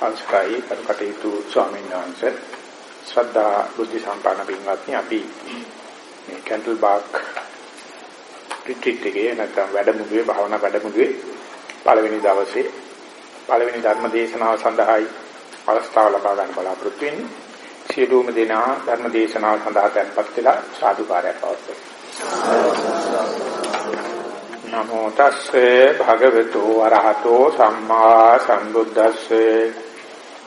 අවස්ථයි කටයුතු ස්වාමීන් වහන්සේ ශ්‍රද්ධා බුද්ධ සම්පන්න පින්වත්නි අපි මේ කැන්ඩල් බාක් රිට්‍රීට් එකේ නැත්නම් වැඩමුළුවේ භාවනා වැඩමුළුවේ පළවෙනි දවසේ පළවෙනි ධර්ම දේශනාව සඳහායි අවස්ථාව ලබා ගන්න බලාපොරොත්තු වෙන්නේ. සියලුම දෙනා ධර්ම දේශනාව සඳහා tempත් වෙලා සාදුකාරයක් පවත්වමු. නමෝ තස්සේ භගවතු වරහතෝ සම්මා සම්බුද්දස්සේ.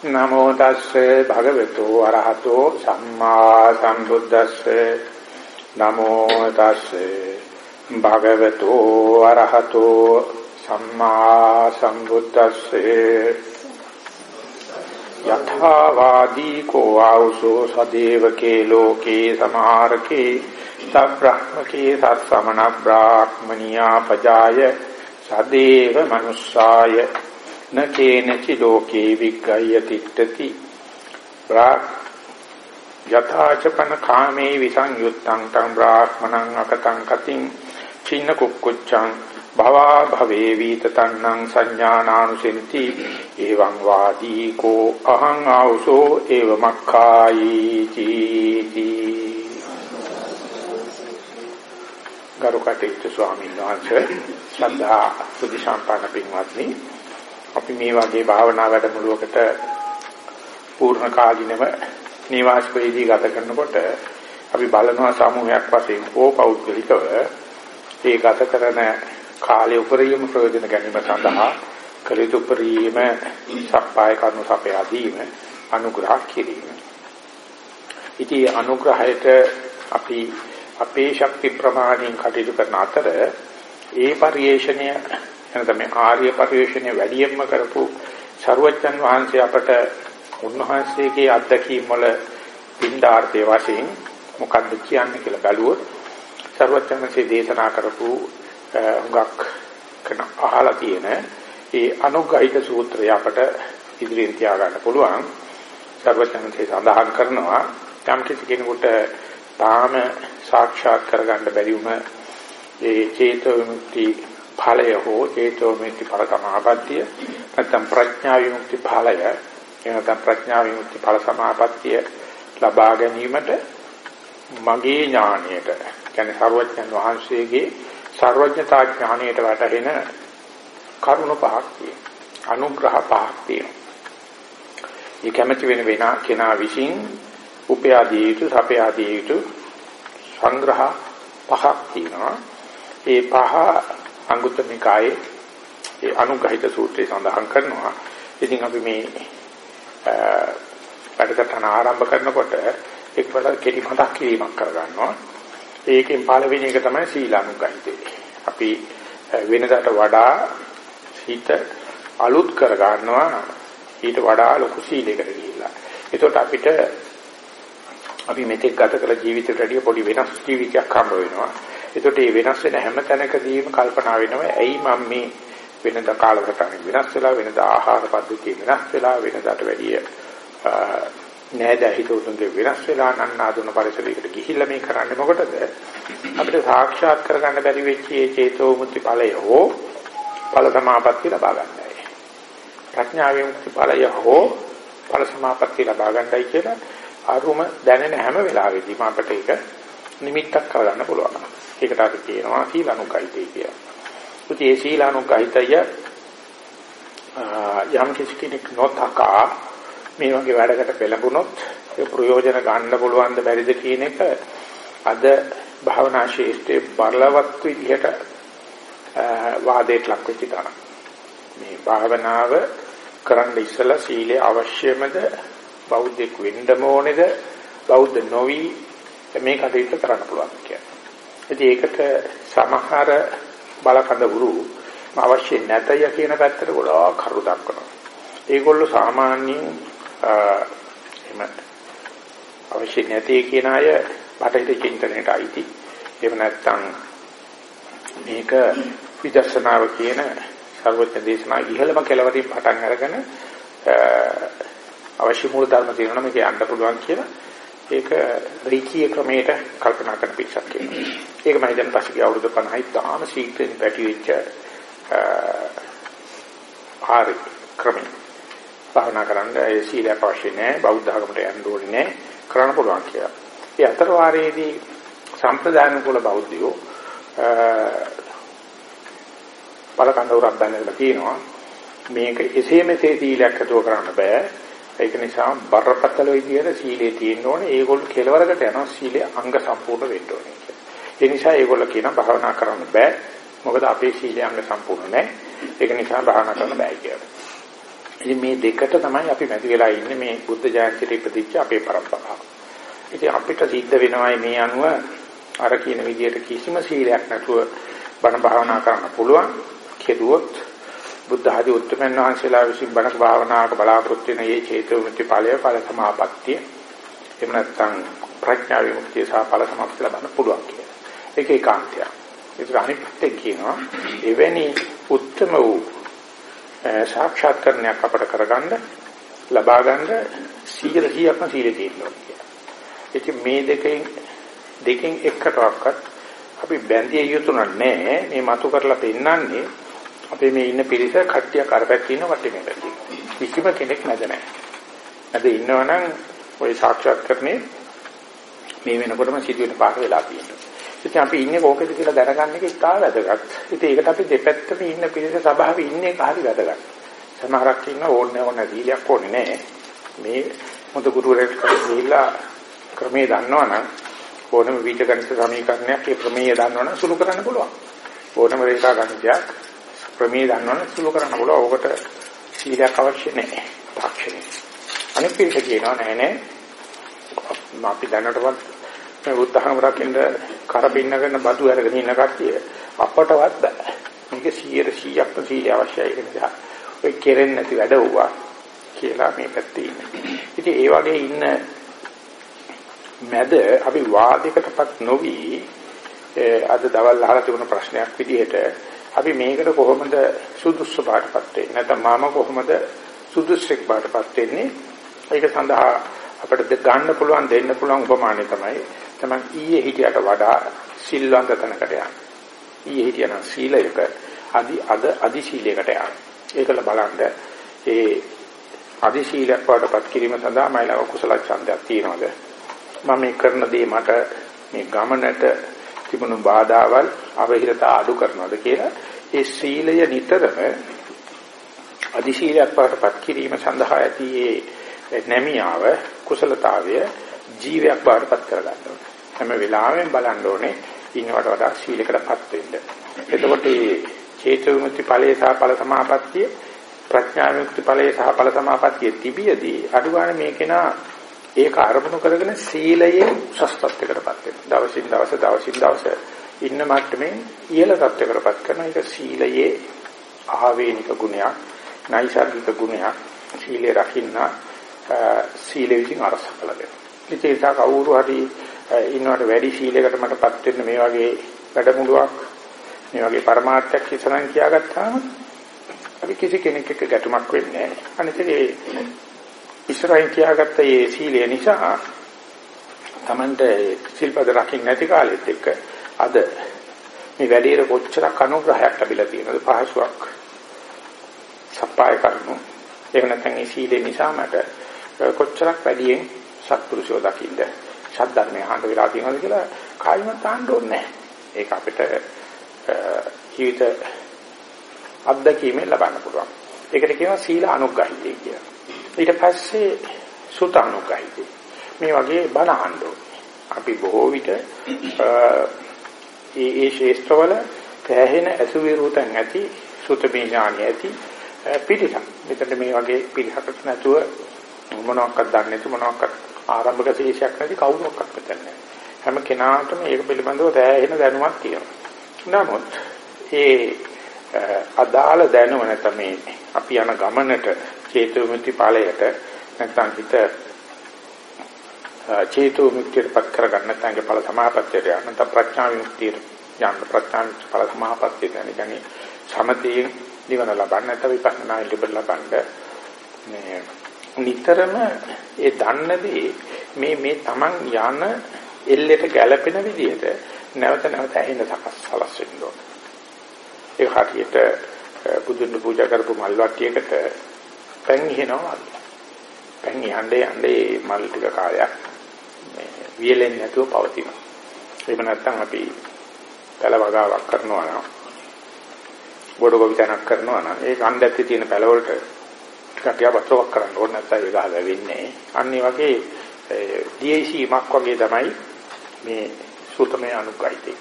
නමෝ තස්සේ භගවතු වරහතෝ සම්මා සම්බුද්දස්සේ. නමෝ තස්සේ භගවතු වරහතෝ සම්මා සම්බුද්දස්සේ. යථා වාදී කෝ ආවසෝ සදේවකේ ලෝකේ සමාරකේ සබ්‍රහ්මකේ සත්සමන බ්‍රාහ්මනියා පජාය සදේව මනුස්සාය නකේනචි ලෝකේ විග්ගය තිට්ඨති. බ්‍රා යථාචපන කාමේ විසංයුත්තං තං බ්‍රාහ්මණං අකතං කතින් චින්න කුක්කුච්ඡං භවා භවේ වීතතන්නං සංඥානානුසෙන්ති. එවං වාදී කෝ අහං ආවසෝ ඒව මක්ඛායි චීති ගරුකටේතු ස්වාමීන් වහන්සේ සද්ධා සුදි සම්පන්න පින්වත්නි අපි මේ වගේ භාවනා වැඩමුළුවකට පූර්ණ කාලිනව නිවාසිකයේදී ගත කරනකොට අපි බලනවා සමූහයක් වශයෙන් හෝ පෞද්ගලිකව ඒ ගත කරන කාලය උපරිම ප්‍රයෝජන ගැනීම සඳහා කලිත උපරිම සප්පාය කරුණු සපයා දීම අනුග්‍රහ කිරීම. ඉතින් අනුග්‍රහයට අපි අපේ ශක්ති ප්‍රමාණයෙන් කටයුතු කරන අතර ඒ පරිේශණය එනතම ආර්ය පරිේශණය වැඩියෙන්ම කරපු ਸਰුවච්චන් වහන්සේ අපට උන්වහන්සේගේ අත්දැකීම් වල පින්ඩාර්ථයේ වශයෙන් මොකක්ද කියන්නේ කියලා බැලුවොත් ਸਰුවච්චන්සේ දේශනා කරපු හුඟක් කන අහලා තියෙන ඒ අනුගහිත සූත්‍රය අපට ඉදිරියෙන් තියාගන්න පුළුවන්. ਸਰුවච්චන්සේ සඳහන් කරනවා යම් කිසි කෙනෙකුට තාම සාක්ෂාත් කරගන්න බැරි වුණ ඒ චේතෝ විමුක්ති ඵලය හෝ චේතෝ විමුක්ති ඵල සමාපත්තිය නැත්නම් ප්‍රඥා විමුක්ති ඵලය එනකම් ප්‍රඥා විමුක්ති ඵල සමාපත්තිය ලබා ගැනීමට මගේ ඥාණයට කියන්නේ සර්වඥන් වහන්සේගේ සර්වඥතා ඥාණයට වැටහෙන කරුණ පහක් තියෙනවා. අනුග්‍රහ පහක් තියෙනවා. ඒ කැමැති වෙන වෙන කෙනා විසින් උපයාදී යුතු සපයාදී යුතු සංග්‍රහ පහක් තියෙනවා. ඒ පහ අංගුත්තර නිකායේ ඒ අනුග්‍රහිත සූත්‍රයේ සඳහන් කරනවා. ඉතින් අපි මේ වැඩසටහන ආරම්භ කරනකොට එක්වල කෙටි මතක් කිරීමක් කරගන්නවා. ඒකෙන් පළවෙනි එක තමයි සීලානුගහිතේ. අපි වෙනදාට වඩා හිත අලුත් කර ගන්නවා ඊට වඩා ලොකු සීලයකට ගිහිල්ලා. එතකොට අපිට අපි මෙතෙක් ගත කළ ජීවිතයට වැඩිය පොඩි වෙනස් ජීවිතයක් හම්බ වෙනවා. ඒකට මේ වෙනස් වෙන හැම තැනකදීම කල්පනා වෙනවා ඇයි මම මේ වෙනදා කාලසටහන වෙනස් වෙලා වෙනදා ආහාර පද්ධතිය වෙනස් වෙලා වෙනදාට වැඩිය නෑද හිතුතුන්ගේ වෙනස් වෙලා නන්නාදුන පරිසරයකට ගිහිල්ලා මේ කරන්නේ මොකටද? අපිට සාක්ෂාත් කරගන්න බැරි වෙච්ච මේ චේතෝ මුක්ති ඵලය හෝ ඵල සමාපatti ලබා ගන්නයි. ප්‍රඥා විමුක්ති ඵලය හෝ ඵල සමාපatti ලබා ගන්නයි කියලා අරුම දැනෙන හැම වෙලාවෙදීම අපිට ඒක නිමිත්තක් කරගන්න පුළුවන්. ඒකට අපි කියනවා සීලානුගහිතය කියලා. ඉතින් ඒ සීලානුගහිතය යම් කිසි කෙනෙක් නොතකා මේ වගේ වැඩකට පෙළඹුණොත් ඒ ප්‍රයෝජන ගන්න පුළුවන් ද බැරිද කියන එක අද භාවනා ශේෂ්ඨේ බලවත් විදිහට වාදයට ලක් වෙච්ච තරම්. මේ භාවනාව කරන්න ඉස්සලා සීලය අවශ්‍යමද බෞද්ධෙක් වෙන්න ඕනේද බෞද්ධ නොවි මේ කටයුත්ත කරන්න පුළුවන් කියන්නේ. ඉතින් ඒකට සමහර බලකඳ වුරු අවශ්‍ය නැතය කියන පැත්තට ගොඩාක් කරු දක්වනවා. ඒගොල්ලෝ සාමාන්‍යයෙන් එහෙම අවශ්‍ය නැtei කියන අය බටහිර චින්තනයට අයිති. එහෙම නැත්නම් මේක විදර්ශනාව කියන සර්වඥ දේශනා ඉහළම කෙලවරින් පටන් අරගෙන අවශ්‍ය මූල ධර්ම තියෙනවා මේක යන්න පුළුවන් කියලා ඒක රීකී ක්‍රමයට කල්පනා කරන පිටසක් කියනවා. ඒක මම දැන් පස්සේ අවුරුදු 50යි තාම ශීඝ්‍රයෙන් පැටි වෙච්ච ආරි ක්‍රමය. භාවනා කරන්න ඒ සීලයක් අවශ්‍ය නැහැ. බෞද්ධ ධර්මයට යන්න ඕනේ නැහැ. කරන්න පුළුවන් කියලා. ඒ අතර වාරයේදී සම්ප්‍රදාන කුල බෞද්ධයෝ බලකඳවුරක් බැලලා තියෙනවා. මේක එසේ මෙසේ සීලයක් හදුව කරන්න බෑ. ඒක නිසා බරපතල විදියට සීලේ තියෙන්න ඕනේ. ඒගොල්ලෝ කෙලවරකට යනවා සීලේ අංග සම්පූර්ණ වෙන්න ඕනේ කියලා. ඒ නිසා ඒගොල්ලෝ කියන භාවනා කරන්න බෑ. මොකද අපේ සීලේ අංග සම්පූර්ණ නැහැ. ඒක නිසා භාවනා කරන්න බෑ කියලා. ඉතින් මේ දෙකට තමයි අපි මැදි වෙලා ඉන්නේ මේ බුද්ධ ජයන්තිට ඉපදිච්ච අපේ પરම්පරාව. ඉතින් අපිට සිද්ධ වෙනවායි මේ අනුව අර කියන විදිහට කිසිම සීලයක් නැතුව බණ භාවනා කරන්න පුළුවන්. කෙරුවොත් බුද්ධ ආදී උත්තරමන් වහන්සේලා විසින් බණ භාවනාවක බලාපොරොත්තු වෙන මේ චේතෝ මුක්ති ඵලය ඵල සමාපත්තිය එහෙම නැත්නම් ප්‍රඥා විමුක්තිය සහ ඵල සමාප්තිය ලබන්න පුළුවන් කියලා. ඒක ඒකාන්තයක්. ඒක අනිත් පැත්තෙන් කියනවා එවැනි උත්තම වූ සාක්ෂාත් කරණයක් අපට කරගන්න ලබා ගන්න සීල සියක්ම සීල තියෙනවා කියලා. ඉතින් මේ දෙකෙන් දෙකෙන් එකටවත් අපි බැඳිය යුතු නැහැ. මේ මතු කරලා පෙන්නන්නේ අපේ මේ ඉන්න පිරිස කට්ටිය කරපැත්තේ ඉන්න වටේ මේ පැත්තේ. කිසිම කෙනෙක් නැද නැහැ. නැද ඉන්නවනම් ওই සාක්ෂාත් කරන්නේ මේ වෙනකොටම සිදුවෙන පාර වෙලා තියෙනවා. ඉතින් අපි ඉන්නේ කෝකද කියලා දැනගන්න එක ඉතාල වැදගත්. ඉතින් ඒකට අපි දෙපැත්තම ඉන්න පිරිස සභාවේ ඉන්නේ එක හරි වැදගත්. සමහරක් ඉන්න ඕනේ ඕනේ දීලියක් ඕනේ නැහැ. මේ මොඳ ගුරුවරයෙක් ගිහිල්ලා ක්‍රමයේ දන්නවනම් ඕනම විචගණිත සමීකරණයක් ඒ ප්‍රමේය දන්නවනම් සුළු කරන්න පුළුවන්. ඕනම රේඛා ගණිතයක් ප්‍රමේය දන්නවනම් සුළු කරන්න පුළුවන්. ඕකට සීලයක් අවශ්‍ය නැහැ. තාක්ෂණය. අනිත් පිළිස කියනවා නෑ නෑ අපි දැනටවත් මේ බුද්ධහම රකින්න කරපින්නගෙන බදු අරගෙන ඉන්න කට්ටිය අපටවත් බෑ. මේක 100%ක්ම සීල අවශ්‍යයි කියන දා. ඔය කෙරෙන්නේ නැති වැඩ වුණා කියලා මේ පැත්තේ ඉන්නේ. ඉතින් ඒ වගේ ඉන්න මැද අපි වාදයකටපත් නොවි අද දවල් අහලා තිබුණ ප්‍රශ්නයක් විදිහට අපි මේකට කොහොමද සුදුසු පාටපත් වෙන්නේ නැත්නම් මාම කොහොමද සුදුස්සෙක් පාටපත් වෙන්නේ ඒක සඳහා අපිට ගන්න පුළුවන් දෙන්න පුළුවන් උපමානය තමයි තමයි ඊයේ හිටියට වඩා සිල්වන්ත තැනකට යන්න. ඊයේ හිටියනම් සීලයක අදි අද අදි සීලයකට යන්න. ඒකල බලන්න ඒ අදි සීලයක් වඩපත් කිරීම සඳහා මයිලව කුසල ඡන්දයක් තියනවාද? මම මේ කරන දේ මට මේ ගමනට තිබුණු බාධාවල් අවහිරතා අඩු කරනවාද කියලා ඒ සීලය නිතරම අදි සීලයක් වඩපත් කිරීම සඳහා ඇති ඒ නැමියාව කුසලතාවය ජීවයක් බාටපත් කරගන්න ඕනේ. හැම වෙලාවෙම බලන්න ඕනේ ඉන්නවට වඩා සීලයකටපත් වෙන්න. එතකොට මේ චේතු විමුක්ති ඵලයේ සහ ඵල සමාපත්තිය ප්‍රඥා විමුක්ති ඵලයේ සහ ඵල සමාපත්තිය තිබියදී අඩුගානේ මේකේනා ඒක අරමුණු කරගෙන සීලයේ සස්තත්වයකටපත් වෙනවා. දවසින් දවස දවසින් දවස ඉන්න මට්ටමේ ඉහළ තත්වයකටපත් කරන එක සීලයේ ආවේනික ගුණයක්, නයිසර්ගික ගුණයක්. සීලේ රකින්න සීලෙ විසින් අරස කළ දෙනවා. ඉතින් ඒක කවුරු හරි ඉන්නවට වැඩි සීලයකට මටපත් වෙන්න මේ වගේ වැඩමුළුවක් මේ වගේ પરමාර්ථයක් ඉස්සරහින් කියාගත්තාම අපි කිසි කෙනෙක් එක්ක ගැටුමක් වෙන්නේ නැහැ. අනිත් ඒ ඉස්සරහින් කියාගත්ත මේ සීලය නිසා Tamante සිල්පද රකින්න නැති කාලෙත් එක්ක අද මේ වැඩේට කොච්චරක් අනුග්‍රහයක් ලැබිලා තියෙනවද පහසුවක් සප්පාය කරනු එහෙම නැත්නම් මේ සීලේ නිසා මට කොච්චරක් වැඩියෙන් සත්පුරුෂෝ දකින්න ශබ්දර්මය අහන්න වෙලා තියෙනවද කියලා කායිමත් අහන්න ඕනේ නැහැ. ඒක අපිට ජීවිත අත්දැකීමෙන් ලබන්න පුළුවන්. ඒකට කියනවා සීල අනුග්‍රහිතය කියලා. ඊට පස්සේ සුත අනුග්‍රහිතය. මේ වගේ බණ අහන්න අපි බොහෝ විට ඒ ඒ ශේෂ්ඨවල පැහැෙන අසුවිරුතන් ඇති සුතමේ ඥානය ඇති පිටිසක්. මෙතන මේ වගේ පිළිහකට නැතුව මොනවාක්වත් දන්නේ නැති මොනවාක්වත් ආරම්භක ශේෂයක් නැති කවුරක්වත් මෙතන නැහැ. හැම කෙනාටම ඒක පිළිබඳව දැහැෙන දැනුමක් තියෙනවා. නමුත් ඒ අදාළ දැනුම නැත්නම් මේ අපි යන ගමනට චේතෝ මුක්ති ඵලයට නැත්නම් හිත චේතෝ මුක්තියටපත් කරගන්න නැත්නම් ඒක ඵල සමාපත්තියට යන්න නැත්නම් ප්‍රඥා විමුක්තියට යන්න ප්‍රඥා ඵල සමාපත්තියට යන කියන්නේ සමතේ නිවන ලබන්න නැත්නම් විපස්සනා ඉලිබර ලබන්න මේ නිතරම ඒ දන්නදී මේ මේ Taman යන එල්ලෙට ගැළපෙන විදිහට නැවත නැවත ඇහෙන සකස් සලස් වෙන්න ඕන. ඒ හරියට බුදුන් පූජා කරපු මල් වට්ටියකට පැන් ඉහෙනවා වගේ. පැන් යන්නේ යන්නේ මල් ටික කාලයක් මේ වියලෙන්නේ නැතුව පවතිනවා. එහෙම නැත්නම් අපි පැල වගාවක් කරනවා නම් බොඩ ගොවිතැනක් කරනවා නම් ඒ කණ්ඩැත්තේ තියෙන පැල වලට ටිකක් යාවත්වක් කරන්න ඕනේ නැත්නම් ඒක ගහ වෙන්නේ. අන්න ඒ වගේ DAC මක් වගේ තමයි මේ සූතමේ අනුග්‍රහිතේ.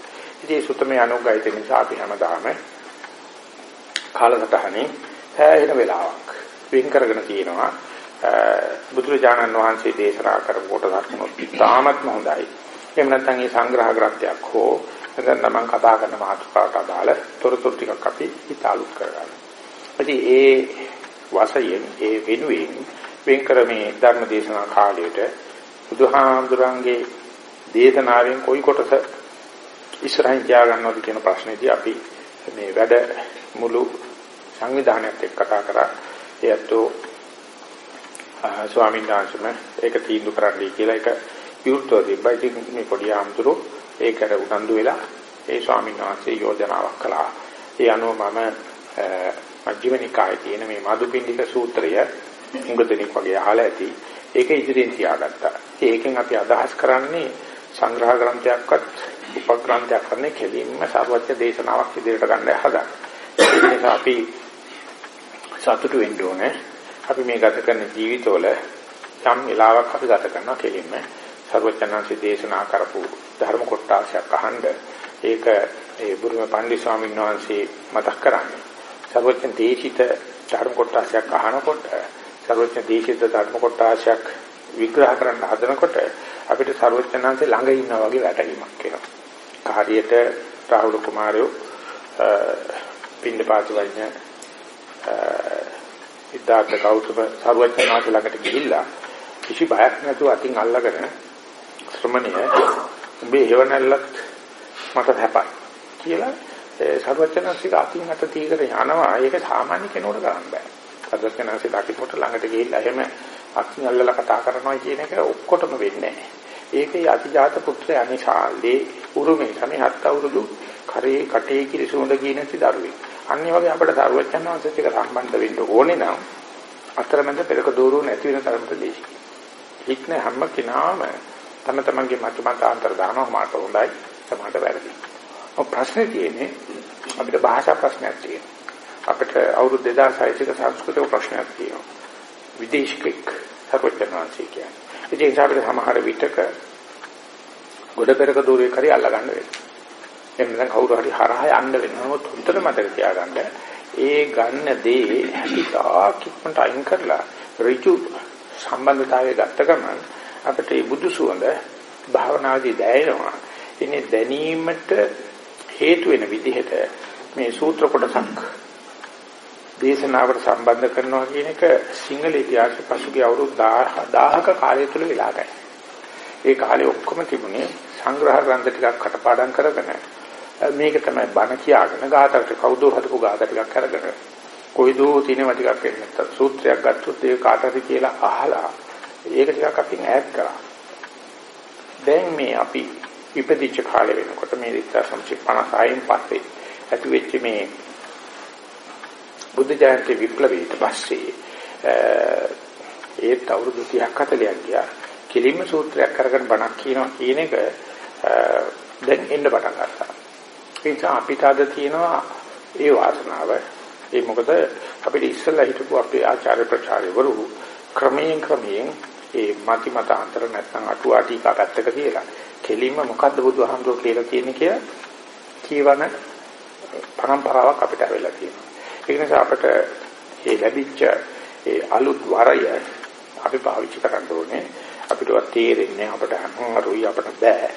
ඉතින් සූතමේ අනුග්‍රහිත නිසා අපි හැමදාම කාලසටහනේ හැයෙන වෙලාවක් වෙන් කරගෙන තියෙනවා. බුදුරජාණන් වහන්සේ දේශනා කරපු කොට ධර්මොත් ඉතාමත්ම හොඳයි. එහෙම නැත්නම් මේ සංග්‍රහ ග්‍රන්ථයක් හෝ නැත්නම් මම කතා කරන මාතෘකාවට අදාළ තොරතුරු ටිකක් අපි හිතාලුත් කරගන්න. ඉතින් ඒ වශයෙන් ඒ වෙනුවෙන් වෙන් කර මේ ධර්ම දේශනා කාලයට බුදුහාමුදුරන්ගේ දේශනාවෙන් කොයි කොටස ඉස්සරහින් තියා ගන්නවද කියන ප්‍රශ්නේදී අපි මේ වැඩ මුළු සංවිධානයත් එක්ක කතා කරා. ඒත්ෝ ස්වාමීන් වහන්සේම ඒක තීන්දුව කරන්නයි කියලා ඒක විවෘතව තිබ්බා. ඉතින් මේ පොඩි ආම්තුරු ඒකට උනන්දු වෙලා ඒ ස්වාමීන් වහන්සේ යෝජනාවක් කළා. ඒ අනුව මම මජ්ක්‍ධිම නිකායේ තියෙන මේ මදුපිණ්ඩික සූත්‍රය උඟදෙනෙක් වගේ අහලා ඇති. ඒක ඉදිරියෙන් තියාගත්තා. ඒකෙන් අපි අදහස් කරන්නේ සංග්‍රහ ග්‍රන්ථයක්වත් උපග්‍රන්ථයක් කරන්නේ කෙලින්ම සර්වඥ දේශනාවක් ඉදිරියට ගන්න හදා. ඒ නිසා අපි සතුටු වෙන්න ඕනේ. අපි මේ ගත කරන ජීවිතවල යම් වෙලාවක් අපි ගත කරනවා කෙලින්ම සර්වඥාන්සේ දේශනා කරපු ධර්ම කොටසක් අහන්න ඒක ඒ බුදුම පන්දි ස්වාමීන් වහන්සේ මතක් කරන්නේ සර්වඥ දේශිත ධර්ම කොටසක් අහනකොට සර්වඥ දේශිත ධර්ම කොටසක් විග්‍රහ කරන්න හදනකොට අපිට සර්වඥාන්සේ ළඟ ඉන්නා වගේ වැටහීමක් එනවා. කාර්යයට රාහුල කුමාරයෝ පින්නපාත වයින් සිද්ධාර්ථ කෞතුම සර්වඥාන්සේ ළඟට ගිහිල්ලා කිසි බයක් නැතුව අතින් අල්ලගෙන ශ්‍රමණය උඹේ හේවණල්ලත් මට හැපයි කියලා සර්වඥාන්සික අතින් අත තීකර යනවා. ඒක සාමාන්‍ය කෙනෙකුට කරන්න බෑ. සර්වඥාන්සික දකින්නට ළඟට ගිහිල්ලා එහෙම අතින් අල්ලලා කතා කරනවා කියන එක ඔක්කොටම වෙන්නේ නැහැ ඒකේ අතිජාත පුත්‍රය අනිශාලේ උරුමේ තමයි හත් අවුරුදු කරේ කටේ කිරිසුඳ කියනති දරුවෙක්. අන්නේ වගේ අපිට සර්වඥාන්සික සම්බන්ධ වෙන්න ඕනේ නම් අතරමැද පෙරක දෝරුව නැති වෙන තරමට දේශිකයි හිටන හැම කෙනාම තම තමන්ගේ මත මතාන්තර දානවා මාට හොඳයි සමහරට වැරදි. ඔය ප්‍රශ්නේ තියෙන්නේ අපිට භාෂා ප්‍රශ්නයක් තියෙනවා. අපිට අවුරුදු 2600ක සංස්කෘතික ප්‍රශ්නයක් තියෙනවා. විදේශිකෙක් සර්වඥාන්සේ කියන්නේ. ඒ නිසා අපිට සමහර විටක ගොඩ පෙරක දూరుවේ කරි අල්ල ගන්න වෙනවා. එන්න කවුරු හරි හරහා යන්න වෙනවා. නමුත් හොඳට මතක තියාගන්න ඒ ගන්න දේ හිතා කිප්පන්ට අයින් කරලා ඍජු සම්බන්ධතාවය ගත්ත ගමන් අපිට මේ බුදු සුවඳ භාවනාදී දැනෙනවා. ඉන්නේ දැනීමට හේතු වෙන විදිහට මේ සූත්‍ර කොටසක් දේශනාවට සම්බන්ධ කරනවා කියන එක සිංහල ඉතිහාසයේ පසුගිය අවුරුදු 1000ක කාලය තුල වෙලා ගියා. ඒ කාලේ ඔක්කොම තිබුණේ සංග්‍රහ ග්‍රන්ථ ටිකක් කටපාඩම් කරගෙන මේක තමයි බණ කියාගෙන ගාතකට කවුදෝ හදපු ගාත ටිකක් අරගෙන කොයිදෝ තිනව ටිකක් එන්නේ නැත්තම් සූත්‍රයක් ගත්තොත් ඒක කාටද කියලා අහලා ඒක ටිකක් අපි ඈඩ් කරා. දැන් මේ අපි ඉපදිච්ච කාලේ වෙනකොට මේ 1956න් පස්සේ ඇති වෙච්ච මේ බුද්ධ ජයන්ති විප්ලවයට පස්සේ ඒත් අවුරුදු 30ක් 40ක් ගියා. කෙලින්ම සූත්‍රයක් අරගෙන බණක් කියනවා කියන එක දැන් එන්න පටන් ගත්තා. ඒ නිසා අපිට අද තියෙනවා ඒ වාසනාව. ඒ මොකද අපිට ඉස්සෙල්ලා හිටපු අපේ ආචාර්ය ප්‍රචාරයවරු ක්‍රමයෙන් ක්‍රමයෙන් ඒ මති මතාන්තර නැත්නම් අටුවා ටීකා පැත්තක තියලා කෙලින්ම මොකද්ද බුදුහාමුදුරුවෝ කියලා කියන්නේ කියලා කියවන පරම්පරාවක් අපිට වෙලා තියෙනවා. ඒ නිසා අපිට මේ ලැබිච්ච ඒ අලුත් වරය අපි පාවිච්චි කරන්න ඕනේ. අපිට තේරෙන්නේ අපිට අමාරුයි අපිට බෑ.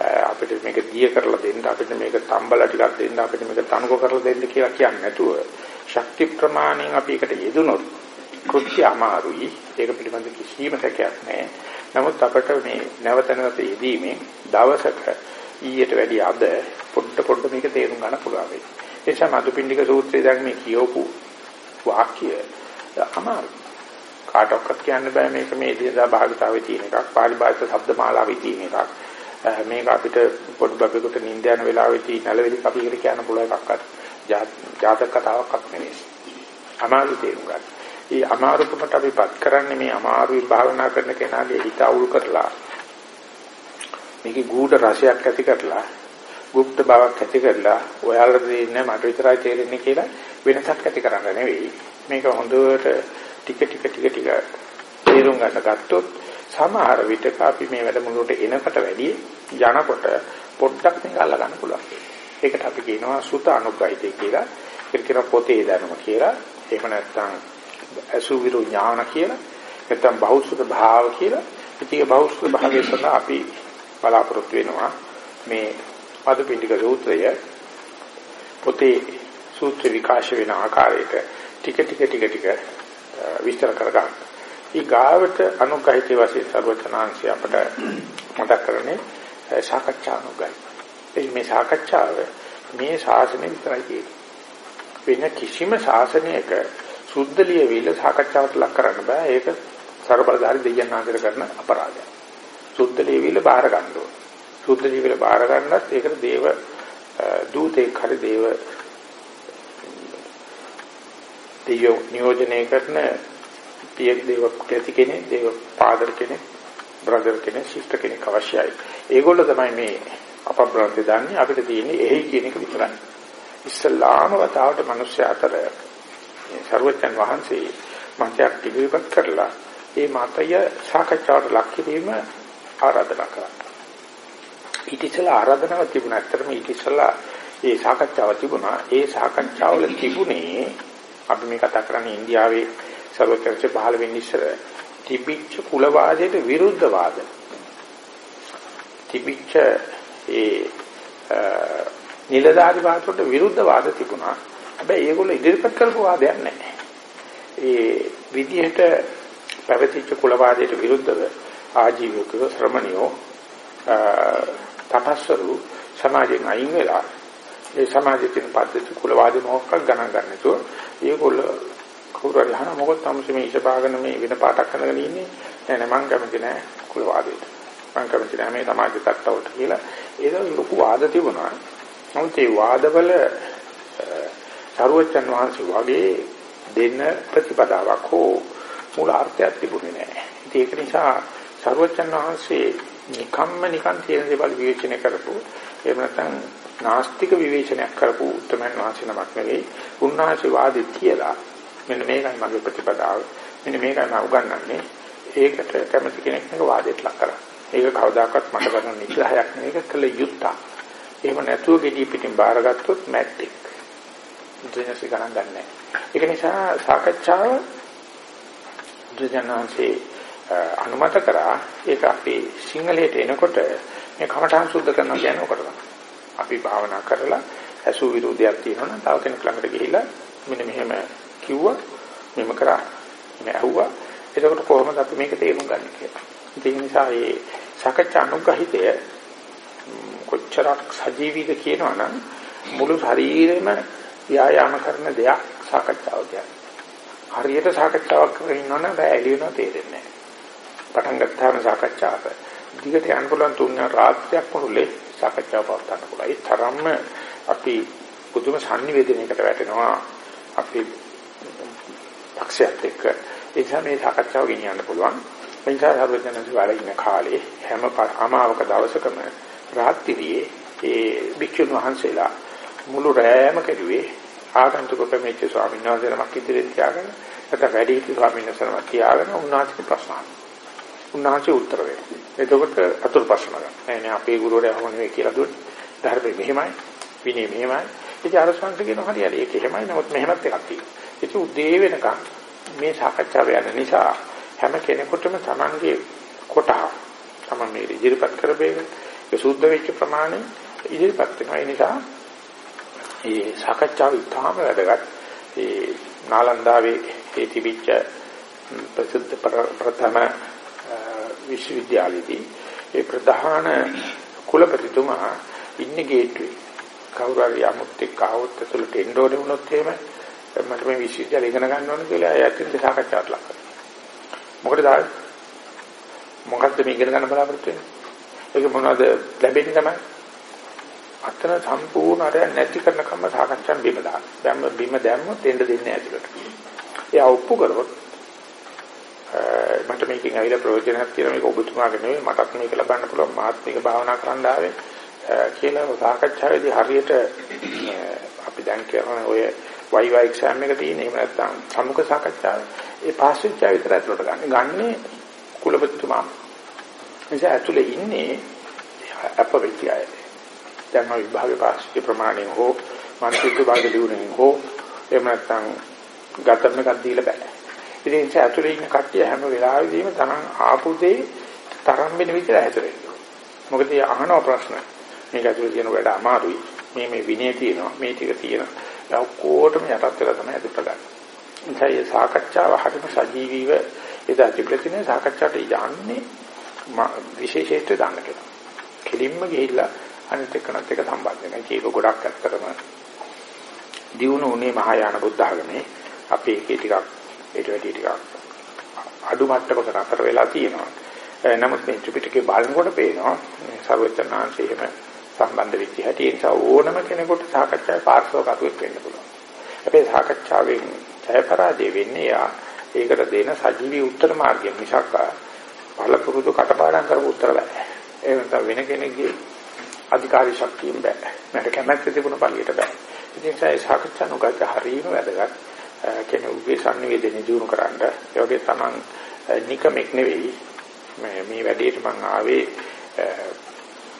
අපිට මේක දිය කරලා දෙන්න අපිට මේක තම්බලා ටිකක් දෙන්න අපිට මේක තනකො කරලා දෙන්න කියලා කියන්නේ නැතුව ශක්ති ප්‍රමාණයෙන් අපි එකට යෙදුනොත් කෘත්‍ය අමාරුයි. ඒක පිළිබඳ කිසිම සැකයක් නැහැ. නමුත් අපිට මේ නැවත නැවත යෙදීමෙන් දවසක ඊට වැඩි අද පොඩ පොඩ මේක තේරුම් ගන්න පුළුවන් වෙයි. ඒ නිසා මදුපිණ්ඩික සූත්‍රයේ දැන් මේ කියවපු වාක්‍ය අමාරුයි. කාටවත් කියන්න බෑ මේක මේ දිනදා භාවිතාවේ තියෙන එකක්. පාලි භාෂා ශබ්දමාලාවේ තියෙන එකක්. මේක අපිට පොඩි බබෙකුට නිින්ද යන වෙලාවෙදී නැලවිලි කපිකට කියන්න පුළුවන් එකක්වත් ජාතක කතාවක්වත් නෙවෙයි. අමාරු තේරුම් ගන්න. ඒ අමාරුකමට අපිපත් කරන්නේ මේ අමාරුයි භාවනා කරන කෙනාගේ හිත අවුල් කරලා මේකේ ගූඪ රසයක් ඇති කරලා গুপ্ত බවක් ඇති කරලා ඔයාලට දෙන්නේ මට විතරයි තේරෙන්නේ කියලා වෙනසක් ඇති කරන්න නෙවෙයි මේක හොඳට ටික ටික ටික ටික තේරුම් ගන්න ගත්තොත් සමහර විටක අපි මේ වැඩමුළුවට එනකට වැඩිය යනකොට පොඩ්ඩක් මේක අල්ල ගන්න පුළුවන්. ඒකට අපි කියනවා සුත අනුග්‍රහිතය කියලා. ඒක කියන පොතේ දැනුම කියලා. එහෙම නැත්නම් අසුවිරු ඥාන කියලා. නැත්නම් බෞද්ධ භාව කියලා. ඉතින් බෞද්ධ භාවයේ සඳහා අපි බලාපොරොත්තු වෙනවා මේ පදපිණ්ඩික සූත්‍රය පොතේ සූත්‍ර විකාශ වෙන ආකාරයට ටික ටික ටික ටික විස්තර කරගන්න. ඊ ගාවට අනුගහිත වශයෙන් සර්වචනාංශය අපට මතක් කරන්නේ සාකච්ඡා අනුගහිත. ඒ මේ සාකච්ඡාව මේ ශාසනය විතරයි කියන්නේ. වෙන කිසිම ශාසනයක සුද්ධ ලියවිල සාකච්ඡාවට ලක් කරන්න බෑ. ඒක ਸਰබලධාරි දෙයයන් ආදර කරන අපරාධයක්. සුද්ධ ලියවිල බාර ගන්න ඕන. සුද්ධ ලියවිල බාර ගන්නත් ඒකට දේව දූතෙක් හරි දේව දෙයෝ නියෝජනය කරන පිය දේව කැති කෙනෙක් දේව පාදර කෙනෙක් බ්‍රදර් කෙනෙක් සිස්ටර් කෙනෙක් අවශ්‍යයි. ඒගොල්ලෝ තමයි මේ අපබ්‍රන්ති දන්නේ අපිට තියෙන්නේ එහි කියන එක විතරයි. ඉස්ලාම වතාවට මිනිස්සු අතර සර්වඥන් වහන්සේ මතයක් ඉදිරිපත් කරලා ඒ මතය සාකච්ඡාවට ලක් කිරීම ආරාධනා කරා. ඊට ඉස්සෙල්ලා ආරාධනාවක් තිබුණා. ඇත්තටම ඊට ඉස්සෙල්ලා ඒ සාකච්ඡාව තිබුණා. ඒ සාකච්ඡාවල තිබුණේ අපි මේ කතා කරන්නේ ඉන්දියාවේ සර්වකර්ෂ පහළ වෙන්න ඉස්සර තිබිච්ච කුලවාදයට විරුද්ධ වාද. තිබිච්ච ඒ නිලධාරි වාදයට විරුද්ධ වාද තිබුණා. හැබැයි ඒගොල්ලෝ ඉදිරිපත් කරපු වාදයක් නැහැ. ඒ විදිහට පැවතිච්ච කුලවාදයට විරුද්ධව ආජීවකව ශ්‍රමණියෝ තපස්වරු සමාජයෙන් අයින් වෙලා ඒ සමාජයේ තියෙන පද්ධති කුලවාදී මොකක්ද ගණන් ගන්න නැතුව ඒගොල්ලෝ කවුරු හරි අහන මොකද තමයි මේ ඉෂපාගන මේ වෙන පාටක් කරගෙන ඉන්නේ. නෑ නෑ මං කැමති නෑ කුලවාදයට. මං කැමති නෑ මේ සමාජ තත්ත්වයට කියලා. ඒක ලොකු වාද තිබුණා. නමුත් ඒ වාදවල සරුවචන් වහන්සේ වගේ දෙන්න ප්‍රතිපදාවක් හෝ මූල අර්ථයක් තිබුණේ නෑ. ඉතින් ඒක නිසා සරුවචන් වහන්සේ නිකම්ම නිකන් තියෙන දේවල් විවේචනය කරපු එහෙම නැත්නම් නාස්තික විවේචනයක් කරපු උත්තරමන් වහන්සේ නමක් නෙවෙයි. උන්වහන්සේ වාදෙ කියලා මෙන්න මේකයි මගේ ප්‍රතිපදාව. මෙන්න මේකයි මම උගන්වන්නේ. ඒකට කැමති කෙනෙක් මේක වාදයට ලක් කරා ඒක කවදාකවත් මට ගන්න නිග්‍රහයක් නෙවෙයි. ඒක කළ යුත්තක්. එහෙම නැතුව gediy පිටින් බාරගත්තොත් මැට්ටික් දෙනසි ගණන් ගන්නෑ ඒක නිසා සාකච්ඡාව දුජනන්සේ අනුමත කරා. ඒක අපි සිංහලයට එනකොට මේ කමඨාන් සුද්ධ කරනවා කියන්නේ ඔකට තමයි. අපි භාවනා කරලා ඇසු විරෝධයක් තියෙනවා නම් තව කෙනෙක් ළඟට ගිහිල්ලා මෙන්න මෙහෙම කිව්වා මෙහෙම කරා මේ ඇහුවා එතකොට කොහොමද අපි මේක තේරුම් ගන්නේ කියලා. ඒ නිසා මේ සාකච්ඡා අනුග්‍රහිතය කොච්චරක් සජීවීද කියනවනම් මුළු ශරීරෙම ව්‍යායාම කරන දෙයක් සාකච්ඡාව කියන්නේ. හරියට සාකච්ඡාවක් කරගෙන ඉන්නවනම් බෑ එළියනවා තේරෙන්නේ නැහැ. පටන් ගත්තාම සාකච්ඡාවක දිගට යන්න පුළුවන් තුන් රාත්‍රියක් මුළුල්ලේ සාකච්ඡාව පවත්වන්න පුළුවන්. ඒ තරම්ම අපි පුදුම sannivedanaයකට වැටෙනවා අපි පක්ෂයත් එක්ක. ඒ නිසා මේ සාකච්ඡාව ගෙනියන්න පුළුවන්. ඒ නිසා සර්වඥාන්සේ වැඩ ඉන්න කාලේ හැම අමාවක දවසකම රාත්‍රියේ ඒ භික්ෂුන් වහන්සේලා මුළු රැයම කෙරුවේ ආගන්තුක ප්‍රමේච්ච ස්වාමීන් වහන්සේ නමක් ඉදිරියෙන් තියාගෙන නැත්නම් වැඩි හිටි ස්වාමීන් වහන්සේ නමක් තියාගෙන උන්වහන්සේ ප්‍රශ්න අහනවා. උන්වහන්සේ උත්තර වෙනවා. එතකොට අතුරු ප්‍රශ්න ගන්න. නෑ නෑ අපේ ගුරුවරයා වහම නෙවෙයි කියලා දුන්නේ. ධර්මෙ මෙහෙමයි, විනය මෙහෙමයි. ඉතින් අර සංස කියන හරියට ඒක එහෙමයි. නමුත් මෙහෙමත් එකක් තියෙනවා. ඉතින් උදේ වෙනකන් මේ සාකච්ඡාව යන නිසා හැම කෙනෙකුටම Tamange කොටහ Taman මේ ඉදිරිපත් කරපේක ඒ සුද්ධ වෙච්ච ප්‍රමාණය ඉදිරිපත් වෙනවා. ඒ නිසා මේ සාකච්ඡාව ඉතාම වැදගත්. ඒ නාලන්දාවේ ඒ තිබිච්ච ප්‍රසිද්ධ ප්‍රථම විශ්වවිද්‍යාලයේදී ඒ ප්‍රධාන කුලපතිතුමා ඉන්නේ ගේට්වේ. කවුරු හරි අමුත් එක්ක ආවොත් ඇතුළට එන්න ඕනේ වුණොත් එහෙම මට මේ විශ්වවිද්‍යාලය ඉගෙන ගන්න ඕනේ කියලා එයාට සාකච්ඡාවක් ලක් කරනවා. මොකද ආවේ? මොකක්ද මේ ඉගෙන ගන්න බලාපොරොත්තු වෙන්නේ? ඒක මොනවද ලැබෙන්නේ තමයි? අතන සම්පූර්ණ අර නැති කරන කම සාකච්ඡාන් බිම දාන. දැම්ම බිම දැම්මොත් එන්න දෙන්නේ ඇතුළට. එයා ඔප්පු කරොත් මට මේකෙන් ඇවිල්ලා ප්‍රයෝජනයක් තියෙනවා මේක ඔබතුමාගේ නෙවෙයි මටත් මේක ලබන්න පුළුවන් මාත් මේක භාවනා කරන්න ආවේ කියලා සාකච්ඡාවේදී හරියට අපි දැන් කරන ඔය වයිවා එක්සෑම් එක තියෙන එහෙම නැත්නම් සම්මුඛ සාකච්ඡාව ඒ පාස් වෙච්ච විතර ඇතුළට ගන්න. ගන්නේ කුලපතිතුමා. එනිසා ඇතුළේ ඉන්නේ අප වෙච්ච අය. දැන් මම විභාගේ පාස් වෙච්ච ප්‍රමාණයෙන් හෝ මානසික විභාගේ දිනුනෙන් හෝ එහෙම නැත්නම් ගතම එකක් දීලා බෑ. ඉතින් ඒ නිසා ඇතුළේ ඉන්න කට්ටිය හැම වෙලාවෙදීම තමන් ආපු දේ තරම් වෙන විදිහට හැතරෙන්න. මොකද ඒ අහන ප්‍රශ්න මේක ඇතුළේ තියෙන වැඩ අමාරුයි. මේ මේ විනය තියෙනවා මේ ටික තියෙනවා. ඒ ඔක්කොටම යටත් වෙලා තමයි ඇතුළට ගන්න. එනිසා මේ සාකච්ඡාව හරිම සජීවීව එදා තිබෙන්නේ සාකච්ඡාට යන්නේ විශේෂයට දාන්න කියලා. කෙලින්ම ගිහිල්ලා අනිත් එක්කනත් එක සම්බන්ධ වෙනවා. ඒක ගොඩක් ඇත්තටම දියුණු උනේ මහායාන බුද්ධ ආගමේ අපි ඒකේ ටිකක් ඊට වැඩි ටිකක් අඩු මට්ටමකට අතර වෙලා තියෙනවා. නමුත් මේ ත්‍රිපිටකේ බලනකොට පේනවා මේ සර්වචනාංශය එහෙම සම්බන්ධ වෙච්ච හැටි ඒ නිසා ඕනම කෙනෙකුට සාකච්ඡාවේ පාර්ශවකතුවෙක් වෙන්න පුළුවන්. හැබැයි සාකච්ඡාවෙන් ජය පරාජය වෙන්නේ යා ඒකට දෙන සජීවී උත්තර මාර්ගය මිසක් බලපුරුදු කටපාඩම් කරපු උත්තර බෑ. ඒ නැත්නම් වෙන කෙනෙක්ගේ අධිකාරී ශක්තියෙන් බෑ. මට කැමැත්ත තිබුණ පළියට බෑ. ඉතින් ඒ සාකච්ඡා නොගත හරීම වැදගත්. කෙනෙකුගේ sannivedana දිනු කරන්න. ඒ වගේ තමන් නිකමෙක් නෙවෙයි. මේ මේ වැඩේට මම ආවේ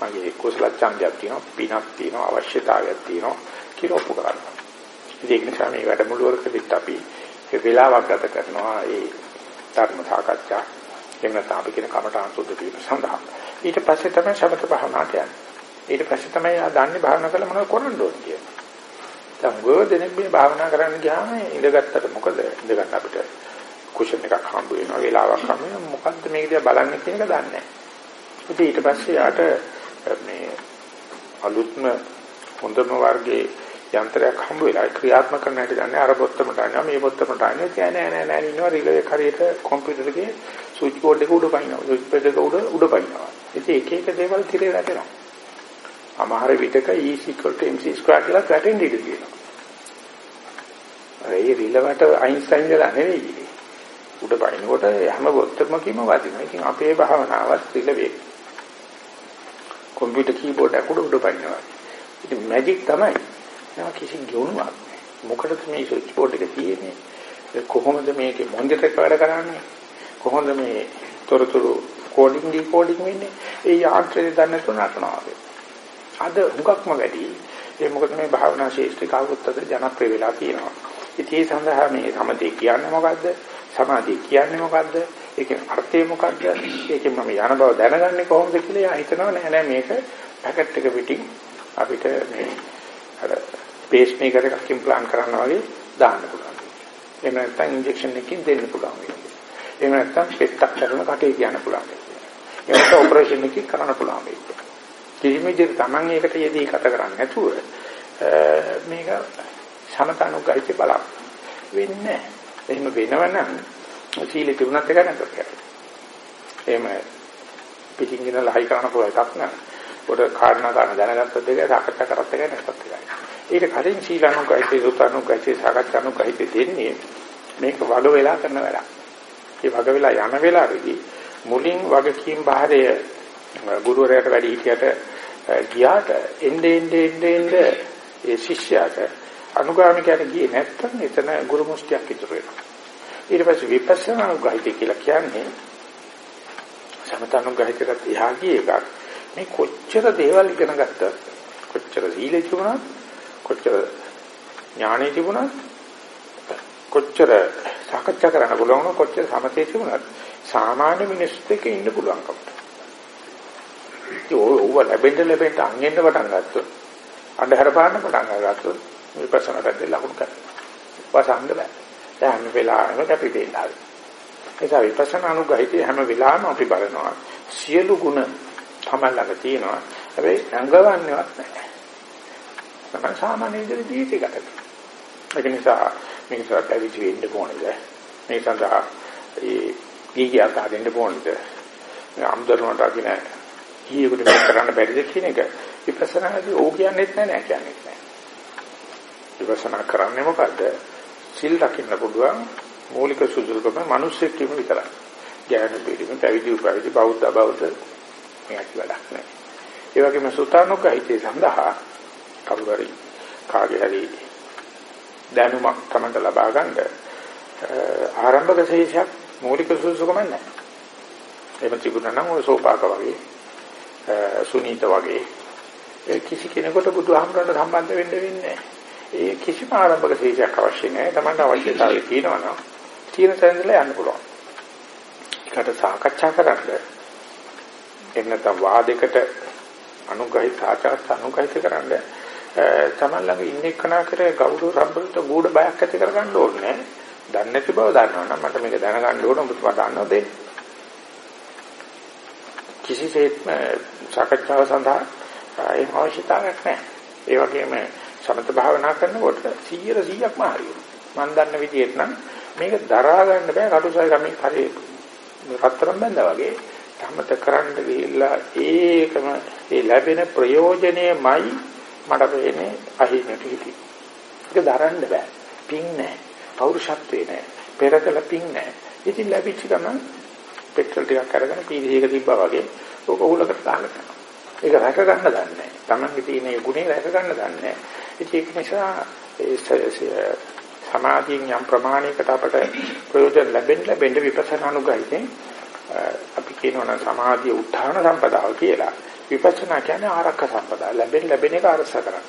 මගේ කුසල ඡන්දයක් තියෙනවා, පිනක් තියෙනවා, අවශ්‍යතාවයක් තියෙනවා කියලා ඔප්පු කරනවා. ඒක නිසා මේ වැඩමුළුවකදීත් අපි ඒ වෙලාවක් ගත කරනවා ඒ ධර්ම සාකච්ඡා එහෙම නැත්නම් අපි කියන කමඨාන් සුද්ධ කිරීම සඳහා. ඊට පස්සේ තමයි සමත භාවනාවට යන්නේ. ඊට පස්සේ තමයි ආ දන්නේ භාවනා කළා මොනවද කරන්න ඕනේ කියලා. දැන් ගොඩනෙක් මේ භාවනා කරන්න ගියාම ඉඳගත්තට මොකද ඉඳගන්න අපිට කුෂන් එකක් හම්බ වෙනවා වෙලාවක් හම්බ වෙනවා මොකද්ද මේක දිහා බලන්න කියන එක දන්නේ නැහැ. ඊට පස්සේ යාට මේ අලුත්ම හොඳම වර්ගයේ යන්ත්‍රයක් හම්බ වෙලා ක්‍රියාත්මක කරන්න හැටි දන්නේ අර පොත්තමට අනිවා මේ පොත්තමට අනිවා. කිය නෑ නෑ නෑ ඉන්නවා. රිලේ හරියට කම්පියුටර් එකේ ස්විච් බෝඩ් එක උඩ පනිනවා. ස්විච් බෝඩ් එක උඩ උඩ පනිනවා. ඉතින් එක එක දේවල් තිරේ වැටෙනවා. අමාර විතක E mc2 කියලා වැටෙන්න ඉඩ තියෙනවා. ඒ රිලවට අයින්ස්ටයින් වෙලා නෙවෙයි. උඩ පනිනකොට හැම පොත්තමකම වදිනවා. ඉතින් අපේ භාවනාවත් රිල වේ කම්පියුටර් කීබෝඩ් එක උඩ උඩ පනිනවා. ඉතින් මැජික් තමයි. ඒවා කිසි ගුණයක් මොකටද මේ ස්විච් බෝඩ් එක තියෙන්නේ? කොහොමද මේකේ මොන්ජර් එක වැඩ කරන්නේ? කොහොමද මේ තොරතුරු කෝඩින් ඩිකෝඩින් වෙන්නේ? ඒ යාන්ත්‍රය දන්නේ නැතුව නටනවා අද හුඟක්ම වැඩි. ඒ මොකද මේ භාවනා ශේෂ්ත්‍ර කවුරුත් අතර ජනප්‍රිය වෙලා තියෙනවා. ඉතින් ඒ සඳහා මේ සමතේ කියන්නේ මොකද්ද? සමාධිය කියන්නේ මොකද්ද? ඒකේ අර්ථය මොකද්ද ඒකෙන් මම යන බව දැනගන්නේ කොහොමද කියලා යා හිතනවා නෑ නෑ මේක පැකට් එක පිටින් අපිට මේ අර පේස් මේකර් එකක් ඉම්ප්ලාන්ට් කරනවා වගේ දාන්න පුළුවන්. එහෙම නැත්නම් ඉන්ජෙක්ෂන් එකකින් දෙන්න පුළුවන්. එහෙම නැත්නම් පෙත්තක් කරන කටේ කියන්න පුළුවන්. එහෙම නැත්නම් ඔපරේෂන් එකකින් කරන්න පුළුවන්. කිසිම විදිහට Taman ඒකට යෙදී කත කරන්නේ නැතුව මේක සමතනුගයිති බලන්න වෙන්නේ නැහැ. එහෙම වෙනවනම් සීල තිබුණත් එක නැතත් කරන්නේ. එහෙම පිටින් ගෙන ලහයි කරන්න පුළුවන් එකක් නෑ. පොඩ කාරණා ගන්න දැනගත්තත් දෙක සාකච්ඡා කරත් එකයි නැත්ත් එකයි. ඊට කලින් සීලානුගහිතේ සුතානුගහිතේ සාකච්ඡානුගහිතේ දෙන්නේ මේක වග වෙලා කරන වැඩක්. ඒ වග වෙලා යන වෙලාවේදී මුලින් වගකීම් බාහිරය ගුරුවරයාට වැඩි හිටියට ගියාට එnde ende ende ende ඒ ශිෂ්‍යයාට අනුගාමිකයට ගියේ නැත්නම් එතන ගුරු මුස්තියක් ඉතුරු වෙනවා. ඊට පස්සේ විපස්සනා අනුගහිතේ කියලා කියන්නේ සමතනුගහිතයට එහා ගිය එකක්. මේ කොච්චර දේවල් ඉගෙන ගත්තත් කොච්චර සීලෙ තිබුණත් කොච්චර ඥානෙ තිබුණත් කොච්චර සාකච්ඡා කරන්න පුළුවන් කොච්චර සමතේ තිබුණත් සාමාන්‍ය මිනිස්සුත් එක්ක ඉන්න පුළුවන්කම. ඒ ඕව ලැබෙන්න ලැබෙන්න අංගෙන්න පටන් ගත්තොත් අන්ධහර පාන්න පටන් ගත්තොත් විපස්සනා පැත්තේ ලකුණු කරනවා. වසන්ද බෑ. දැන් හැම වෙලාවෙම කැපිටේල් ආවේ. ඒක විපස්සනා අනුගහිතේ හැම වෙලාවෙම අපි බලනවා සියලු ಗುಣ තමයි ළඟ තියෙනවා. හැබැයි අංගවන්නේවත් නැහැ. තමයි සාමාන්‍ය විදිහට ජීවිතය ගත කරන්නේ. ඒක නිසා මේක සරත් පැවිදි වෙන්න ඕනේද? මේ සඳහා ඒ ගීගියක් හදන්න ඕනේද? අම්දරුණට අදින කීයකට මේක කරන්න බැරිද කියන එක විපස්සනාදී ඕක කියන්නේත් නැහැ නෑ කියන්නේ නැහැ. විපස්සනා කරන්නේ මොකද්ද? සිල් රකින්න පුළුවන් මූලික සුදුසුකම මිනිස්සෙක් කියමු විතරයි. ඥාන පිළිම පැවිදි උපවිදි බෞද්ධ බෞද්ධ මේක වැඩක් නෑ. ඒ වගේම සුතානුකහිතේ සඳහා කවුරුරි කාගේ හරි දැනුමක් තමන්ට ලබා ගන්න ආරම්භක ශේෂයක් මූලික සුසුකම නැහැ. එහෙම තිබුණා නම් ඔය සෝපාක වගේ සුනීත වගේ කිසි කෙනෙකුට බුදුහාමරට සම්බන්ධ වෙන්න වෙන්නේ ඒ කිසිම ආරම්භක ශේෂයක් අවශ්‍ය නැහැ. තමන්ට අවශ්‍යතාවය තියෙනවා නම් තියෙන තැනදලා යන්න පුළුවන්. ඒකට සාකච්ඡා කරන්න එන්නත වාදයකට අනුගහිත සාචාර්ය අනුගහිත කරන්න තමන් ළඟ ඉන්න එක්කනාකට ගෞරව සම්බන්ධ ගුඩ බයක් ඇති කරගන්න ඕනේ. දන්නේ නැති බව දන්නවනම් මට මේක දැනගන්න ඕන ඔබතුමා දන්නවද? කිසිසේත්ම සාකච්ඡාව සඳහා ඒ අවශ්‍යතාවයක් නැහැ. ඒ වගේම සමත භාවනා කරනකොට 100 100ක්ම හරියනවා. මම දන්න විදිහට නම් මේක දරා ගන්න බෑ කටුසයි ගමේ හරි රත්තරන් බැඳා වගේ තමත කරන්න ගිහිල්ලා ඒකම ඒ ලැබෙන ප්‍රයෝජනයමයි මට වෙන්නේ අහිමිට හිටි. ඒක දරන්න බෑ. පිං නැහැ. පෞරුෂත්වේ නැහැ. පෙරකල පිං නැහැ. ඉතින් ලැබිච්ච ගමන් පෙට්‍රල් ටිකක් අරගෙන පීඩියක තිබ්බා වගේ ඕක උලකට දාලා කරනවා. ඒක රැක ගන්න දන්නේ නැහැ. Tamange තියෙන ඒ ගුණේ රැක ගන්න දන්නේ නැහැ. ඒක නිසා ඒ සමාධියෙන් යම් ප්‍රමාණයකට අපට ප්‍රයෝජන ලැබෙන්න ලැබෙන්න විපස්සනා අනුගහිතෙන් අපි කියනවා නම් සමාධිය උත්හාන සම්පදාව කියලා. විපස්සනා කියන්නේ ආරක්ෂක සම්පදාය. ලැබෙන ලැබෙන එක අරස කරන්න.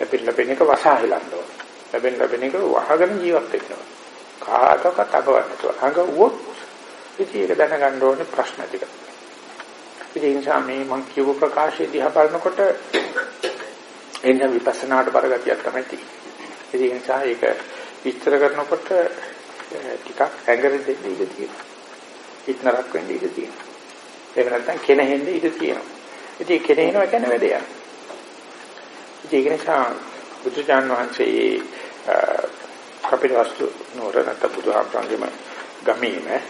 ලැබෙන ලැබෙන එක වසහාහෙලන්න ඕන. ලැබෙන ලැබෙන එක වහගෙන ජීවත් වෙන්න ඕන. කාටවත් අබවන්න ඕන. අඟ වොත් ඉතින් ඒක දැනගන්න ඕනේ ප්‍රශ්න ටික. ඉතින් ඒ නිසා මේ මම කියපු ප්‍රකාශය දිහා බලනකොට එන්න විපස්සනාට බරගතියක් තමයි තියෙන්නේ. ඒ නිසා ඒක විස්තර කරනකොට ටිකක් ඇඟරි දෙන්න ඉඩ තියෙනවා. ඉක්නරක් වෙන්න ඉඩ තියෙනවා. එහෙම නැත්නම් කෙනෙහෙන්න ඉඩ තියෙනවා. ඉතින් කෙනෙහිනවා කියන්නේ වැඩ යන. ඉතින් ඒක නිසා බුදුචාන් වහන්සේ කපිලවස්තු නෝර නැත්නම් බුදුහාමරංගෙම ගමීම මේ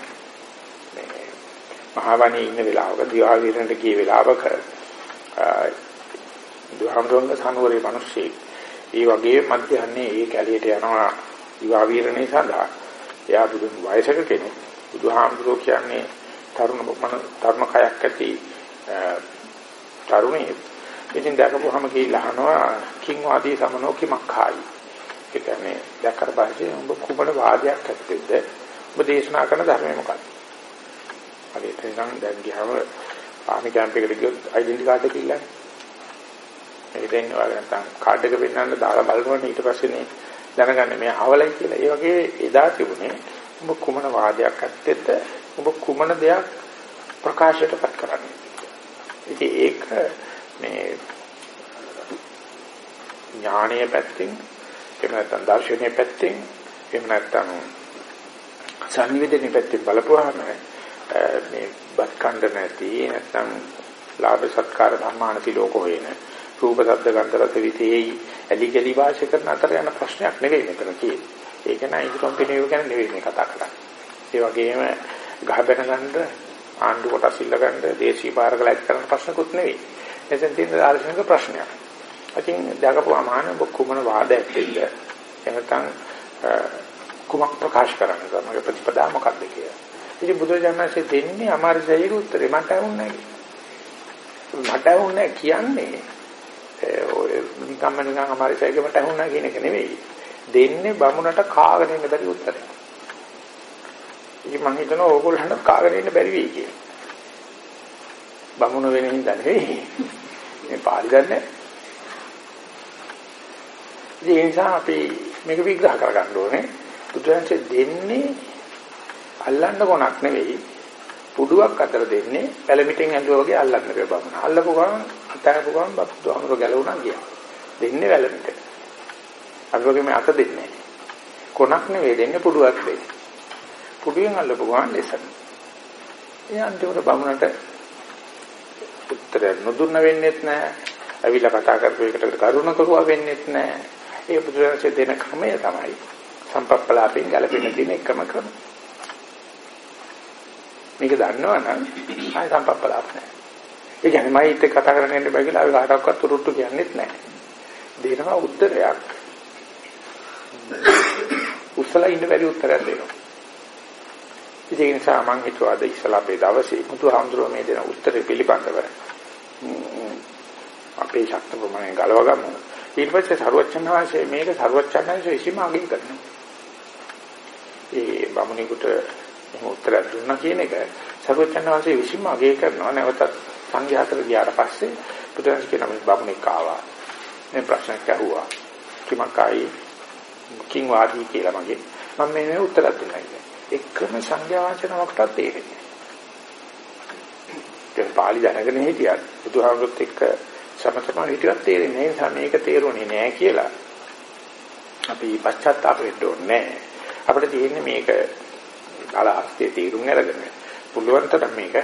මහවණේ ඉන්න වෙලාවක දිවාවිරණට ගිය වෙලාවක බුදුහාමරංග සනුවරේ මිනිස්සෙක් ඒ වගේ මධ්‍යහන්නේ ඒ කැලියට යනවා. දිවාවිරණේ සඳහා. එයා බුදුන් වයසක කෙනෙක්. බුදුහාමරෝ කියන්නේ තරුණ තරුණ කයක් ඇති තරුණේ ඉතින් දැකපුවහම කියලා අහනවා කිං වාදී සමනෝ කිමක්ඛායි ඒ කියන්නේ දැක්කට පස්සේ උඹ කුමන වාදයක් ඇත්තෙද? ඔබ දේශනා කරන ධර්මය මොකක්ද? හරි එතන දැන් ගියාම ආමි කැම්ප් එකට ගියොත් ඩෙන්ටි කාඩ් එක ඉල්ලන්නේ. ඒ දෙන්නේ වල නැත්නම් කාඩ් එක පෙන්නන්න දාලා බලනවනේ ඊට පස්සේනේ දැනගන්නේ මේ අවලයි කියලා. ඒ වගේ එදා තිබුණේ ඔබ කුමන වාදයක් ඇත්තෙද ඔබ කුමන දෙයක් ප්‍රකාශයටපත් කරන්නේ. ඉතින් ඒක මේ ඥානීය පැත්තෙන් එහෙම නැත්නම් දර්ශනීය පැත්තෙන් එහෙම නැත්නම් සංනිවේදනීය පැත්තෙන් බලපුවාම මේ බත් කණ්ඩ නැති නැත්නම් ලාභ සත්කාර ධර්මානති ලෝක හොයන රූප ශබ්ද ගන්ධ රස විතේයි ඇලි ගලි වාසය කරන අතර යන ප්‍රශ්නයක් නෙවෙයි මෙතන තියෙන්නේ. ඒක නයි ඉදකම් පිනේව ගැන නෙවෙයි මේ කතා කරන්නේ. ඒ වගේම ගහ බැන ගන්න ආණ්ඩු කොටස් ඉල්ල ගන්න දේශීය පාරක ලයිට් කරන ප්‍රශ්නකුත් නෙවෙයි. එතෙන් තියෙන දාර්ශනික ප්‍රශ්නයක්. ඉතින් දකපුවාම ආන කුමන වාදයක් දෙන්න. එහෙනම් කුමක් ප්‍රකාශ කරන්න තමයි ප්‍රතිපදා මොකක්ද කියලා. ඉතින් බුදුරජාණන්සේ දෙන්නේ අමාරුසයිගේ උත්තරේ මට වුන්නේ මට වුන්නේ කියන්නේ ඔය නිකම්ම නිකන් අමාරුසයිගේ මට වුණා කියන එක නෙවෙයි. දෙන්නේ බමුණට කාගෙන ඉන්න බැරි උත්තරේ. ඉතින් මම හිතනවා ඕගොල්ලන්ට කාගෙන ඉන්න බැරි වෙයි කියලා. බමුණ වෙන හින්දා නෙවෙයි. මේ පාලි දන්නේ. ඒ නිසා අපි මේක විග්‍රහ කරගන්න ඕනේ. බුදුන්සේ දෙන්නේ අල්ලන්න කොනක් නෙවෙයි. පුඩුවක් අතර දෙන්නේ පැලමිටෙන් ඇඳුවා වගේ අල්ලන්න බෑ බමුණ. අල්ලපු ගමන් අතහැරපු ගමන් බුදුහාමර ගැලවුණා ගියා. දෙන්නේ වැලමිට. අපි වගේ මේ අත දෙන්නේ. කොනක් නෙවෙයි දෙන්නේ පුඩුවක් දෙන්නේ. පුඩුවෙන් අල්ලපු ගමන් ලෙසන. ඒ අන්තිමට බමුණට උත්තර නොදුන්න වෙන්නේත් නැහැ. අවිලා කතා කරපු එකට කරුණ කරුවා වෙන්නේත් නැහැ. ඒ බුදුරජාණන්සේ දෙන ක්‍රමය තමයි සම්පප්පලාපෙන් ගැලපෙන තියෙන එකම ක්‍රම. මේක දන්නවනම් ආය සම්පප්පලාප නැහැ. ඒ කියන්නේ මම ඊට කතා කරගෙන ඉන්න බෑ කියලා අපි කාටවත් උරුට්ටු කියන්නේත් නැහැ. දෙනවා උත්තරයක්. උස්සලා ඉන්න බැරි උත්තරයක් දෙනවා. ඒ නිසා මම හිතුවා අද ඉස්සලා අපේ දවසේ බුදුහාමුදුරුවෝ මේ දෙන උත්තරේ පිළිබඳව අපේ ශක්ති ප්‍රමාණය ගලව ගමු. ඊට පස්සේ සරුවච්චන් වහන්සේ මේක සරුවච්චන් වහන්සේ විසීම අගය කරනවා. ඒ බමුණෙකුට එහෙම උත්තර දුන්නා කියන එක සරුවච්චන් වහන්සේ විසීම අගය කරනවා. නැවතත් සංඝයාතර ගියාට පස්සේ බුදුන්ස් කියන මේ බමුණෙක් ආවා. මේ ප්‍රශ්නයක් අහුවා. කිමකයි කිං වාදී කියලා මගේ මම මේ උත්තර දුන්නා කියන්නේ. එකම සංඥා වචනයකටත් තේරෙන්නේ. දැන් පාලි දැනගෙන හිටියත් බුදුහාමුදුරුත් එක්ක සමතම හිටියත් තේරෙන්නේ නැහැ. නිසා මේක තේරුනේ නැහැ කියලා. අපි පශ්චාත්තාප වෙන්න ඕනේ අපිට තියෙන්නේ මේක අලහස්තේ තීරුම් අරගෙන පුළුවන් තරම් මේක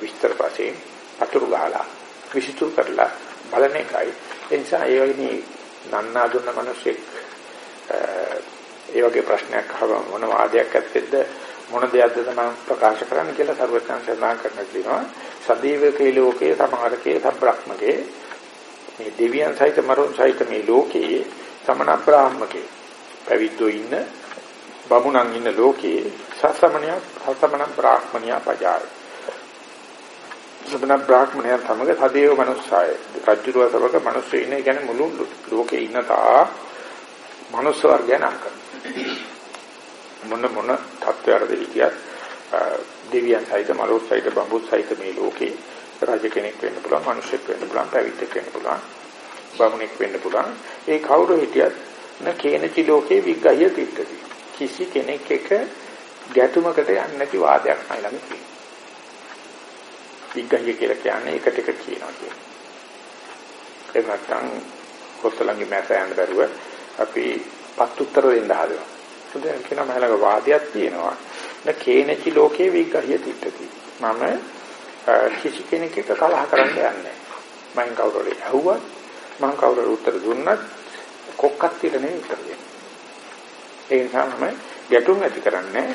විස්තර වශයෙන් අතුරු ගහලා විසිතුරු කරලා බලන එකයි. ඒ නිසා ඒ වගේ නන්නා දුන්න මිනිස්සෙක් ඒ වගේ ප්‍රශ්නයක් අහවම මොන වාදයක් ඇත්තෙද මොන දෙයක්ද තමයි ප්‍රකාශ කරන්න කියලා සර්වඥාන් සඳහන් කරන්න කියනවා සදීවකේ ලෝකයේ සමහරකේ සබ්‍රහ්මකේ මේ දෙවියන් සහිත මරුන් සහිත මේ ලෝකයේ සමන බ්‍රාහ්මකේ පැවිද්දෝ ඉන්න බමුණන් ඉන්න ලෝකයේ සසමණිය සසමණ බ්‍රාහ්මණිය පජාය. සබන බ්‍රාහ්මණය සමග සදේව මනුස්සය. රජුරුව සමග මිනිස්සු ඉන්න කියන්නේ මුළු ලෝකේ ඉන්න තා මනුස්ස වර්ගය නම් කරනවා මොන මොන තත්ත්වයකද හිටියත් දෙවියන් සහිත මලොත් සහිත බඹුත් සහිත මේ ලෝකේ රජ කෙනෙක් වෙන්න පුළුවන් මිනිසෙක් වෙන්න පුළුවන් පැවිද්දෙක් වෙන්න පුළුවන් බමුණෙක් වෙන්න පුළුවන්. ඒ කවුරු හිටියත් න කේනචි ලෝකේ විග්ගහය තිට්ඨති කිසි කෙනෙක් එක ගැටුමකට යන්නේ නැති වාදයක් නයි ළඟ තියෙනවා විග්ගහය කියලා කියන්නේ එකට එක කියනවා කියන්නේ ඒ නැත්තම් කොත්තලංගි මැස යන දරුව අපි පත් උත්තර දෙන්න හදනවා. බුදුන් කියන මහලක වාදයක් තියෙනවා. න කේනචි ලෝකේ විග්‍රහය තිටති. මම කිසි කෙනෙක් එක්ක කලහ කරන්න යන්නේ මම කවුරුරි ඇහුවත් මම කවුරුරි උත්තර දුන්නත් කොක්කක් තියලා නෙවෙයි උත්තර දෙන්නේ. ඒ නිසා මම ගැටුම් ඇති කරන්නේ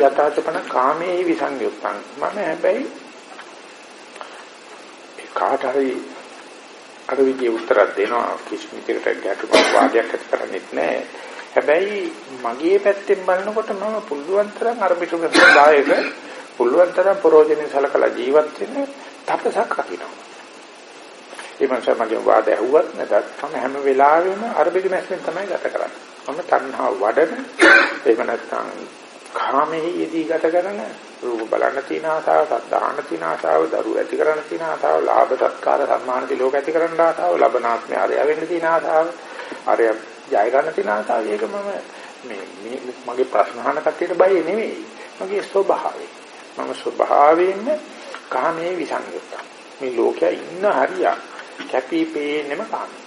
යථාචපන කාමයේ විසංයුක්තං මම හැබැයි කාට හරි අර විදිහේ උත්තරයක් දෙනවා කිසිම විදිහකට ගැටුමක් වාදයක් ඇති කරන්නේත් නැහැ. හැබැයි මගේ පැත්තෙන් බලනකොට මම පුළුවන් තරම් අර පිටුපස්සායක පුළුවන් තරම් ප්‍රෝජනෙ සලකලා ජීවත් වෙන්න තපසක් රකින්නවා. ඒ මනස මගේ වාද ඇහුවත් නැත්නම් මම හැම වෙලාවෙම අර පිටුමැස්සෙන් තමයි ගත කරන්නේ. මම තණ්හා වඩන එහෙම නැත්නම් කාමෙහි යෙදී ගත කරන රූප බලන්න තියෙන ආසාව, සද්ධාහන තියෙන ආසාව, දරුව ඇති කරන්න තියෙන ආසාව, ලාභ සත්කාර සම්මාන දිලෝක ඇති කරන්න ආසාව, ලබනාත්මය ආරය වෙන්න තියෙන ආසාව, ආරය ජය ගන්න තියෙන ආසාව. ඒක මම මේ මගේ ප්‍රශ්න අහන කට්ටියට බය නෙවෙයි. මගේ ස්වභාවය. මම ස්වභාවයෙන්ම කාමයේ විසංයුක්ත. මේ ලෝකයේ ඉන්න හරියක් කැපී පේන්නම කාමයේ.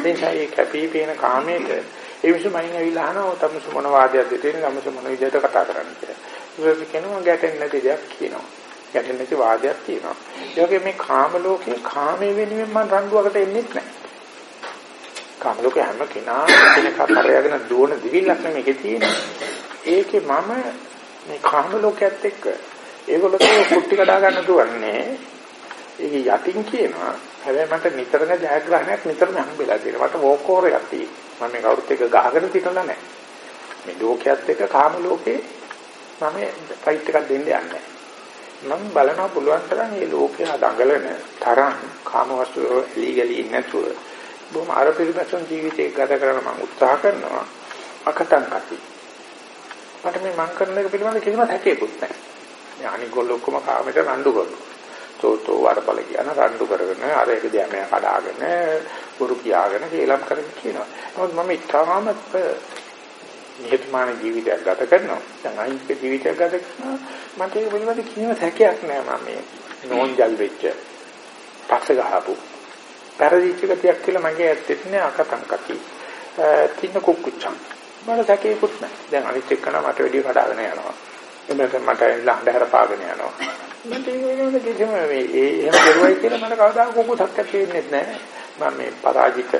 එනිසා මේ කැපී පේන කාමයට ඒ මිනිස්සු මයින් ඇවිල්ලා අහනවා තමස මොන වාදයක්ද තියෙන්නේ තමස මොන විදිහට කතා කරන්නේ කියලා. ඒක කියනවා ගැටෙන්නේ නැති දෙයක් කියනවා. ගැටෙන්නේ නැති වාදයක් කියනවා. ඒ වගේ මේ කාම ලෝකේ කාමයේ වෙනුවෙන් මම රණ්ඩුවකට එන්නේ නැහැ. කාම ලෝකේ හැම කෙනා කෙනෙක් කරගෙන දුවන දිවිලක් නෙමෙයි තියෙන්නේ. ඒකේ මම මේ කාම ලෝකයේත් එක්ක ඒගොල්ලෝ කුට්ටි කඩා ගන්න දුවන්නේ. ඒක යටින් කියනවා. හැබැයි මට නිතරම ජයග්‍රහණයක් නිතරම හම්බෙලා තියෙනවා. මට වෝක් ඕවර් එකක් තියෙනවා. මම මේ කවුරුත් එක්ක ගහගෙන පිටලා නැහැ. මේ ලෝකයේත් එක්ක කාම ලෝකේ මම ෆයිට් එකක් දෙන්න යන්නේ මම බලනවා පුළුවන් තරම් මේ ලෝකේ දඟලන තරම් කාම වස්තු ලීගලි නැතුව බොහොම අර පිළිබසන් ජීවිතේ ගත කරන්න මම උත්සාහ කරනවා අකටන් කටි මට මේ මං කරන එක පිළිබඳ කිසිම හැකියාවක් නැහැ. මේ අනිගොල්ලෝ ඔක්කොම කාමයට රණ්ඩු කරනවා. තෝතෝ වරපල කියන රණ්ඩු කරගෙන අර එක දෙයම කඩාගෙන වරු කියාගෙන කේලම් කරගෙන කියනවා. නමුත් මම ඉතාමත් නිහතමානී ජීවිතයක් ගත කරනවා. දැන් අහිංසක ජීවිතයක් ගත කරනවා. මට ඒක පිළිබඳ කිසිම සැකයක් නෑ මම මේ නෝන්ජල් වෙච්ච පස්ස ගහපු. පෙරදිච්ච ගතියක් කියලා මගේ ඇත්තෙත් නෑ අකතං කති. තින්න කුක්කුච්චම්. මට සැකේකුත් නෑ. දැන් අනිත් එක්කන මට වැඩි කඩාගෙන යනවා. එමෙතන මට ලහඬහැර පාගෙන යනවා. මට ඒක වෙනවද කිසිම මේ ඒ එහෙම කරුවයි කියලා මට කවදාක කුකුසක් ඇති වෙන්නේ නැහැ. මම මේ පරාජිත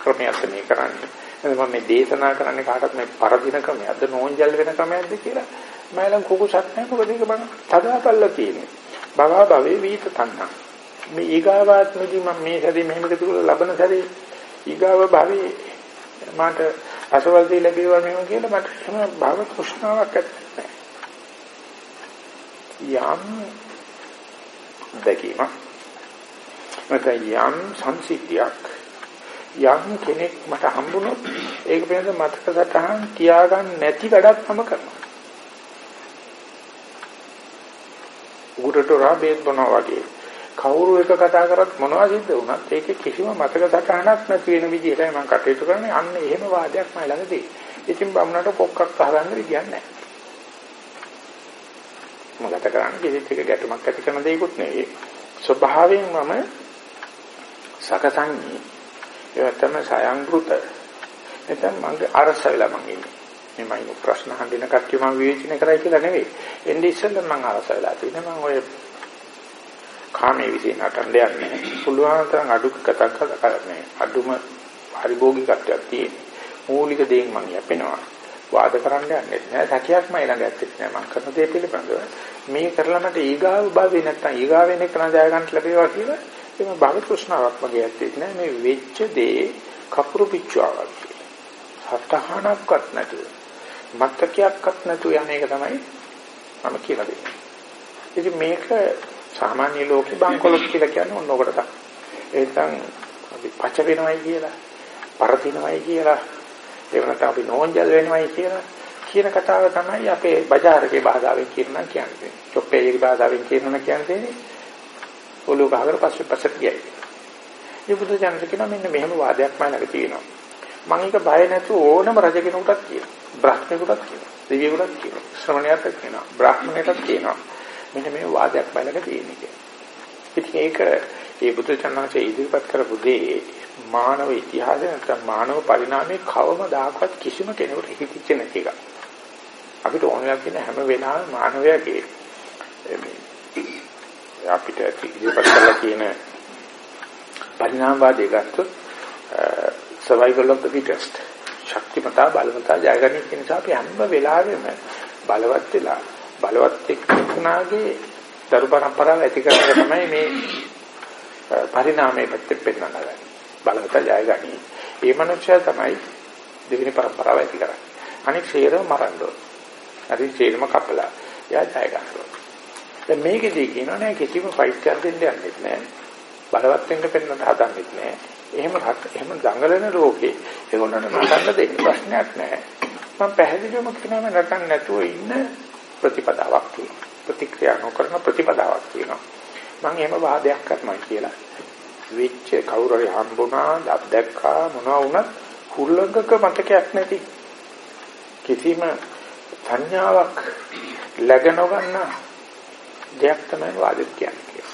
ක්‍රමයක් මේ කරන්නේ. මම මේ දේශනා කරන්නේ කාටත් මේ පරදින ක්‍රමයක්ද නෝන්ජල් වෙන ක්‍රමයක්ද කියලා මම ළඟ කුකුසක් නැහැ මොකද ඒක මම තදාපල්ලා තියෙන්නේ. භවා භවේ වීත තණ්හා. මේ ඊගාවාත්මදී මම මේ සැරේ මෙහෙම එකතු කරලා ලබන සැරේ ඊගාව භවයේ මට අසවල් ලැබේවා මෙහෙම කියලා මට එහෙම භව තෘෂ්ණාවක් නැහැ. යම් දැකීමක් නැත්නම් යම් සංසිද්ධියක් යම් කෙනෙක් මට හම්බුනොත් ඒක පිළිබඳ මතක සටහන් තියාගන්න නැති වැඩක් මම කරනවා. උඩට රාබේත් බනවා වගේ කවුරු එක කතා කරත් මොනවා සිද්ධ වුණත් ඒකේ කිසිම මතක සටහනක් නැති වෙන විදිහටයි මම කටයුතු කරන්නේ. අන්න එහෙම වාදයක් මම ළඟ තියෙනවා. ඉතින් බමුණට කොක්කක් අහගන්න විදියක් නැහැ. මොකද කරන්නේ කිසිත් එක ගැටුමක් ඇති කරන දෙයක්වත් නෙවෙයි. ස්වභාවයෙන් මම සකසන්නේ ඒ තමයි සයන්ෘත. එතන මගේ අරස වෙලා මම ඉන්නේ. මේ මම ප්‍රශ්න අහන්න කට්ටිය මම විවේචනය කරයි කියලා නෙවෙයි. එන්නේ ඉස්සෙල්ලා මම අරස වෙලා තියෙනවා. මම ඔය කාමයේ විසින් නටන්න යන්නේ. පුළුවන් තරම් අඩු කතා කරන්නේ. අඩුම පරිභෝගිකත්වයක් තියෙන. මූලික දේන් මම යැපෙනවා. වාද කරන්න යන්නේ නැහැ. සැකයක් මම ළඟ ඇත්තේ නැහැ. මම කරන දේ පිළිබඳව මේ කරලා මට ඊගාව භාවේ නැත්තම් ඊගාවෙන් එක නදා ගන්න ලැබේවා කියලා ඒක භව තෘෂ්ණාවක් වගේ ඇත්තේ නැහැ. මේ වෙච්ච දේ කපුරු පිච්චුවාවක්. හතහනක්වත් නැතුව මතකයක්වත් නැතුව යන එක තමයි මම කියලා දෙන්නේ. ඉතින් මේක සාමාන්‍ය ලෝකේ බංකොලොත් කියලා කියන්නේ ඔන්න ඔකට තමයි. ඒ නැත්නම් අපි පච වෙනවයි කියලා, පරතිනවයි කියලා, එහෙම නැත්නම් අපි නෝන්ජල් වෙනවයි කියලා කියන කතාව තමයි අපේ බજારකේ භාෂාවෙන් කියනවා කියන්නේ. චොප්පේයේ භාෂාවෙන් කියනවා කියන්නේ ඔලුව ගහකට පස්සේ පස්සට ගියයි. මේ බුදු ජානක කියනවා මෙන්න මෙහෙම වාදයක් මම ළඟ තියෙනවා. මම ඒක බය නැතුව ඕනම රජ කෙනෙකුටත් කියනවා. බ්‍රහ්මණයෙකුටත් කියනවා. දෙවියෙකුටත් කියනවා. ශ්‍රමණයාටත් කියනවා. බ්‍රාහ්මණයටත් කියනවා. මෙන්න මේ වාදයක් මම ළඟ තියෙන කියලා. ඉතින් ඒක ඒ බුදු චන්නාංශයේ ඉදිරිපත් කරපු දේ මානව ඉතිහාසය නැත්නම් මානව පරිණාමයේ කවමදාකවත් කිසිම කෙනෙකුට හිතිච්ච නැති එකක්. අපිට ඕනලා තියෙන හැම වෙලාවෙම මානවයාගේ අපිට ඉදිරිපත් කරලා කියන පරිණාමවාදී ගත්තොත් survival of the fittest ශක්තිමතා බලවතා ජයගනි කියන නිසා අපි හැම වෙලාවෙම බලවත් වෙලා බලවත් එක්කනාගේ දරු පරම්පරාව ඇති කරන තමයි මේ පරිණාමයේ පැත්තෙන් පෙන්වන්නේ බලවතා ජයගනි. ඒ මනුස්සයා තමයි දෙවෙනි පරම්පරාව ඇති කරන්නේ. අනික ශේරම මරන්න ඕන. හරි ශේරම කපලා එයා ජය ගන්නවා. දැන් මේකෙදී කියනවා නෑ කිසිම ෆයිට් එකක් දෙන්න යන්නෙත් නෑ. බලවත් වෙන්න පෙන්නට හදන්නෙත් නෑ. එහෙම එහෙම දඟලන ලෝකේ ඒගොල්ලන්ට නටන්න දෙන්න ප්‍රශ්නයක් නෑ. මම පැහැදිලිවම කියනවා නටන්න නැතුව ඉන්න ප්‍රතිපදාවක් තියෙනවා. ප්‍රතික්‍රියා නොකරන ප්‍රතිපදාවක් තියෙනවා. මම එහෙම වාදයක් කරනවා කියලා. වෙච්ච කවුරු හරි හම්බුණා, අත්දැක්කා මොනවා වුණත් හුල්ලඟක මතකයක් නැති කිසිම සංඥාවක් läග නොගන්න දෙයක් තමයි වාදෙත් කියන්නේ.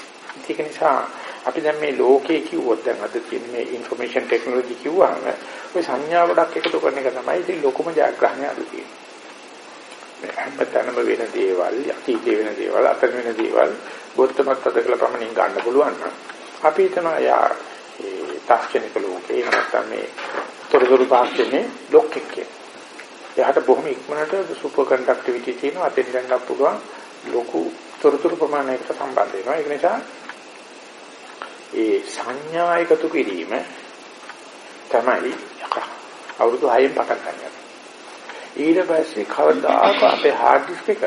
ඒක නිසා අපි දැන් මේ ලෝකේ කිව්වොත් දැන් අද තියෙන මේ ইনফরমේෂන් ටෙක්නොලොජි කිව්වම ওই සංඥා ගොඩක් එකතු කරන එක තමයි ඉතින් ලොකුම ජයග්‍රහණය අද තියෙන්නේ. මේ හැමතැනම වෙන දේවල්, අතීතේ වෙන දේවල්, අතර වෙන දේවල් ගොත්තමත් අද කළ ප්‍රමණින් ගන්න පුළුවන් නම් අපි හිතනවා යා ඒ තාක්ෂණික ලෝකේ නැත්නම් මේ තොරතුරු තාක්ෂණයේ ලොක්කෙක් කියලා. එයාට බොහොම ඉක්මනට සුපර් කන්ඩක්ටිවිටි තියෙනවා අතෙන් ගන්න පුළුවන් ලොකු තොරතුරු ප්‍රමාණයකට සම්බන්ධ වෙනවා. ඒක නිසා ඒ සංඥා එකතු කිරීම තමයි අවුරුදු 6න් පටන් ගන්නවා. ඊට පස්සේ කවදාක අපේ හાર્ඩ් ඩිස්ක් එක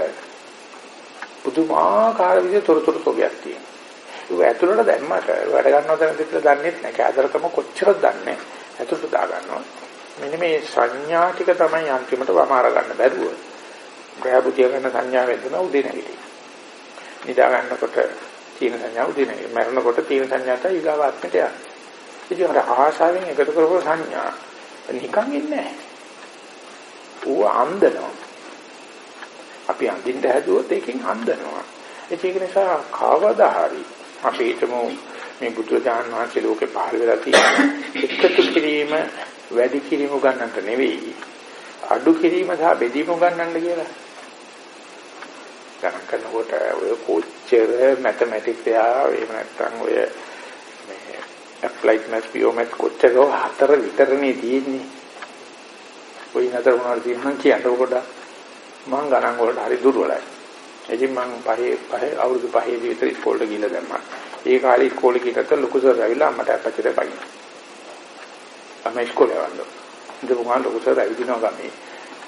පුදුමාකාර විදිහට තොරතුරු තෝගයක් තියෙනවා. ඒක ඇතුළට දැම්මට වැඩ ගන්නවද නැතිද දන්නේ නැහැ. කෑදරකම කොච්චරද දන්නේ. ඇතුළට දා ගන්නවා. මෙන්න මේ සංඥා ටික තමයි අන්තිමට වමාර ගන්න බැරුව. ග්‍රහබුතිය ගන්න සංඥා වෙන්න උදේ නැගිටිනවා. නිදා ගන්නකොට තීන සංඥා උදේ නැහැ. මරණකොට තීන සංඥාට ඊගාව ආත්මයට යනවා. ඉතින් අර ආශාවෙන් එකතු කරපු සංඥා නිකන් ඉන්නේ නැහැ. ඌ අන්දනවා. අපි අඳින්න හැදුවොත් ඒකෙන් අන්දනවා. ඒක නිසා කවදා හරි අපි හිතමු මේ බුදුරජාණන් වහන්සේ ලෝකේ පහළ වෙලා තියෙන එකතු කිරීම වැඩි කිරීම ගන්නන්ට නෙවෙයි අඩු කිරීම සහ බෙදීම ගන්නන්න කියලා. ගණන් කරනකොට ඔය කොච්චර මැතමැටික්ස් යා එහෙම නැත්නම් ඔය මේ ඇප්ලයිඩ් මැත් පියෝමැත් කොච්චර හතර විතරනේ තියෙන්නේ. ඔය නතර මොනවද තියෙනවා කියන්න කොට මං ගණන් වලට හරි දුර්වලයි. ඉතින් මං පහේ පහේ අවුරුදු පහේ විතර ඉස්කෝලේට ගිහලා දැම්මා. ඒ කාලේ ඉස්කෝලේ ගිහලා ලොකු සර් ඇවිල්ලා අම්මට අපච්චිට බයින. අම්ම ඉස්කෝලේ වන්දෝ. ඉතින් මොකක්ද ලොකු සර් ඇවිදිනවා ගමේ.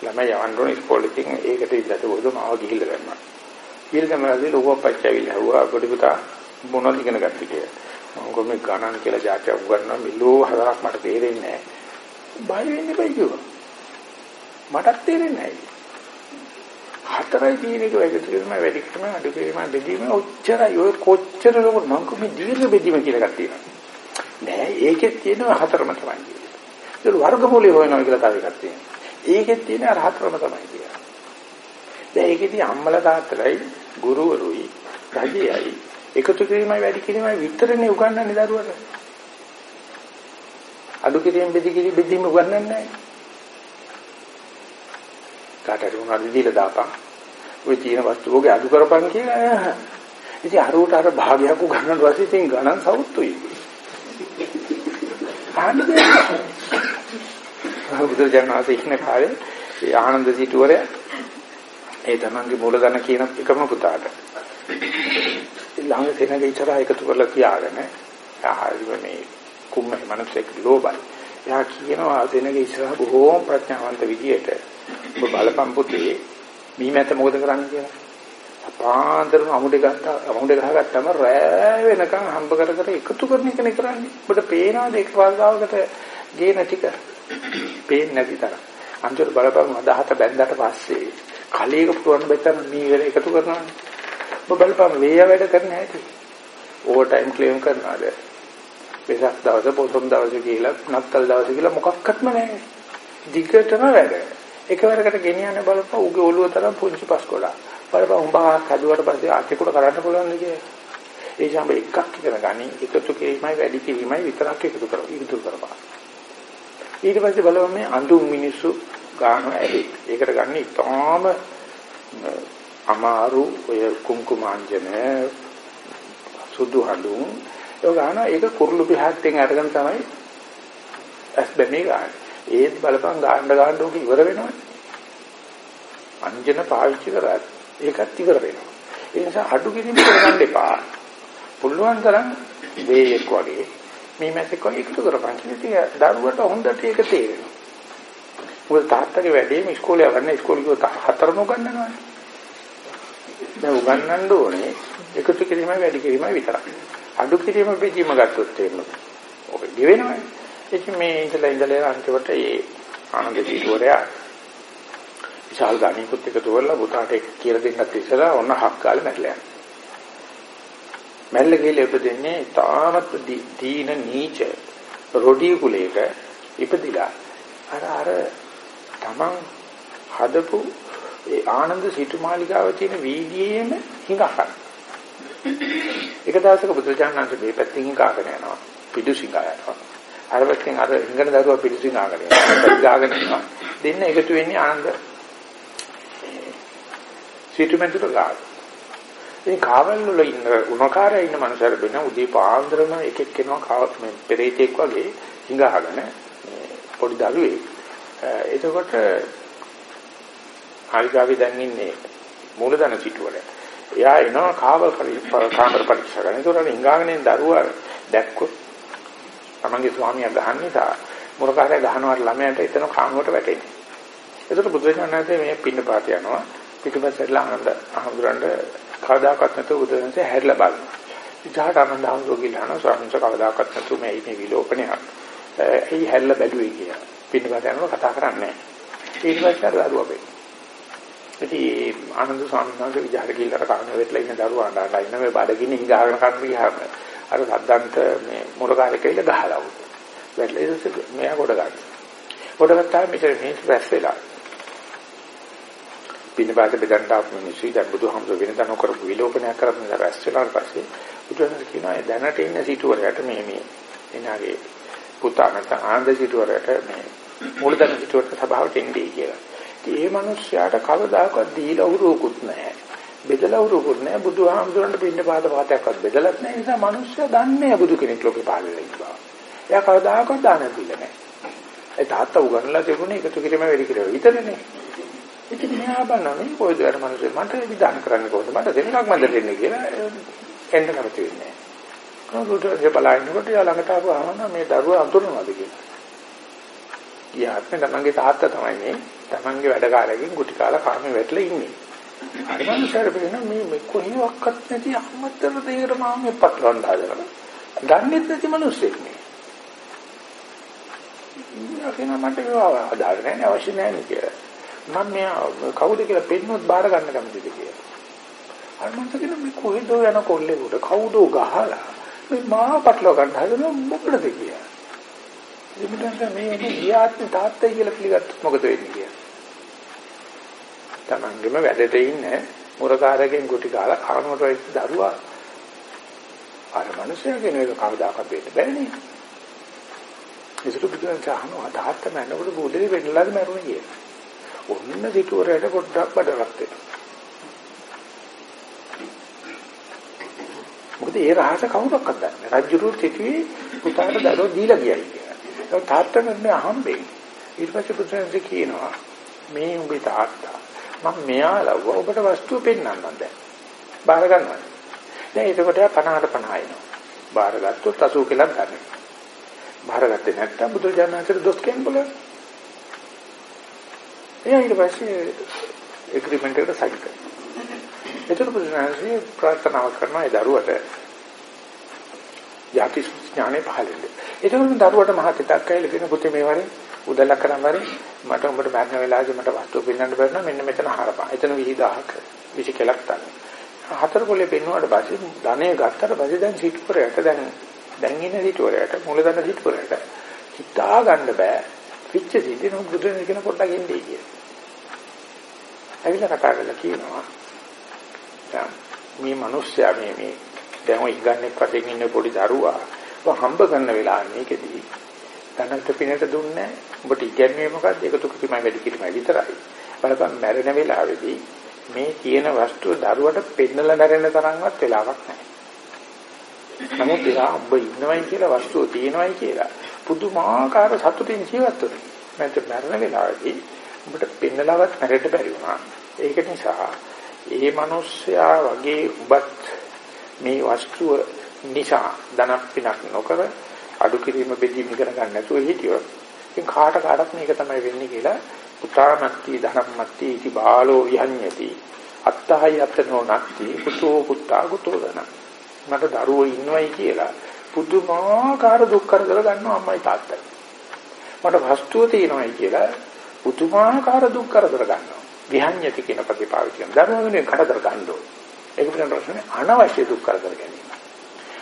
ළමයි යවන්න ඕනේ ඉස්කෝලේ ඉතින් ඒකට ඉඳලා පොදු මාව ගිහිල්ලා දැම්මා. ඊට තමයි ලොකු අපච්චි ඇවිල්ලා හුවා පොඩි පුතා මොනවද ඉගෙන ගත්තේ කියලා. මම කොහොම ගණන් කියලා જાතිය උගන්වනවා මිලෝ හතරක් මට තේරෙන්නේ නැහැ. බය වෙන්න එපා කිව්වා. මටත් තේරෙන්නේ නැහැ. හතරයි තියෙන එක වැඩි කිරීම වැඩි කිරීම අඩු කිරීම බෙදීම ඔච්චරයි. ඔය කොච්චර ලොකු මං කොහේ දීර්ඝ බෙදීම කියලා එකක් තියෙනවා. නෑ ඒකෙත් තියෙනවා හතරම තමයි ඒක වර්ගමූලය හොයනවා කියලා තව එකක් තියෙනවා. ඒකෙත් තියෙන අර හතරම තමයි කියලා දැන් ඒකෙදී අම්මලා තාත්තලයි ගුරුවරුයි රජයයි එකතු කිරීමයි වැඩි කිරීමයි විතරනේ උගන්වන්නේ දරුවට. අඩු කිරීම බෙදි කිරීම බෙදීම උගන්වන්නේ නැහැ කාට හරි මොනවද දීලා දාපන්. ওই තියෙන වස්තු භෝගේ අඩු කරපන් කියලා. ඉතින් අරුවට අර භාගයක් උගන්නන වාසේ ඉතින් ගණන් සවුත්තුයි. ආනන්ද බුදුරජාණන් ඉන්න කාලේ ඒ ආනන්ද සිටුවරය ඒ තමන්ගේ මූලධන කියන එකම පුතාට ළඟ සෙනග ඉතරා එකතු කරලා තියාගෙන ආහාරි මේ කුම්මේ මනසෙක් ලෝබයි. එයා කියනවා සෙනග ඉස්සරහ බොහෝම ප්‍රඥාවන්ත විදියට ඔබ බලපම් පුතේ මේ මැත මොකද කරන්නේ කියලා. අපාන්තරම අමුඩේ ගත්තා අමුඩේ ගහගත්තම රෑ වෙනකන් හම්බ කර කර එකතු කරන එකනේ කරන්නේ. ඔබට පේනවාද එක වර්ගාවකට ගේන ටික? පේන්නේ නැති තරම්. අන්තිමට බලපම් අදහත බැන්දට පස්සේ කලයක පුරවන්න බැතම මේ වෙල එකතු කරනවානේ. ඔබ බලපම් වේය වැඩ කරන්න ඇති. ඕවර් ටයිම් ක්ලේම් කරනවාද? වෙසක් දවස පොසොන් දවස කියලා නත්තල් දවස කියලා මොකක්වත්ම නැහැ. දිගටම වැඩ. එකවරකට ගෙනියන්න බලපුවා උගේ ඔළුව තරම් පුංචි පස්කොලා. බලපුවා උඹක් හදුවට පස්සේ අතිකුඩ කරන්න පුළුවන් ද කියලා. ඒ සම්බ එකක් ඉගෙන ගනි එකතු කිරීමයි වැඩි කිරීමයි විතරක් එකතු කරව. ඉතුරු කරපන්. ඊට පස්සේ බලව මේ අඳුන් මිනිස්සු ගාන ඇහි. ඒකට ගන්න ඉතාම අමාරු ඔය කුංකුමාංජන සුදු හඳුන් ඒ ගාන ඒක කුරුළු පිහත්තෙන් අරගෙන තමයි ඇස් බැමේ ගන්න. ඒත් බලපන් ගාන්න ගාන්න ඕක ඉවර වෙනවනේ. අංජන පාවිච්චි කරත් ඒකත් ඉවර වෙනවා. ඒ නිසා අඩු කිරීම කරගන්න එපා. පුළුවන් තරම් වේයක් වගේ මේ මැසෙක් වගේ එකතු කරපන් කියලා දරුවට හොඳට ඒක තේරෙනවා. මොකද තාත්තගේ වැඩේම ඉස්කෝලේ යවන්න ඉස්කෝලේ ගිහුව හතරම උගන්වනවානේ. දැන් උගන්වන්න ඕනේ එකතු කිරීමයි වැඩි කිරීමයි විතරයි. අඩු කිරීම පිටීම ගත්තොත් තේරෙනවා. ඔක ගෙවෙනවනේ. ඉතින් මේ ඉඳලා ඉඳලා අන්තිමට ඒ ආනන්ද ජීවරයා විශාල ගණිකුත් එකතු කරලා පුතාට කියලා දෙන්නත් ඉස්සලා ඔන්න හක් කාලේ මැරලා යනවා. මැල්ල ගිහලා ඉපදෙන්නේ තාමත් දීන නීච රොඩි කුලයක ඉපදිලා අර අර තමන් හදපු ඒ ආනන්ද සිටුමාලිගාව තියෙන වීදියේම හිඟහන. එක දවසක බුදුචානන්සේ මේ පැත්තෙන් හිඟාගෙන යනවා. පිටු සිඟා යනවා. අර පැත්තෙන් අර ඉංගන දරුවා පිටු සිඟාගෙන යනවා. ගාගෙන යනවා. දෙන්න එකතු වෙන්නේ ආනන්ද සිටුමෙන්තුට ගාන. ඉතින් කාවල් වල ඉන්න උණකාරය ඉන්න මනුස්සයර වෙන උදේ පාන්දරම එකෙක් කෙනවා කාව මේ පෙරේතෙක් වගේ හිඟහගෙන පොඩි දරුවෙක්. එතකොට ආලිගාවේ දැන් ඉන්නේ මූලධන සිටුවල. එයා එනවා කාවල් කාමර පරීක්ෂා කරන. ඒතකොට හිඟාගෙන දරුවා දැක්කොත් තමන්ගේ ස්වාමියා ගහන නිසා මුරකාරය ගහනවට ළමයාට එතන කාමුවට වැටෙන්නේ. ඒතකොට බුදුරජාණන් මේ පින්න පාත යනවා. පිටිපස්සට ආනන්ද අහමුදුරන්ට කවදාකවත් නැතුව බුදුරජාණන්සේ හැරිලා බලනවා. ඉතහාට ආනන්ද අහමුදුර කියලා ස්වාමීන් වහන්සේ කවදාකවත් නැතුව මේ මේ විලෝපනයක්. ඒ හැරිලා බැලුවේ කියලා. පින්න පාත යනවා කතා කරන්නේ නැහැ. ඊට පස්සේ අර දරුවා බෙයි. ඉතින් ආනන්ද ස්වාමීන් වහන්සේ විජහර ගිහිල්ලා කන වෙట్లా ඉන්න දරුවා අඬලා ඉන්න මේ බඩගිනි හිඟාගෙන කන්න ගියාම අර සද්දන්ට මේ මොරකාරේ කියලා ගහලා වුණා. වැටලා ඉතින් මෙයා කොට ගන්න. කොට ගත්තාම මෙතන මේ රැස් වෙලා. පින්නපාත බෙදන්න ආපු මිනිස්සු දැන් බුදුහාමුදුර වෙනදා නොකරපු විලෝපනයක් කරපු රැස් වෙලාට පස්සේ බුදුහාමුදුර කියනවා දැනට ඉන්න සිටුවරයට මේ මේ එනාගේ පුතා නැත්නම් ආනන්ද සිටුවරයට මේ මූලධන සිටුවරට සභාවට එන්නේ කියලා. ඉතින් ඒ මිනිස්යාට කවදාකවත් දීලා උරුකුත් නැහැ. බෙදලා උරුකුත් නැහැ. බුදුහාමුදුරන්ට පින්නපාත වාතයක්වත් බෙදලත් නැහැ. ඒ නිසා මිනිස්සයා දන්නේ බුදු කෙනෙක් ලෝකේ පහළ වෙලා ඉන්න බව. එයා කවදාකවත් දාන දෙන්නේ නැහැ. ඒ තාත්තා උගන්ලා තිබුණේ එකතු කිරීම වැඩි කියලා විතරනේ. ඉතින් මෙහා බලන්නේ කොයිද අර මිනිස්සු මට විධාන කරන්න කොහොමද මට දෙන්නක් මන්ද දෙන්නේ කියලා එන්න කරති වෙන්නේ. කවුරුද ඒ බලනකොට යා ළඟට ආපුවාම මේ දරුවා අඳුරනවාද කියලා. ඊයාත්මේ තමන්ගේ තාත්තා තමයි මේ තමන්ගේ වැඩකාරයෙන් ගුටි කාලා කාමේ වැටලා ඉන්නේ. අර මනුස්සයර බේන මේ මේ කොහේවත් නැති අම්මතර දෙයකට මම මේ පටලවන්න හදනවා. දන්නේත් නැති මිනිස්සෙක් මේ. ඉතින් මට ඒවා අදාළ නැහැ අවශ්‍ය නැහැ කියලා. මම මෙයා කවුද කියලා පෙන්නොත් බාර ගන්න කැමතිද කියලා. අර මං කියන මේ කොහෙද යන කොල්ලේ උඩ කවුද ගහලා මේ මා පටලව ගන්න හදන මොකටද කියලා. ඉතින් මේ මේ ගියාත් තාත්තයි කියලා පිළිගත්තොත් මොකද වෙන්නේ කියලා. Tamangema වැඩට ඉන්නේ මුරකාරයෙන් ගුටි කාලා කනවට වෙච්ච දරුවා අර මිනිස්සයා කියන එක කවදාකවත් වෙන්න බෑනේ. ඒසුතු පිටුවෙන් චාහනවා තාත්තා මැනකොට බුදේ වෙන්නලාද මරුනේ කියලා. ඔන්න සිටුවරයට පොඩ්ඩක් බඩලක් වෙනවා. මොකද ඒ රහස කවුරක්වත් දන්නේ නැහැ. රජුරු සිටුවේ පුතාට දරුවෝ දීලා ගියයි කියලා. ඒක තාත්තා මෙන්න අහම්බෙන්. ඊට පස්සේ පුතේ කියනවා මේ උඹේ තාත්තා මම මෙයා ලව්ව ඔබට වස්තුව පෙන්වන්නම් දැන්. බාර ගන්නවා. දැන් ඒකට 50ට 50 එනවා. බාරගත්තොත් 80 කියලා ගන්න. බාරගත්තේ නැත්නම් බුදුරජාණන්සේ දොස් කියන බලන්න. එයා ඊට පස්සේ එග්‍රීමන්ට් එකට සයින් කරනවා. එතකොට බුදුරජාණන්සේ ප්‍රාර්ථනා කරනවා ඒ දරුවට යටි ඥානෙ පහළ වෙන්නේ. එතකොට දරුවට මහත් හිතක් ඇවිල්ලා කියන පුතේ මේ වරේ උදැල්ලක් කරන් වරේ මට උඹට මරණ වෙලාවේදී මට වස්තුව පෙන්වන්න බැරි නම් මෙන්න මෙතන හරපා. එතන 20000ක් 20 කලක් ගන්න. හතර පොලේ පෙන්වුවාට පස්සේ ධනෙ ගත්තට පස්සේ දැන් සිටුපරයට දැන් දැන් ඉන්න සිටුපරයට මූලධන සිටුපරයට හිතා ගන්න බෑ. පිච්ච සිටින බුදුන් කියන පොඩ්ඩක් එන්නේ කිය. ඇවිල්ලා කතා කරලා කියනවා දැන් මේ මිනිස්සයා මේ මේ දැන් ඔය ඉගන්නෙක් වශයෙන් ඉන්න පොඩි දරුවා හම්බ කරන වෙලාව මේකෙදී ධනත් පිනට දුන්නේ ඔබට ඉගැන්වීම මොකද්ද? එකතු කිරීමයි වැඩි කිරීමයි විතරයි. බලපන් මැරෙන වෙලාවේදී මේ කියන වස්තුව දරුවට පෙන්නලා මැරෙන්න තරම්වත් වෙලාවක් නැහැ. නමුත් එයා ඔබ ඉන්නවයි කියලා වස්තුව තියෙනවයි කියලා පුදුමාකාර සතුටින් ජීවත් වෙනවා මට මැරෙන වෙලාවේදී ඔබට පෙන්නලවත් මැරෙන්න බැරි වුණා. ඒක නිසා ඒ මිනිස්සයා වගේ ඔබත් මේ වස්තුව නිසා ධනක් පිනක් නොකර අඩු කිරීම බෙදීම ඉගෙන ගන්න නැතුව හිටියොත් ඉතින් කාට කාටත් මේක තමයි වෙන්නේ කියලා පුතාමත්ති ධනම්මත්ති ඉති බාලෝ විහඤ්ඤති. අත්තහයි අත්තනෝ නත්ති කුතෝ පුත්තා කුතෝ ධන මට දරුවෝ ඉන්නවයි කියලා පුදුමාකාර දුක් කරදර ගන්නවා අම්මයි තාත්තයි. මට වස්තුව තියෙනවයි කියලා පුදුමාකාර දුක් කරදර ගන්නවා. විහඤ්ඤති කියන පදේ පාවිච්චි කරන දරුවෝ වෙනුවෙන් කරදර ගන්නවා ඒක පිළිබඳ ප්‍රශ්නේ අනවශ්‍ය දුක් කරදර ගැනීම.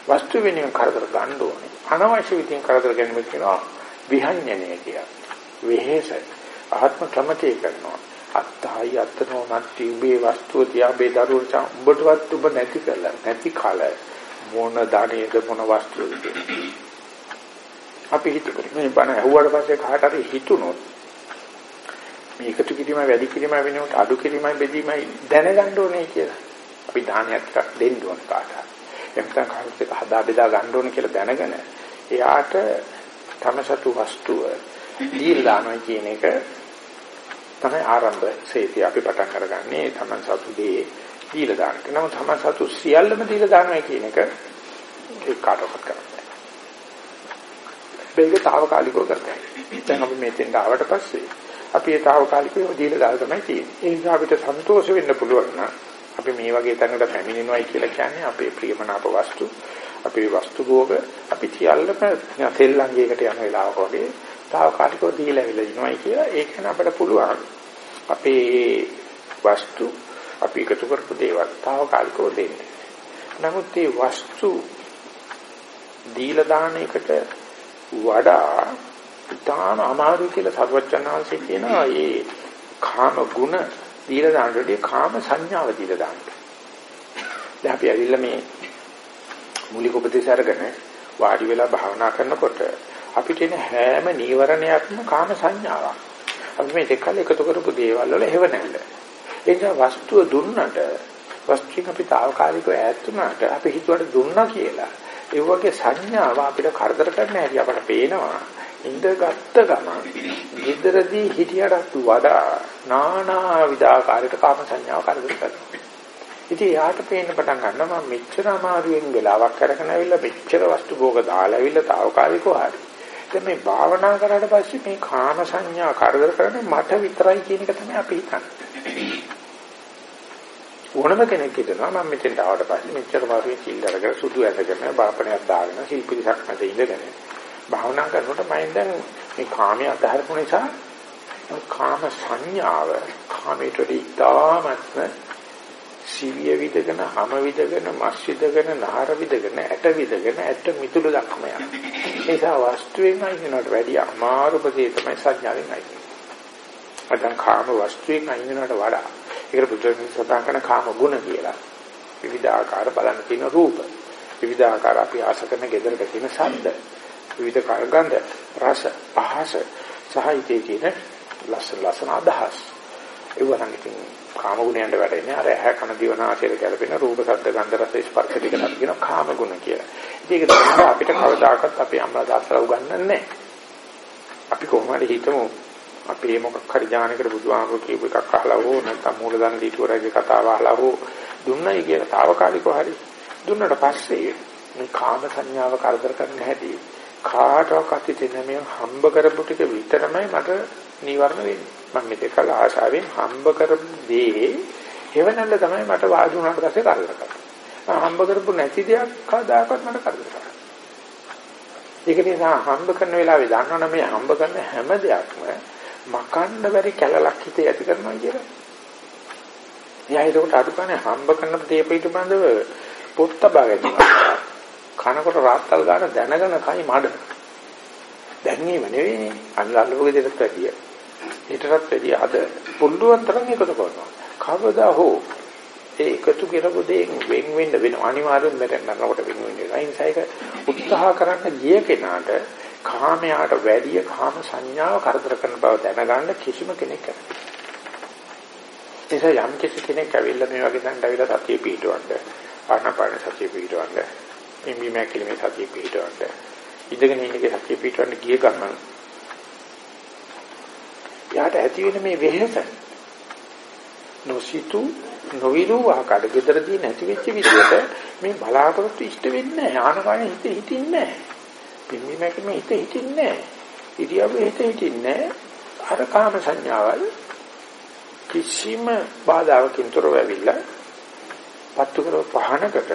වස්තු වෙනුවෙන් කරදර ගන්න ඕනේ. අනවශ්‍ය විදිහින් කරදර ගැනීම කියනවා විහඤ්ඤණය කියලා. වෙහෙස ආත්ම ක්‍රමතේ කරනවා. අත්තහයි අත්තනෝ නැති උඹේ වස්තුව තියා බේ දරුවට උඹටවත් උඹ නැති කරලා නැති කාල මොන දාණයද මොන වස්තුවද අපි හිතුව මේ බණ ඇහුවට පස්සේ කාට හරි හිතුනොත් මේ එකතු කිරීම වැඩි කිරීම වෙනකොට අඩු කිරීමයි බෙදීමයි දැනගන්න ඕනේ කියලා. අපි දානයක් දෙන්න ඕන කාටද. එම්තන් කාටද හදා බෙදා ගන්න ඕනේ කියලා දැනගෙන එයාට තමසතු වස්තුව දීලා දානවා කියන එක තමයි ආරම්භ සේති අපි පටන් අරගන්නේ තමන් සතු දේ දීලා දාන එක. නමුත් තමන් සතු සියල්ලම දීලා දානවා කියන එක ඒ කාටවත් කරන්නේ නැහැ. තාවකාලිකව කරන්නේ. දැන් අපි මෙතෙන්ට ආවට පස්සේ අපි ඒ තාවකාලිකව දීලා දාලා තමයි තියෙන්නේ. ඒ නිසා අපිට සන්තෝෂ වෙන්න පුළුවන් නම් අපි මේ වගේ තැනකට පැමිණෙනවයි කියලා කියන්නේ අපේ ප්‍රියමනාප වස්තු අපේ වස්තු භෝග අපි සියල්ලම තෙල්ලංගයකට යන වෙලාවක වගේ తాවකාලිකව දීලා ඉල ඉනවයි කියලා ඒක න අපිට පුළුවන් අපේ වස්තු අපි එකතු කරපු දේවල් తాවකාලිකව දෙන්න. නමුත් මේ වස්තු දීලා දාන එකට වඩා ඉතාම අමාරු කියලා සර්වචනාංශය කියනවා ඒ කාම ගුණ දීලා දානකොට කාම සංඥාව දීලා දාන්න. දැන් අපි ඇවිල්ලා මේ මූලික උපදේශ අරගෙන වාඩි වෙලා භාවනා කරනකොට අපිට එන හැම නීවරණයක්ම කාම සංඥාවක්. අපි මේ දෙකල් එකතු කරපු දේවල් වල හේව නැල්ල. ඒ නිසා වස්තුව දුන්නට වස්තුවෙන් අපි తాවකාලිකව ඈත් වුණාට අපි හිතුවට දුන්නා කියලා ඒ වගේ සංඥාව අපිට කරදර කරන්න හැටි අපට පේනවා. ඉඳගත්ත ගමන් gedරදී හිටියටත් වඩා නානා විදාකාරයක කාම සංඥාව කරදර කරනවා. ඉතින් යාට පේන්න පටන් ගන්නවා මම මෙච්චර අමාරුවෙන් වෙලාවක් අරගෙන ඇවිල්ලා මෙච්චර වස්තු භෝග දාලා ඇවිල්ලා తాවකාලිකව හරි. මේ භාවනා කරාට පස්සේ මේ කාම සංඥා කරදර කරන්නේ මට විතරයි කියන එක තමයි අපි හිතන්නේ. ඕනම කෙනෙක් හිතනවා මම මෙතෙන්ට ආවට පස්සේ මෙච්චර වාරුවේ සිල් අරගෙන සුදු ඇඳගෙන බාපණයක් දාගෙන සිල්පිරිසක් මැද ඉඳගෙන භාවනා කරනකොට මම දැන් මේ කාමයේ අතහරපු නිසා කාම සංඥාව කාමයට ඉතාමත්ම සිවිය විදගෙන හැම විදගෙන මස් විදගෙන නහර විදගෙන ඇට විදගෙන ඇට මිතුළු දක්ම යන. ඒ නිසා වස්තුවෙන් අයින්නට වැඩිය අමාරු ප්‍රදේ තමයි සංඥාවෙන් අයින්. අදන් කාම වස්තුවෙන් අයින්නට වඩා ඒකට බුදුරජාණන් සඳහන් කරන කාම ගුණ කියලා. විවිධාකාර බලන්න තියෙන රූප. විවිධාකාර අපි ආස කරන gedරක තියෙන ශබ්ද. විවිධ ගන්ධ, රස, පහස සහ ඉතේ තියෙන ලස්සන ලස්සන අදහස්. ඒ වරන් ඉතින් කාම ගුණයන්ට වැටෙන්නේ අර ඇහැ කන දිව නාසය ගැලපෙන රූප ශබ්ද ගන්ධ රස ස්පර්ශ ටික අපි කියන කාම ගුණ කියලා. ඉතින් ඒක තමයි අපිට කවදාකවත් අපේ අම්මලා දාස්සලා උගන්වන්නේ නැහැ. අපි කොහොම හරි හිතමු අපි මොකක් හරි ඥානයකට බුදුහාමුදුරු කියපු එකක් අහලා හෝ නැත්නම් මූලධන දීටුවරගේ කතාව අහලා හෝ දුන්නයි කියලා తాවකාලිකව හරි දුන්නට පස්සේ මේ කාම සංඥාව කරදර කරන්න හැටි කාටවත් හිතෙන්නේ මේ හම්බ කරපු ටික විතරමයි මට නීවරණ වෙන්නේ. මම මේකල ආශාවෙන් හම්බ කරපු දේ හේවනල්ල තමයි මට වාඩි වුණාට පස්සේ කරදර කරන්නේ. හම්බ කරපු නැති දෙයක් කවදාකවත් මට කරදර කරන්නේ. ඒක නිසා හම්බ කරන වෙලාවේ දන්නවනේ මේ හම්බ කරන හැම දෙයක්ම මකන්න බැරි කැලලක් හිතේ ඇති කරනවා කියලා. එයා ඒකට අඩුකනේ හම්බ කරන දේ පිටබඳව පොත් තබා ගැනීම. කනකොට රාත්තල් ගන්න දැනගෙන කයි මඩ. දැන් ඒව නෙවෙයිනේ. අල්ලල්ලෝගේ දෙයක් වැඩිය. ඊටත් වැඩිය අද පුළුවන් තරම් එකතු කරනවා. කවදා හෝ ඒ එකතු කරපු දෙයින් වෙන් වෙන්න වෙන අනිවාර්යෙන් මරනකොට වෙන වෙන්නේ. ඒ නිසා ඒක උත්සාහ කරන්න ගිය කෙනාට කාමයට වැඩිය කාම සංඥාව කරදර කරන බව දැනගන්න කිසිම කෙනෙක් නැහැ. එසේ යම් කිසි කෙනෙක් ඇවිල්ලා මේ වගේ දැන් ඇවිල්ලා සතිය පිටවන්න ආනාපාන සතිය පිටවන්න එම්බි මැකිලිමේ සතිය පිටවන්න ඉඳගෙන ඉන්නකේ සතිය පිටවන්න ගිය ගමන් යාට ඇති වෙන මේ වෙහෙස. නොසිතු නොවිරු ආකාර gedarදී නැති වෙච්ච විදිහට මේ බලාපොරොත්තු ඉෂ්ට වෙන්නේ නැහැ. ආනපාන හිත හිතින්නේ නැහැ. පිම්මි මැකිලිමේ හිත හිතින්නේ නැහැ. ඉරියව්වේ හිත හිතින්නේ නැහැ. අර කාම සංඥාවල් කිසිම බාධාවකින් තොරව ඇවිල්ලා පත්තු කර පහනකට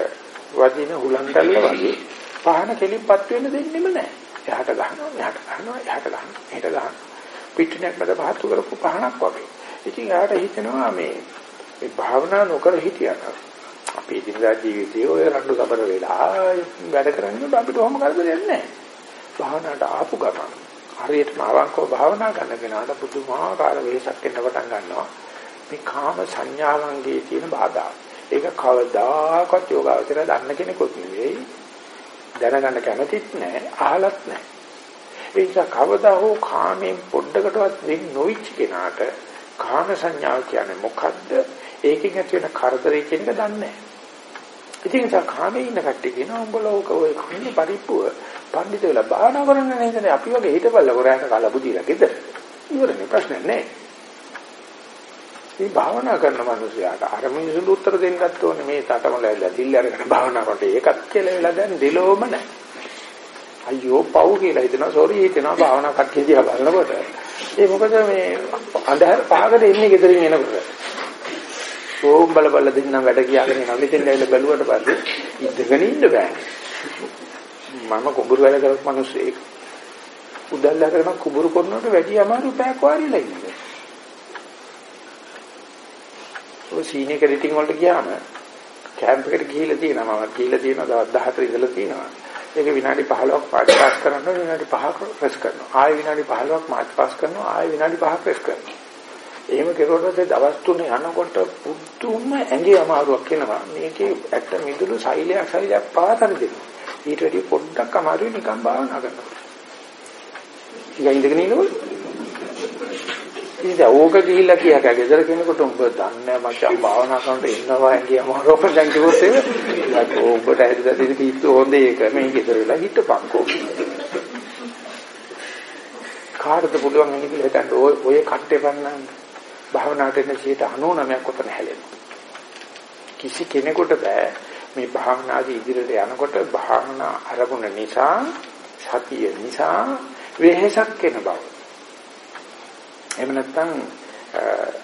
වදින හුලංගල්ල වගේ පහන කෙලින්පත් වෙන්න දෙන්නෙම නැහැ. එහාට ගහනවා, මෙහාට ගහනවා, එහාට ගහනවා, මෙහාට ගහනවා. පිටිනක් මැද පහත්තු කරපු පහනක් වගේ. ඉතින් එහාට හිතෙනවා මේ මේ භාවනා නොකර හිටියනම් අපේ දිනදා ජීවිතයේ ඔය රණ්ඩු සබර වෙලා වැඩ කරන්නේ අපිට ඔහොම කරදරයක් නැහැ. භාවනාවට ආපු ගමන් හරියටම අවංකව භාවනා කරන කෙනාට පුදුමාකාර වෙහසක් එන්න පටන් ගන්නවා. මේ කාම සංඥාවන්ගේ තියෙන බාධා. ඒක කවදාකවත් යෝගාවචරය දන්න කෙනෙකුත් නෙවෙයි. දැනගන්න කැමතිත් නැහැ, අහලත් නැහැ. ඒ නිසා කවදා හෝ කාමයෙන් පොඩ්ඩකටවත් වෙන් නොවිච්ච කෙනාට කාම සංඥාව කියන්නේ මොකද්ද? ඒකෙන් ඇති වෙන කරදරේ කියන එක දන්නේ නැහැ. ඉතින් ඒක කාමේ ඉන්න කට්ටිය කියනවා උඹලා ඔක ඔය කන්නේ පරිප්පුව පඬිත වෙලා බාහනා කරන්න නේද අපි වගේ හිතපල්ල කොරයන් කාලා බුදිලා ගෙදර ඉවරනේ ප්‍රශ්න නැහැ මේ භාවනා කරන මිනිසයාට අර මිනිසුන්ට උත්තර දෙන්නත් ඕනේ මේ තටමල ඇවිල්ලා දිල්ල අරගෙන භාවනා කරනකොට ඒකත් කියලා වෙලා දැන් දෙලෝම නැහැ. අයියෝ පව් කියලා හිතනවා සෝරි හිතනවා භාවනා කට්ටිය දිහා බලනකොට. ඒ මොකද මේ අඳහර පහකට එන්නේ ගෙදරින් එනකොට. ඕම් බල බල දෙන්නම් වැඩ කියාගෙන යනවා. මෙතෙන් ඇවිල්ලා බැලුවට පස්සේ ඉඳගෙන ඉන්න බෑ. මම කුඹුරු වැඩ කරපු මිනිස්සෙක්. උදැල්ලා කරන කුඹුරු කරනකොට වැඩි අමාරු පැයක් වාරිලා ඉන්නේ. ඔය සීනියර් එඩිටින් වලට ගියාම කැම්ප් එකට ගිහිල්ලා තියෙනවා මම ගිහිල්ලා තියෙනවා දවස් 14 ඉඳලා තියෙනවා ඒක විනාඩි 15ක් පාඩ පාස් කරනවා විනාඩි 5ක් රෙස් කරනවා. ආයෙ විනාඩි 15ක් මාත් පාස් කරනවා ආයෙ විනාඩි 5ක් රෙස් කරනවා. එහෙම කෙරුවොත් දවස් තුනේ යනකොට පුදුම ඇඟේ අමාරුවක් එනවා. මේකේ ඇත්ත මිදුළු සෛලයක් සෛලයක් පාතර දෙනවා. ඊට වැඩි පොඩ්ඩක් අමාරුයි නිකන් භාවනා කරනවා ඉතින් ඉඳගෙන ඉන්නකොට ඉතින් ඕක ගිහිල්ලා කියක ගෙදර කෙනෙකුට උඹ දන්නේ මචං භාවනා කරනකොට ඉන්නවා කියම රෝප දැන් කිව්වොත් ඒක උඹට ඇහිලා තියෙන පිස්සු හොඳේ ඒක මේ ගෙදර වෙලා හිටපන්කෝ. කාටද පුළුවන් වෙන්නේ කියලා හිතන්න. ඔය ඔය කට්ටේ පන්නන්න භාවනාවට එන 99ක් උතන හැලෙනවා. කිසි කෙනෙකුට බෑ. මේ භාවනාදී ඉදිරියට යනකොට භාවනා අරමුණ නිසා සතිය නිසා වෙහෙසක් එන බව. එහෙම නැත්නම්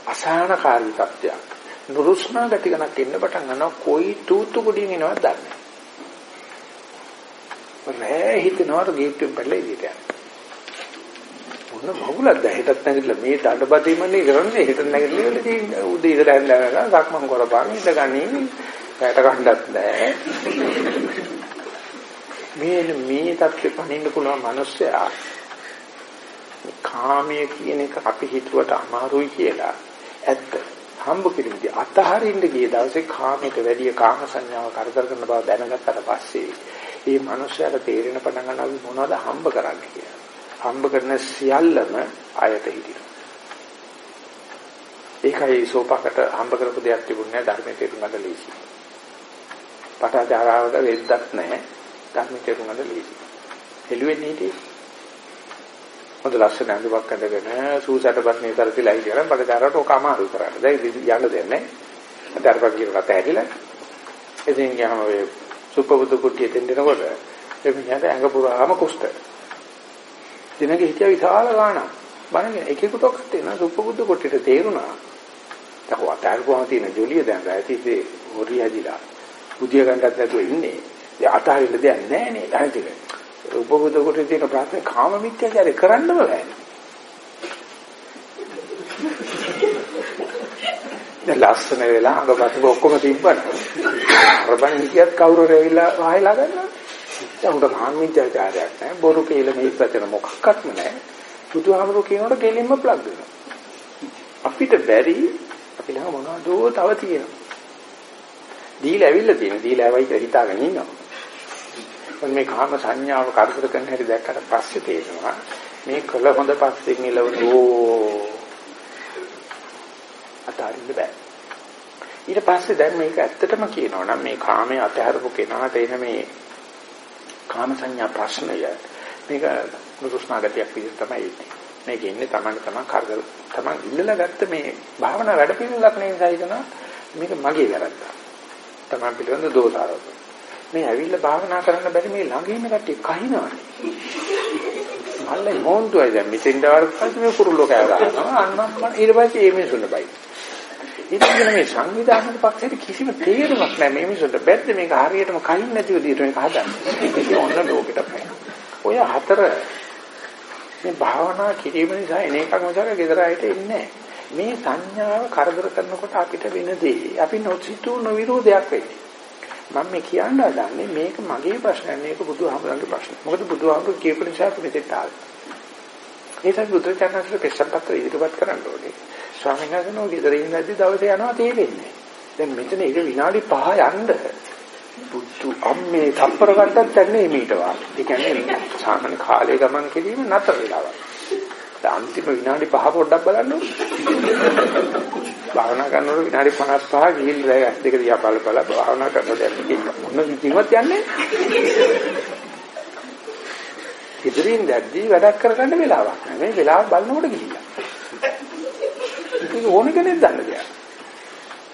අසහනකාරී තත්ත්වයක්. නුරුස්නා ගතිකනක් එන්න පටන් ගන්නවා. කොයි තූතු කුඩින් එනවද දන්නේ. රෑ හිතනවාට ගේට්ටුවෙන් පැනලා එළියට යනවා. මොන මගුලක්ද? හෙටත් නැගිටලා මේ දඩබදීමනේ කරන්නේ. හෙට නැගිටලා ඉවලදී උදේ ඉඳලා හැන්දලා සක්මන් කරපන් ඉඳගනි පැයට ගන්නත් නැහැ මේ මේ தත්ත්වෙ පණින්න පුළුවන් මිනිස්සයා. කාමයේ කියන එක අපි හිතුවට අමාරුයි කියලා ඇත්ත හම්බ කිරීමදී අතහරින්න ගිය දවසේ කාමයට වැඩිය කාම සංඥාව කරදර කරන බව දැනගත්තට පස්සේ මේ මිනිස්සයාට තේරෙන පටන් ගන්නවා මොනවද හම්බ කරන්නේ කියලා හම්බ කරන සියල්ලම අයට හිටිනවා. ඒකයි සෝපකට හම්බ කරපු දෙයක් තිබුණේ ධර්මයේ තේරුම් ගන්න ලීසි. පටාචාරාවට වෙද්දක් නැහැ. ධර්මයේ තේරුම් ගන්න ලීසි. හෙළුවෙන්නේ හිටියේ. හොඳ ලස්සන අඳුරක් අඳගෙන සූසටපත් නේතර තියලා ඉතින් පටාචාරාවට ඔක අමාරු කරන්නේ. දැන් යන්න දෙන්නේ නැහැ. අතරපත් කියලා තැහැරිලා. ඉතින් ගියාම ඔය සුපබුදු කුට්ටිය දෙන්නකොට එමිණියට ඇඟ පුරාම කුෂ්ඨ දිනක හිටිය විශාල ගාණක්. බලන්න එකෙකුටවත් තේන සුපබුද්ධ කොටට තේරුණා. තව අතාරපුවම තියෙන ජොලිය දැන් රැතිසේ හොරි හැදිලා. බුදිය ගන්නත් නැතුව ඉන්නේ. ඒ අතාරින්න දෙයක් නැහැ නේ. හරිද? උපබුද්ධ කොටේ තියෙන ප්‍රශ්නේ කාම මිත්‍යාචාරය කරන්නම බෑ. දැන් ලස්සන වෙලා අඟපසක ඔක්කොම තිබ්බන. අරබන් හිටියත් කවුරු රැවිලා වහලා ගන්නවා. දැන් උඩ කාමීත්‍යාචාරයක් නැහැ. බොරු කියලා මේ පැතන මොකක්වත්ම නැහැ. බුදුහාමුදුරු කියනකොට ගෙලින්ම ප්ලග් වෙනවා. අපිට බැරි අපි ළඟ මොනවදෝ තව තියෙනවා. දීලා ඇවිල්ලා තියෙනවා. දීලා ඇවයි කියලා හිතාගෙන ඉන්නවා. මේ කාම සංඥාව කරදර කරන හැටි දැක්කට පස්සේ තේරෙනවා මේ කළ හොඳ පස්සේ නිලවනෝ අතාරින්න බෑ. ඊට පස්සේ දැන් මේක ඇත්තටම කියනවා නම් මේ කාමයේ අතහැරපු කෙනාට එන මේ කාම සංඥා ප්‍රශ්නය මේක නුරුස්නා ගතියක් විදිහට තමයි ඉන්නේ. මේක ඉන්නේ Taman Taman කරදර Taman ඉල්ලලා ගත්ත මේ භාවනා වැඩ පිළිවෙලක් නේ හිතන මේක මගේ වැරද්ද. Taman පිළිබඳ දෝෂාරෝප. මේ ඇවිල්ලා භාවනා කරන්න බැරි මේ ළඟ ඉන්න කට්ටිය කහිනවනේ. මල්ලේ හොන්තුයි දැන් මෙතෙන් ඩාවට පස්සේ මේ කුරුල්ලෝ කෑ ගන්නවා. අන්න ඊට පස්සේ ඒ මිනිසුන්ට බයි. ඉතින් මේ සංවිධානක පක්ෂයට කිසිම තේරුමක් නැහැ මේ මිනිසුන්ට බැද්ද මේක හරියටම කයින් නැතිව දිහට මේක හදන්නේ. ඒක ඔන්න ලෝකෙට පැන. ඔය හතර මේ භාවනා කිරීම නිසා එන එකක් මොකද ගෙදර ආයෙත් එන්නේ මේ සංඥාව කරදර කරනකොට අපිට වෙන දේ අපි නොසිතූ නොවිරෝධයක් වෙන්නේ. මම මේ කියන්න හදන්නේ මේක මගේ ප්‍රශ්නයක් මේක බුදුහාමුදුරන්ගේ ප්‍රශ්නයක්. මොකද බුදුහාමුදුරු කියපු නිසා අපි මෙතෙට ආවේ. ඒසත් බුදුචානන්සේ පෙස්සපත්‍ර ඉදිරිපත් කරන්න ඕනේ. ස්වාමීන් වහන්සේ නෝ ගෙදර ඉඳද්දි දවසේ යනවා තේරෙන්නේ. දැන් මෙතන ඒක විනාඩි 5 යන්න බුද්ධ අම්මේ තප්පර ගන්නත් දැන්නේ මීට වාගේ. ඒ කියන්නේ සාමාන්‍ය කාලේ ගමන් කිරීම නතර වෙලාවක්. දැන් අන්තිම විනාඩි 5 පොඩ්ඩක් බලන්න. භාවනා කරනකොට විනාඩි 55 ගිහින් දැන් ඇස් දෙක දිහා බල බල භාවනා කරනකොට දැන් මොන විදිහවත් යන්නේ. ඉදිරින් දැද්දී වැඩක් කරගන්න වෙලාවක් නැහැ. මේ වෙලාව බලනකොට ගිහිල්ලා. ඒක ඕන කෙනෙක් දන්න දෙයක්.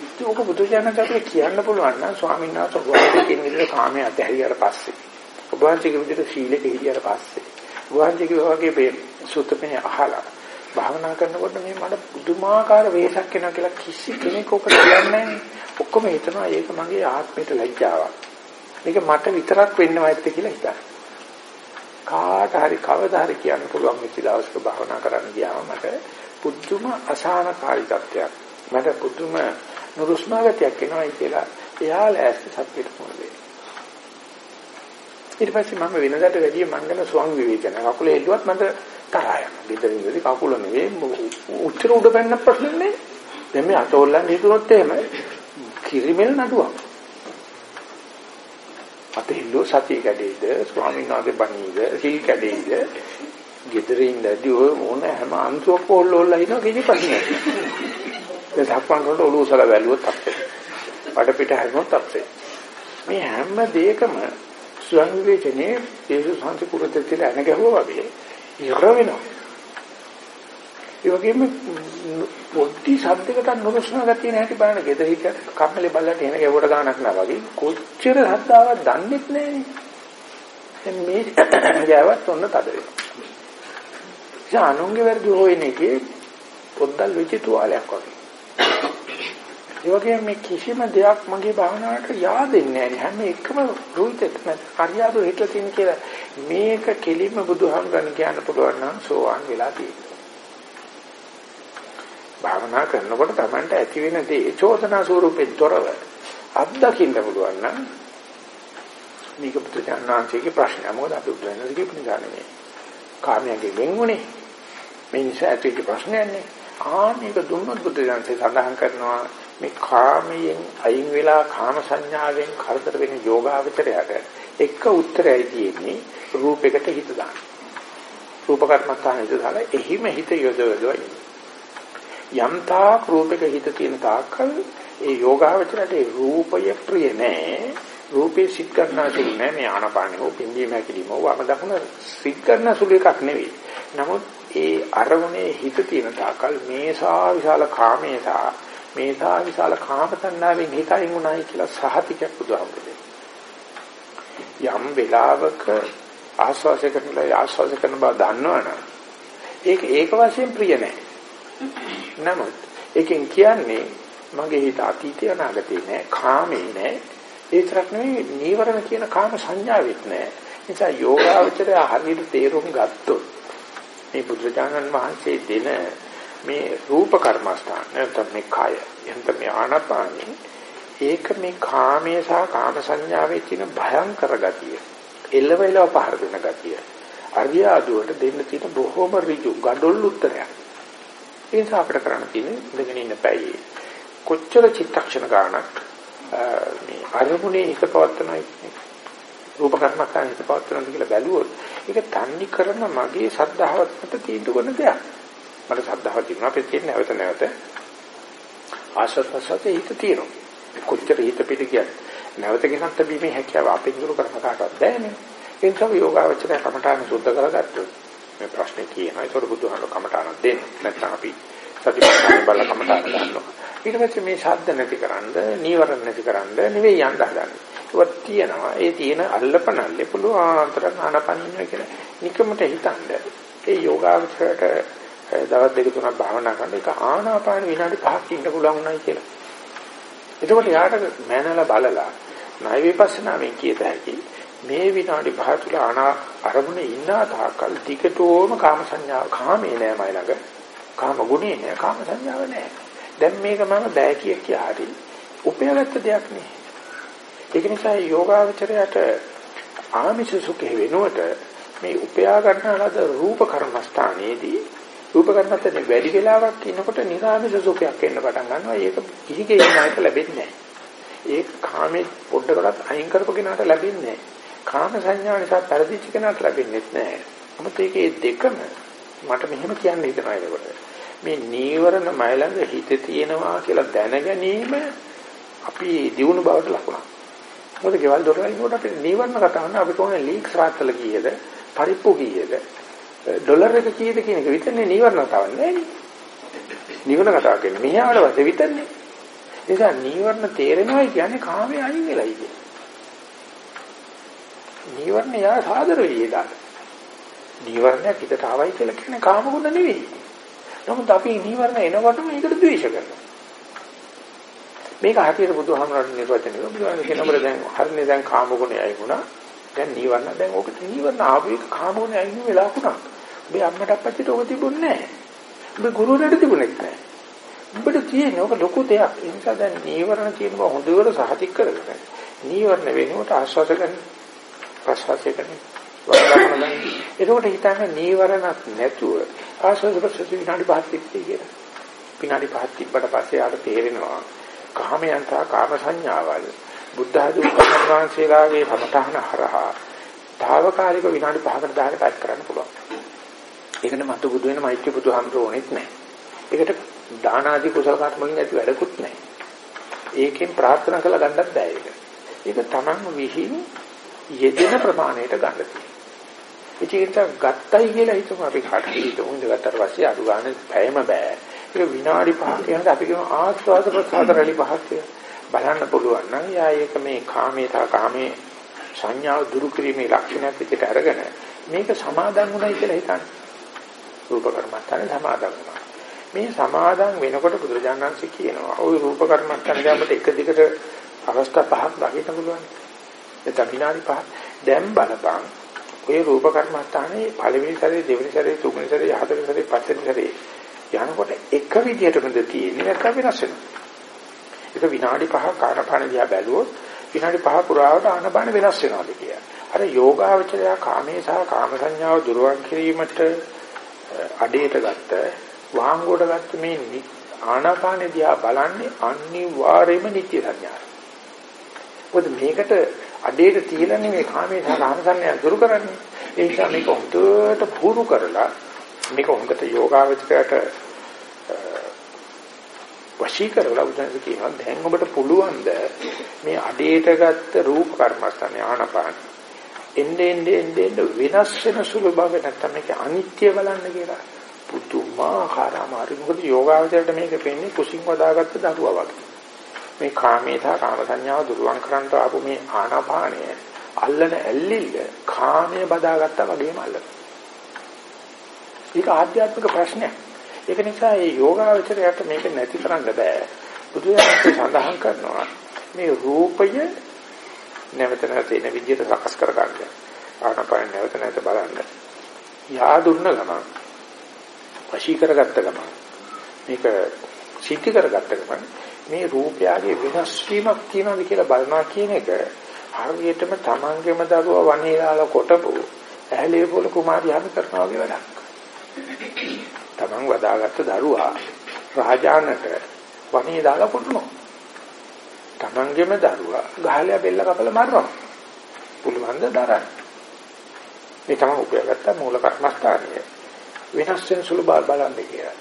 ඉතින් ඔක බුදුජානකත්වයේ කියන්න පුළුවන් නම් ස්වාමීන් වහන්සේ වහන්සේ කියන විදිහට කාමයේ අධ්‍යයනයට පස්සේ ඔබ වහන්සේගේ විදිහට සීලෙක හිටියට පස්සේ වහන්සේගේ වගේ මේ සුත්තමේ අහලා භාවනා කරනකොට මේ මට පුදුමාකාර වෙහසක් එනවා කියලා කිසි කෙනෙක් ඔක කියන්නේ නැහැ. ඔක්කොම හිතනවා ඒක මගේ ආත්මයට ලැජ්ජාවක්. මේක මට විතරක් වෙන්නව ඇත්ත කියලා හිතනවා. කාට හරි කවදා හරි කියන්න පුළුවන් වෙච්ච දවසක භාවනා කරන්න ගියාම මට පුදුම අසහනකාරී තත්ත්වයක්. මට පුදුම නුරුස්නා ගතියක් එනවායි කියලා එයා ලෑස්ති සත්‍යෙට මොන වෙන්නේ. ඊට පස්සේ මම වෙනදාට වැඩිය මංගල ස්වං විවේචන කකුල එල්ලුවත් මට තරහා යනවා. ගෙදරින්දී කකුල නෙවෙයි උත්තර උඩ බැන්න ප්‍රශ්නේ නේ. දැන් මේ අතෝල්ලන් හිතුනොත් එහෙම කිරිමෙල් නඩුවක්. අතෙල්ලෝ සතිය කැඩේද ස්වාමීන් වහන්සේ බණීද සිල් කැඩේද ගෙදරින් දැදී ඔය මොන හැම අංශුවක් ඕල්ලෝල්ලා ඉනවා කිසි ප්‍රශ්නයක් නෑ දැන් සක්මන් කරනකොට ඔළුව සල වැළුවොත් අපේ වඩ පිට හැරුණොත් අපේ මේ හැම දෙයකම ස්වයං විවේචනයේ යේසුස් වහන්සේ කුරතේ තියලා එන ගැහුවා වගේ ඉර වෙනවා. ඒ වගේම පොඩි ශබ්දයකට නොරසන ගතිය නැති බලන්න. ගෙදර හිට කම්මලේ බල්ලට එන ගැවුවට ගානක් නෑ වගේ කොච්චර හද්දාවක් දන්නෙත් නෑනේ දැන් මේ ගෑවත් ඔන්න තද වෙනවා. ඒ අනුන්ගේ වැරදි හොයන එකේ පොද්දල් වෙච්ච තුවාලයක් වගේ. ඒ වගේම මේ කිසිම දෙයක් මගේ භාවනාවට yaadෙන්නේ නැහැ. හැම එකම රුයිතත් කරියාදු හිටලා තියෙන කියලා මේක කෙලින්ම බුදුහාමුදුරන් කියන්න පුළුවන් නම් සෝවාන් වෙලා තියෙනවා. භාවනා කරනකොට Tamanට ඇති වෙන දේ චෝදනා ස්වරූපෙන් තොරව අත්දකින්න පුළුවන් නම් මේක පුත්‍රයන්ාංශයේ ප්‍රශ්නය මොකද අපි උදැන්නද කියපු නිසා නෙමෙයි. කාමයෙන් වෙන්ුනේ. මේ නිසා ඇතිවෙච්ච ප්‍රශ්නයක් නේ. ආ මේක දුන්නොත් බුදුරජාණන්සේ සඳහන් කරනවා මේ කාමයෙන් අයින් වෙලා කාම සංඥාවෙන් කරදර වෙන යෝගාවචරයට එක උත්තරයයි තියෙන්නේ රූපයකට හිත දාන්න. රූප කර්මස්ථාන හිත දාලා එහිම හිත යොදවනවා. යම් තාක් රූපයක හිත තියෙන තාක්කල් ඒ යෝගාවචරයට ඒ රූපය ප්‍රිය නෑ. රූපේ සිත් කරනා සුළු නෑ මේ ආනපානෙ හෝ පින්දීම හැකිලිම වම දකුණ සිත් කරන සුළු එකක් නෙවෙයි. නමුත් ඒ අරමුණේ හිත තියෙන තාකල් මේසා විශාල කාමේසා මේසා විශාල කාම තණ්හාවෙන් හිතයින් උනායි කියලා සහතිකයක් බුදුහාමුදුරේ. යම් වෙලාවක ආස්වාසය කරනලා ආස්වාසය කරන බව දන්නවනම් ඒක ඒක වශයෙන් ප්‍රිය නැහැ. නමුත් ඒකෙන් කියන්නේ මගේ හිත අතීතය අනාගතේ නෑ කාමේ නෑ ඒ තරක් නෙවෙයි නීවරණ කියන කාම සංඥාවෙත් නෑ නිසා යෝගාවචරය හරියට තේරුම් ගත්තොත් මේ බුදුරජාණන් වහන්සේ දෙන මේ රූප කර්මස්ථාන නැත්නම් මේ කය එහෙනම් මේ ආනාපානෙ. ඒක මේ කාමයේ සහ කාම සංඥාවේ තියෙන භයංකර ගතිය එළව එළව පහර දෙන ගතිය අරියාදුවට දෙන්න තියෙන බොහොම ඍජු ගඩොල් උත්තරයක්. ඒ නිසා අපිට කරන්න තියෙන්නේ ඉඳගෙන ඉන්න පැයේ. කොච්චර චිත්තක්ෂණ ගානක් මේ අරමුණේ හිත පවත්වනයි රූප කර්මස්ථාන හිත පවත්වනද කියලා බැලුවොත් ඒක තන්නේ කරන මගේ සද්ධාවත් මත තීන්දුව කරන දෙයක්. මට සද්ධාව තිබුණා අපේ තියෙන නැවත නැවත ආශ්‍රතසතේ හිත තියෙනවා. කොච්චර හිත පිට කියත් නැවත ගෙනත් බීමේ හැකියාව අපේ දුරු කරන කාටවත් බෑනේ. ඒ නිසා යෝගාවචරය කමඨාන සුද්ධ කරගත්තොත් මේ ප්‍රශ්නේ කියනවා. ඒතකොට බුදුහාම කමඨාන දෙන්න. නැත්නම් අපි සතිපට්ඨාන බල කමඨාන ගන්නවා. ඊට පස්සේ මේ ශබ්ද නැතිකරන්න, නීවරණ නැතිකරන්න නෙවෙයි යන්න හදන්නේ. ඒක තියෙනවා. ඒ තියෙන අල්ලපනල්ලේ පුළුවන් තරම් ආනපනින්න කියලා. නිකමට හිතන්න. ඒ යෝගාවචරයට දවස් දෙක තුනක් භාවනා කරන එක ආනාපාන විනාඩි 5ක් ඉන්න පුළුවන් උනායි කියලා. එතකොට යාට මනල බලලා ණය විපස්සනාවෙන් කියත හැකි මේ විනාඩි 5 තුල අරමුණේ ඉන්න තාකල් ටිකටෝම කාම සංඥාව කාමේ නෑ මයි ළඟ. කාම ගුණේ නෑ කාම සංඥාව නෑ. දැන් මේක මම බෑ කිය කියා හරි උපයාගත්ත දෙයක් නේ. ඒක නිසා යෝගාවචරයට ආමිෂ සුඛේ වෙනුවට මේ උපයා ගන්නාලද රූප කර්මස්ථානයේදී රූප කර්මස්ථානේ වැඩි වෙලාවක් ඉන්නකොට නිරාමිෂ සුඛයක් එන්න පටන් ගන්නවා ඒක කිහිගේ ණයට ලැබෙන්නේ නෑ ඒක කාමේ පොඩ්ඩකටත් අයින් කරපු කෙනාට ලැබෙන්නේ නෑ කාම සංඥා නිසා පරිදිච්ච කෙනාට ලැබෙන්නේ නැහැ. මොකද ඒකේ දෙකම මට මෙහෙම කියන්න හිතනවා ඒකට. මේ නීවරණ මයිලඟ හිත තියෙනවා කියලා දැන ගැනීම අපි දිනු බවට ලකුණක්. මොකද ගෙවල් දොරවල් වලට අපි නීවරණ කතා කරන අපි කොහොමද ලීක්ස් රාත්තල කීයද, පරිප්පු කීයද, ඩොලර් එක කීයද කියන එක විතරනේ නීවරණ කතාවක් නෑනේ. නීවරණ කතාව කියන්නේ මෙහාට වශයෙන් විතරනේ. ඒ නිසා නීවරණ තේරෙනවා කියන්නේ කාමයේ අයින් වෙලයි කියන්නේ. නීවරණ යා සාදර වෙයි ඒකට. නීවරණයක් හිතට ආවයි කියලා කියන්නේ කාමගුණ නෙවෙයි. නමුත් අපි නීවරණ එනකොටම ඒකට ද්වේෂ කරනවා. මේක හරියට බුදුහාමරණ නිර්වචනය. බුදුහාමරණ කියනකොට දැන් හරිනේ දැන් කාමගුණයයි වුණා. දැන් නීවරණ දැන් ඕක නීවරණ ආපු එක කාමගුණයයි නෙවෙයි වෙලා වුණා. ඔබේ අම්මට අප්පච්චිට ඕක තිබුණේ නැහැ. ඔබේ ගුරුවරයාට තිබුණේ නැහැ. ඔබට තියෙන ඕක ලොකු දෙයක්. ඒ නිසා දැන් නීවරණ කියනවා හොඳට සහතික කරගන්න. නීවරණ වෙනුවට ආස්වාද ගන්න ප්‍රසවාසය කරන්නේ. වරදක්ම ගන්න. ඒකෝට හිතන්නේ නීවරණක් නැතුව ආශ්වාස ප්‍රශ්වාස විනාඩි 5ක් තිබ්බේ කියලා. විනාඩි 5ක් තිබ්බට පස්සේ ආට තේරෙනවා කාමයන්තා කාම සංඥාවල් බුද්ධ ආදී වහන්සේලාගේ සමතහන හරහා తాවකාලික විනාඩි 5කට 10කට අත් කරන්න පුළුවන්. ඒකට මතු බුදු වෙන මෛත්‍රී බුදුහාමුදුරුවෝනෙත් නැහැ. ඒකට දාන ආදී කුසල කර්ම වලින් ඇති වැඩකුත් නැහැ. ඒකෙන් ප්‍රාර්ථනා කළ ගන්නත් බෑ ඒක. ඒක තමන්ම විහිං යෙදෙන ප්‍රමාණයට ගන්න තියෙනවා. ඒක ගත්තයි කියලා හිතමු අපි කාටද හිතමු ඉඳගත්තට පස්සේ අඩු ගන්න බෑම බෑ. ඒක විනාඩි 5ක් යනකොට අපි කියමු ආස්වාද ප්‍රසාද රැලි පහක් බලන්න පුළුවන් නම් යා ඒක මේ කාමේ තා කාමේ සංඥාව දුරු කිරීමේ ලක්ෂණයක් විදිහට අරගෙන මේක සමාදන් වුණයි කියලා හිතන්න. රූප කර්මස්ථානේ සමාදන් වුණා. මේ සමාදන් වෙනකොට බුදුරජාණන්සේ කියනවා ওই රූප කර්මස්ථානේ දැම්මට එක දිගට අවස්ථා පහක් දකින්න පුළුවන්. එතන විනාඩි පහක් දැන් බලපං ඔය රූප කර්මස්ථානේ පළවෙනි සැරේ දෙවෙනි සැරේ තුන්වෙනි සැරේ හතරවෙනි සැරේ පස්වෙනි සැරේ යනකොට එක විදියටමද තියෙන්නේ නැත්නම් වෙනස් වෙනවා. ඒක විනාඩි 5ක් ආනපාන දිහා බැලුවොත් විනාඩි 5 පුරාවට ආනපාන වෙනස් වෙනවාද කියලා. අර යෝගාවචරය කාමේ සහ කාම සංඥාව දුරවන් කිරීමට අඩේට ගත්ත වාංගුවට ගත්ත මේ ආනාපාන දිහා බලන්නේ අනිවාර්යයෙන්ම නිත්‍ය සංඥාවක්. මොකද මේකට අඩේට තියලා නෙමෙයි කාමේ සහ කාම සංඥා දුරු කරන්නේ. ඒ නිසා මේක හොඳට පුරු කරලා මේක හොඳට යෝගාවචරයට වශී කරලා උදැස කියනවා දැන් ඔබට පුළුවන් ද මේ අඩේට ගත්ත රූප කර්මස්ථානේ ආනපාන එන්නේ එන්නේ එන්නේ වෙනස් වෙන සුළු බව නැත්නම් මේක අනිත්‍ය බලන්න කියලා පුදුමාකාර අමාරු මොකද යෝගාවචරයට මේක පෙන්නේ කුසින් වදාගත්ත දරුවා වගේ මේ කාමේ සහ කාම සංඥාව දුරුවන් කරන්නට ආපු මේ ආනාපානය අල්ලන ඇල්ලිල්ල කාමයේ බදාගත්තා වගේම අල්ලන. ඒක ආධ්‍යාත්මික ප්‍රශ්නයක්. ඒක නිසා මේ යෝගාවචරයට මේක නැති කරන්න බෑ. බුදුරජාණන් සඳහන් කරනවා මේ රූපය නැවත නැවත එන විදිහට සකස් කර ගන්න. ආනපාන නැවත නැවත බලන්න. යා දුන්න ගමන් වශී කරගත්ත ගමන් මේක සිද්ධ කරගත්ත ගමන් මේ රූපයගේ වෙනස් වීමක් තියෙනවද කියලා බලනවා කියන එක හරියටම තමන්ගේම දරුවා වනේලාල කොටපු ඇහැලේ පොළ කුමාරියම කරනවා වගේ වැඩක්. තමන් වදාගත්ත දරුවා රාජානට වනේ දාලා කොටනවා. තමන්ගේම දරුවා ගහලිය බෙල්ල කපලා මරනවා. පුළුවන් ද දරන්න. මේ තමයි උපයාගත්ත මූල කර්මස්ථානය. වෙනස් වෙන සුළු බලන්න කියලා.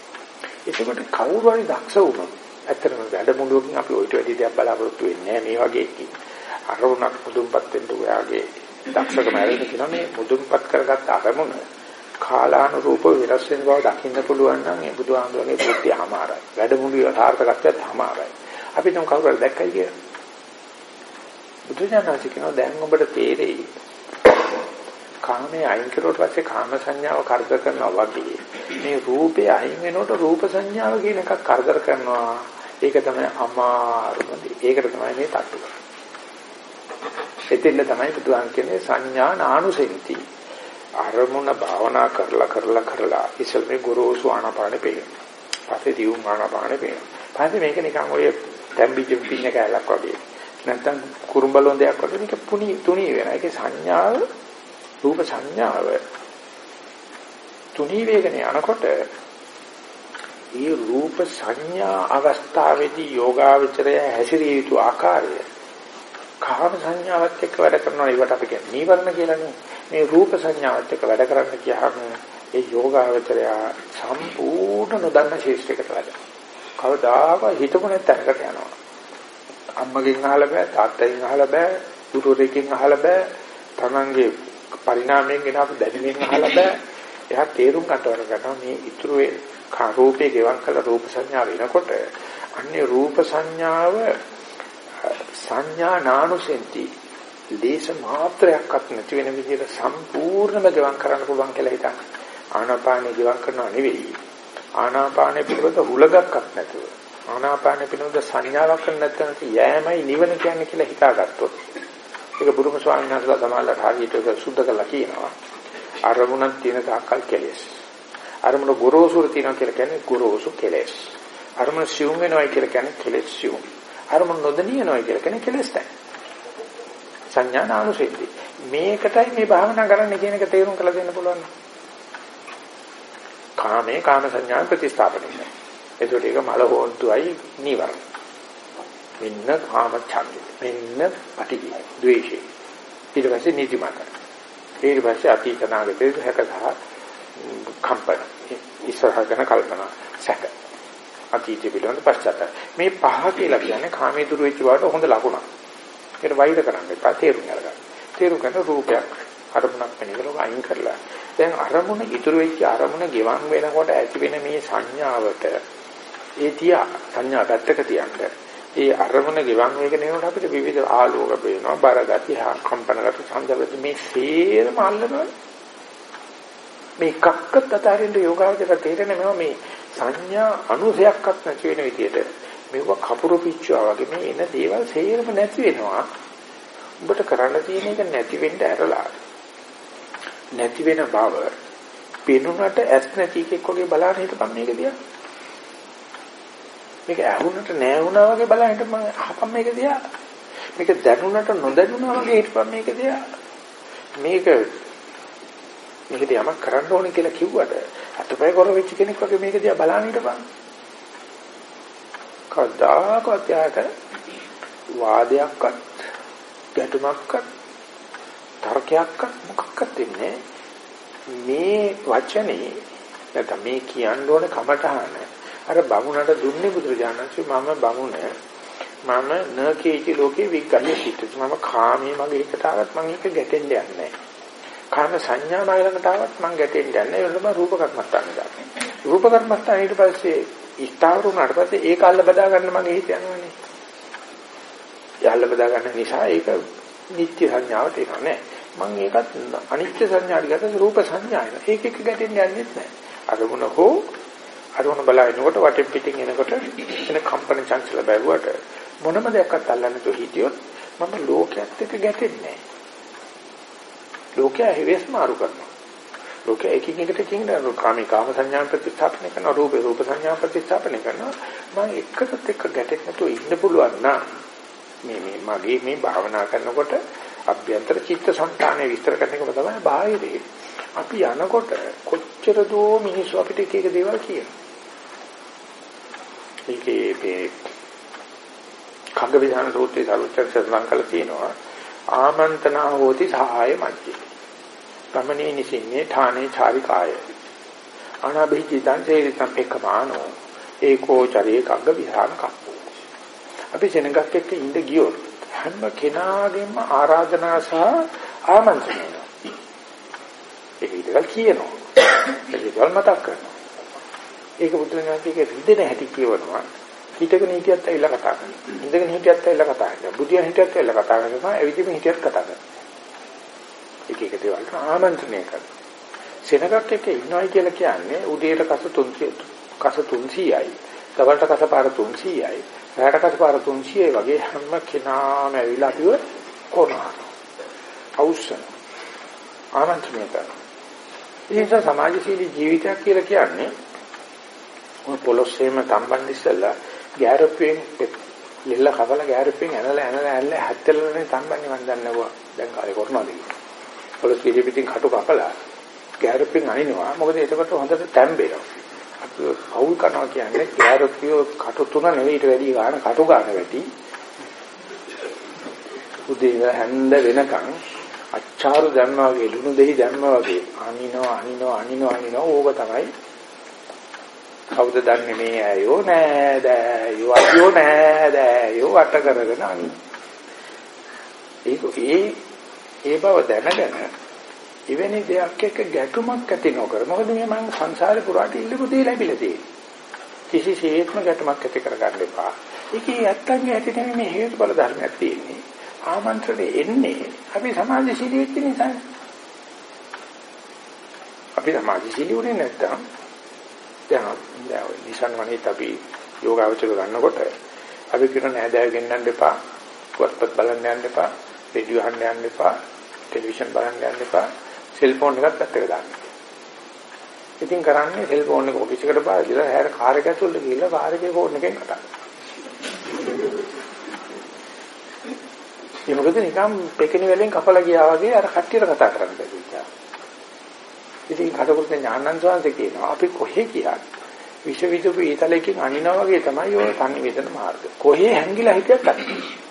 ඒකකොට කවුරු හරි දක්ෂ වුණොත් ඇත්තටම වැඩමුළුවකින් අපි ඔයිට වැඩි දෙයක් බලාපොරොත්තු වෙන්නේ මේ වගේ අරමුණක් මුදුන්පත් වෙන්න ඔයාගේ දක්ෂකම ඇරෙන්න කියන මේ මුදුන්පත් කරගත්ත අරමුණ කාලානුරූප විරස් වෙන බව දකින්න පුළුවන් නම් ඒ බුදුහාමුදුරගේ බුද්ධිය හමාරයි. වැඩමුළුවේ සාර්ථකත්වයත් හමාරයි. අපි නම් කවුරුහරි දැක්කයි කියලා. බුදුජානක කියනවා දැන් ඔබට තේරෙයි. කාමයේ අයින් කරුවට පස්සේ කාම සංඥාව කරදර කරනවා වගේ මේ රූපේ අයින් වෙනකොට රූප සංඥාව කියන එකක් කරදර කරනවා ඒක තමයි අමාරුම දේ. ඒකට තමයි මේ තට්ටු කරන්නේ. එතෙන්ද තමයි බුදුහාම කියන්නේ සංඥා නානුසෙන්ති. අරමුණ භාවනා කරලා කරලා කරලා ඉස්සෙල් මේ ගුරුසු ආනාපානෙ පේනවා. පස්සේ දියුම් ආනාපානෙ පේනවා. පස්සේ මේක නිකන් ඔය තැම්බිච්ච පින්න කැලක් වගේ. නැත්තම් කුරුම්බලොන් දෙයක් වගේ මේක පුනි තුනී වෙනවා. ඒකේ සංඥාව රූප සංඥාව තුනී වේගන යනකොට ඒ රූප සංඥා අවස්ථාවේදී යෝගාවචරය හැසිරිය යුතු ආකාරය කාම සංඥාවත් එක්ක වැඩ කරනවා ඒවට අපි කියන්නේ නීවරණ කියලානේ මේ රූප සංඥාවත් එක්ක වැඩ කරන්න කියහම ඒ යෝගාවචරය සම්පූර්ණ නොදන්න ශේෂ්ඨයකට වැඩ. කවදාකවත් හිතපො නැත්නම්කට යනවා. අම්මගෙන් අහලා බෑ තාත්තගෙන් අහලා බෑ ගුරුවරයෙක්ගෙන් අහලා බෑ. තමන්ගේ පරිණාමයෙන් ගෙන අප දැනුමින් අහලා බෑ. එයා තේරුම් ගන්නවර ගන්නවා මේ ඉතුරු රූපේ ගෙවන් කළ රූප සංඥා වෙනකොට අන්නේ රූප සංඥාව සංඥා නානුසෙන්ති දේශ මාත්‍රයක්වත් නැති වෙන විදිහට සම්පූර්ණම ගෙවන් කරන්න පුළුවන් කියලා හිතන්න. ආනාපානෙ ගෙවන් කරනවා නෙවෙයි. ආනාපානෙ පිළිබඳ හුලගක්වත් නැතුව. ආනාපානෙ පිළිබඳ සංඥාවක් නැත්නම් යෑමයි නිවන කියන්නේ කියලා හිතාගත්තොත් ඒක බුදුම ස්වාමීන් වහන්සේලා සමාල්ලට හරියට සුද්ධ කළා කියනවා. අරමුණක් තියෙන තාක්කල් කෙලෙස්. අරමුණ ගොරෝසුර තියෙනවා කියලා කියන්නේ ගොරෝසු කෙලෙස්. අරමුණ සියුම් වෙනවා කියලා කියන්නේ කෙලෙස් සියුම්. අරමුණ නොදනියනවා කියලා කියන්නේ කෙලෙස් නැහැ. සංඥානානුසෙද්දි. මේකටයි මේ භාවනා කරන්න කියන එක තේරුම් කරලා දෙන්න පුළුවන්. කාමේ කාම සංඥා ප්‍රතිස්ථාපනය. එතකොට ඒක මල හොන්තුයි නිවරණ. මෙන්න කාම ඡන්දය. මෙන්න පටිඝය. ද්වේෂය. ඊට පස්සේ නිදිමත. ඊට පස්සේ අතීත නාගතේ හැකසහ කම්පන. ඉස්සරහ ගැන කල්පනා. සැක. අතීත පිළිබඳ පශ්චාත්තාප. මේ පහ කියලා කියන්නේ කාමයේ දුර වෙච්ච බවට හොඳ ලකුණක්. ඒකට වෛර කරන්න එපා. තේරුම් අරගන්න. තේරුම් ගන්න රූපයක් අරමුණක් වෙනකලක අයින් කරලා. දැන් අරමුණ ඉතුරු වෙච්ච අරමුණ ගෙවන් වෙනකොට ඇති වෙන මේ සංඥාවට ඒ තියා සංඥා පැත්තක තියන්න ඒ අරමුණ ගෙවන් වේගෙන යනකොට අපිට විවිධ ආලෝක පේනවා බරගති හා කම්පන ගති සංදර්ශ මේ සේරම අල්ලනවා මේ කක්කත් අතරින් යෝගාවචර තේරෙන මේවා මේ සංඥා අනුසයක්වත් නැති වෙන විදිහට මේව කපුරු පිච්චුවා වගේ මේ එන දේවල් සේරම නැති වෙනවා. උඹට කරන්න තියෙන එක නැති වෙන්න ඇරලා. නැති වෙන බව පෙනුනට ඇස් නැති එකෙක් වගේ බලන්න හිටපන් මේක දිහා. මේක ඇහුනට නෑ වුණා වගේ බලන්න හිටපන් අහපන් මේක දිහා. මේක දැනුණට නොදැනුණා වගේ හිටපන් මේක දිහා. මේක මේකද යමක් කරන්න ඕනේ කියලා කිව්වට අතපය කර වෙච්ච කෙනෙක් වගේ මේක දිහා බලන්න හිටපන්. කවදාකවත් යාට වාදයක්වත් ගැටුමක්වත් තර්කයක්වත් මොකක්වත් දෙන්නේ මේ වචනේ නැත්නම් මේ කියන්න ඕන කමටහන අර බමුණට දුන්නේ බුදුරජාණන්සේ මම බමුණ. මම නකේචි ලෝකේ විග්ගහ්‍ය සිට. මම කාමී මගේ එකට ආවත් මම ඒක ගැටෙන්න යන්නේ නැහැ. කාම සංඥා මගේ ළඟට ආවත් මම ගැටෙන්න යන්නේ නැහැ. ඒවලම රූප කර්මස්ථාන දාන්න රූප කර්මස්ථාන ඊට පස්සේ ඉස්තාවර වුණාට පස්සේ ඒක අල්ල බදා ගන්න මගේ හිත යනවනේ. යල්ල බදා ගන්න නිසා ඒක නිත්‍ය සංඥාවට එනවා නෑ. මම ඒකත් අනිත්‍ය සංඥාට ගත්ත රූප සංඥායන ඒක එක ගැටෙන්න යන්නේ නැහැ අරමුණ හෝ අරමුණ බලනකොට වටෙන් පිටින් එනකොට එන කම්පන චංචල බැලුවට මොනම දෙයක්වත් අල්ලන්න තු හිටියොත් මම ලෝකයක් එක්ක ගැටෙන්නේ නැහැ ලෝකයා හිවස් මාරු කරනවා. ලෝකයේ එකින් එකට එකින් කාමී කාම සංඥා ප්‍රතිස්ථාපනය කරනවා රූපේ රූප සංඥා ප්‍රතිස්ථාපනය කරනවා. මම එකකට එක ගැටෙන්න නැතුව ඉන්න පුළුවන් නම් මේ මේ මගේ මේ භාවනා කරනකොට අභ්‍යන්තර චිත්ත සංතානය විස්තර කරන එක තමයි බාහිරේ. අපි යනකොට කොච්චර දෝ මිනිස්සු අපිට එක එක දේවල් කියනවා. ඒකේ මේ කග්ග විධාන සූත්‍රයේ සරුවචර සඳහන් කරලා තියෙනවා ආමන්ත්‍රණා හෝති සහාය මජ්ජේ. ගමනේ නිසින්නේ ඨානේ චාරිකාය. අනබිජිතං සේරිතං පෙක්කමානෝ ඒකෝ චරේ කග්ග විහාර කප්පෝ. අපි සෙනගක් එක්ක ඉඳ ගියොත් හැම කෙනාගේම ආරාධනා සහ ආමන්ත්‍රණය ඒක ඉතල කියනවා. ඒක මතක් කරනවා. ඒක බුදුරජාණන්ගේ රිදෙන හැටි කියවනවා. හිතගෙන හිටියත් ඇවිල්ලා කතා කරනවා. ඉඳගෙන හිටියත් ඇවිල්ලා කතා කරනවා. බුදියන් හිටියත් ඇවිල්ලා කතා කරනවා. ඇවිදින්න හිටියත් කතා කරනවා. එක එක දේවල් ආමන්ත්‍රණය කරනවා. සෙනගක් එක ඉන්නවයි කියලා කියන්නේ උදේට කස 300 කස 300යි. දවල්ට කස පාර 300යි. රාත්‍ර කස පාර 300යි වගේ හැම කෙනාම ඇවිල්ලා අපිව කොනවා. අවශ්‍යන ආමන්ත්‍රණය කරනවා. ඒ නිසා සමාජශීලී ජීවිතයක් කියලා කියන්නේ ඔය පොලොස්සේම තම්බන් ඉස්සලා ගෑරප්පුවෙන් ලෙල්ල කවල ගෑරප්පුවෙන් ඇනලා ඇනලා ඇනලා හැත්තෙලනේ තම්බන්නේ මන් දන්නවා දැන් කාලේ කරනවාද කියලා. පොළොස් කිරි පිටින් කටු කපලා ගෑරප්පෙන් අනිනවා. මොකද එතකොට හොඳට තැම්බෙනවා. අපි අවුල් කරනවා කියන්නේ ගෑරප්පිය කටු තුන නෙවෙයි ඊට වැඩි ගන්න කටු ගන්න වැඩි. උදේ හැන්ද වෙනකන් අච්චාරු දැම්මා වගේ ලුණු දෙහි දැම්මා වගේ අනිනවා අනිනවා අනිනවා අනිනවා ඕක තමයි කවුද දන්නේ මේ ඇයෝ නෑ දෑයෝ අයියෝ නෑ දෑයෝ වට කරගෙන අනින ඒක ඒ ඒ බව දැනගෙන එවැනි දෙයක් එක්ක ගැටුමක් ඇති නොකර මොකද මේ මම සංසාරේ පුරාට ඉල්ලපු දේ ලැබිලා තියෙන්නේ. කිසිසේත්ම ගැටුමක් ඇති කරගන්න එපා. ඒකේ ඇත්තන්ගේ ඇති නෙමෙයි මේ හේතුඵල ධර්මයක් තියෙන්නේ. ආමන්ත්‍රණය එන්නේ අපි සමාජශීලී වෙච්ච නිසා. අපි සමාජශීලී වුණේ නැත්තම් දැන් දැන් නිසන් වනිත් අපි යෝගාවචර ගන්නකොට අපි කියන නෑදෑයෝ ගෙන්නන්න එපා පුවත්පත් බලන්න යන්න එපා. රේඩියෝ අහන්න යන්න එපා ටෙලිවිෂන් බලන්න යන්න එපා සෙල්ෆෝන් එකත් පැත්තක දාන්න. ඉතින් කරන්නේ සෙල්ෆෝන් එක ඔෆිස් එකට පාවිච්චි කරලා හැර කාර් එක ඇතුළට ගිහලා කාර් එකේ ෆෝන් එකෙන් කතා කරනවා. ඒ මොකද නිකම් පෙකිනි වලින් කපලා ගියා වගේ අර කට්ටියට කතා කරන්න බැහැ. ඉතින් කටුකුරුත් ඥානන්ත වහන්සේ කියනවා අපි කොහෙ ගියත් විශ්වවිද්‍යාලයේ ඊතලයකින් අනිනවා වගේ තමයි ඔය තනි වේදන මාර්ග. කොහේ හැංගිලා හිටියත් අනිනවා.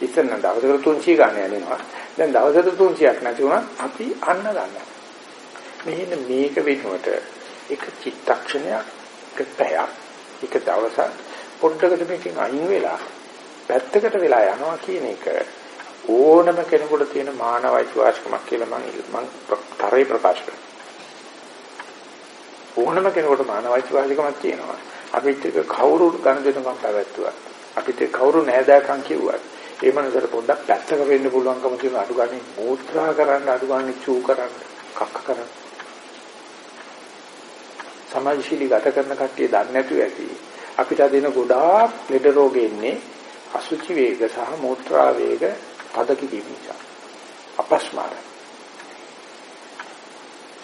ඉතින් දවසකට 300 ගන්න යනවා. දැන් දවසට 300ක් නැති වුණා අපි අන්න ගන්නවා. මෙහෙම මේක වෙනුවට එක චිත්තක්ෂණයක් එක පැයක් එක දවසක් පොඩ්ඩකට මේකෙන් අයින් වෙලා පැත්තකට වෙලා යනවා කියන එක ඕනම කෙනෙකුට තියෙන මානව අයිතිවාසිකමක් කියලා මම මම තරේ ප්‍රකාශ කරනවා. ඕනම කෙනෙකුට මානව අයිතිවාසිකමක් තියෙනවා. අපිට කවුරු ගනුදෙනුකම් පැවැත්තුවා. අපිට කවුරු නෑදෑකම් කිව්වා. ඒ මනසට පොඩ්ඩක් පැත්තක වෙන්න පුළුවන්කම තියෙන අඩු ගන්න මූත්‍රා කරන්න අඩු ගන්න චූ කරන්න කක්ක කරන්න සමාජශීලී ගත කරන කට්ටිය දන්නේ නැතුව ඇති. අපිට දෙන ගොඩාක් ලෙඩ රෝගෙ ඉන්නේ අසුචි වේග සහ මූත්‍රා වේග පද කිරීම නිසා. අපස්මාර.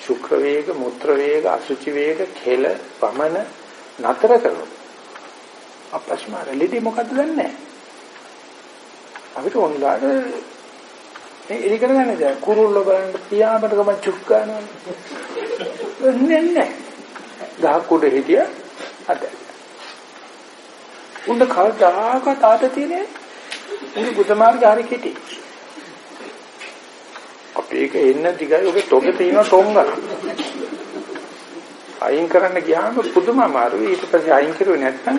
ශුක්‍ර වේග, මූත්‍ර වේග, අසුචි වේග, කෙල, වමන නතර කරනවා. අපස්මාර ලෙඩි මොකද්ද දන්නේ නැහැ. අපිට ඔන්ලාට මේ එලි කරගන්නේ දැන් කුරුල්ල බලන්න පියාඹට ගමන් චුක් ගන්නවා. නෑ නෑ. ගහක් උඩ හිටිය අද. උන්න කවදාකවත් ආත තියෙන්නේ. උන් බුද්ධ මාර්ගය හරි කෙටි. අපි ඒක එන්න දිගයි ඔබ තොග තියෙන තොංග. අයින් කරන්න ගියාම පුදුම අමාරුයි. ඊට පස්සේ අයින් කරුවේ නැත්නම්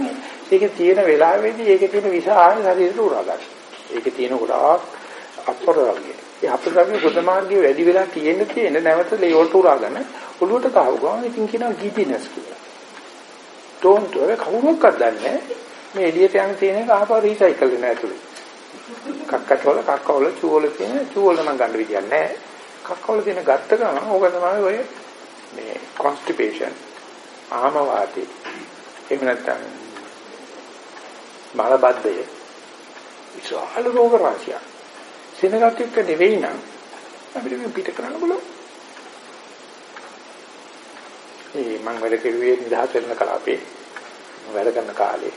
ඒකේ තියෙන වෙලාවෙදී ඒකේ තියෙන විස ආයෙ ශරීරයට උරා ගන්න. ඒකේ තියෙන ගොඩාක් අපරාගය. ඒ අපරාගය බුද්ධ මාර්ගයේ වැඩි වෙලා තියෙන තියෙන නැවත ලේවලට උරාගෙන ඔළුවට ගහව ගමන් ඉතින් කියනවා ගිටිනස් කියලා. don't worry කවුරක්වත් දන්නේ මේ එළියට යන තියෙන එක ආපහු රීසයිකල් වෙන ඇතුළේ. කක්කටවල කක්කවල චූවල තියෙන චූවල නම් ගන්න විදියක් නැහැ. කක්කවල තියෙන ගත්ත ගමන් ඕක තමයි ඔය මේ constipation ආම වාතය. එහෙම නැත්නම් මලබද්ධය. විශාල රෝග රාශියක්. සෙනගත් එක්ක නෙවෙයි නම් අපිට මේ පිට කරන්න බලන්න. ඒ මම වැඩ කෙරුවේ නිදහස් වෙන කලාපේ වැඩ කරන කාලේ.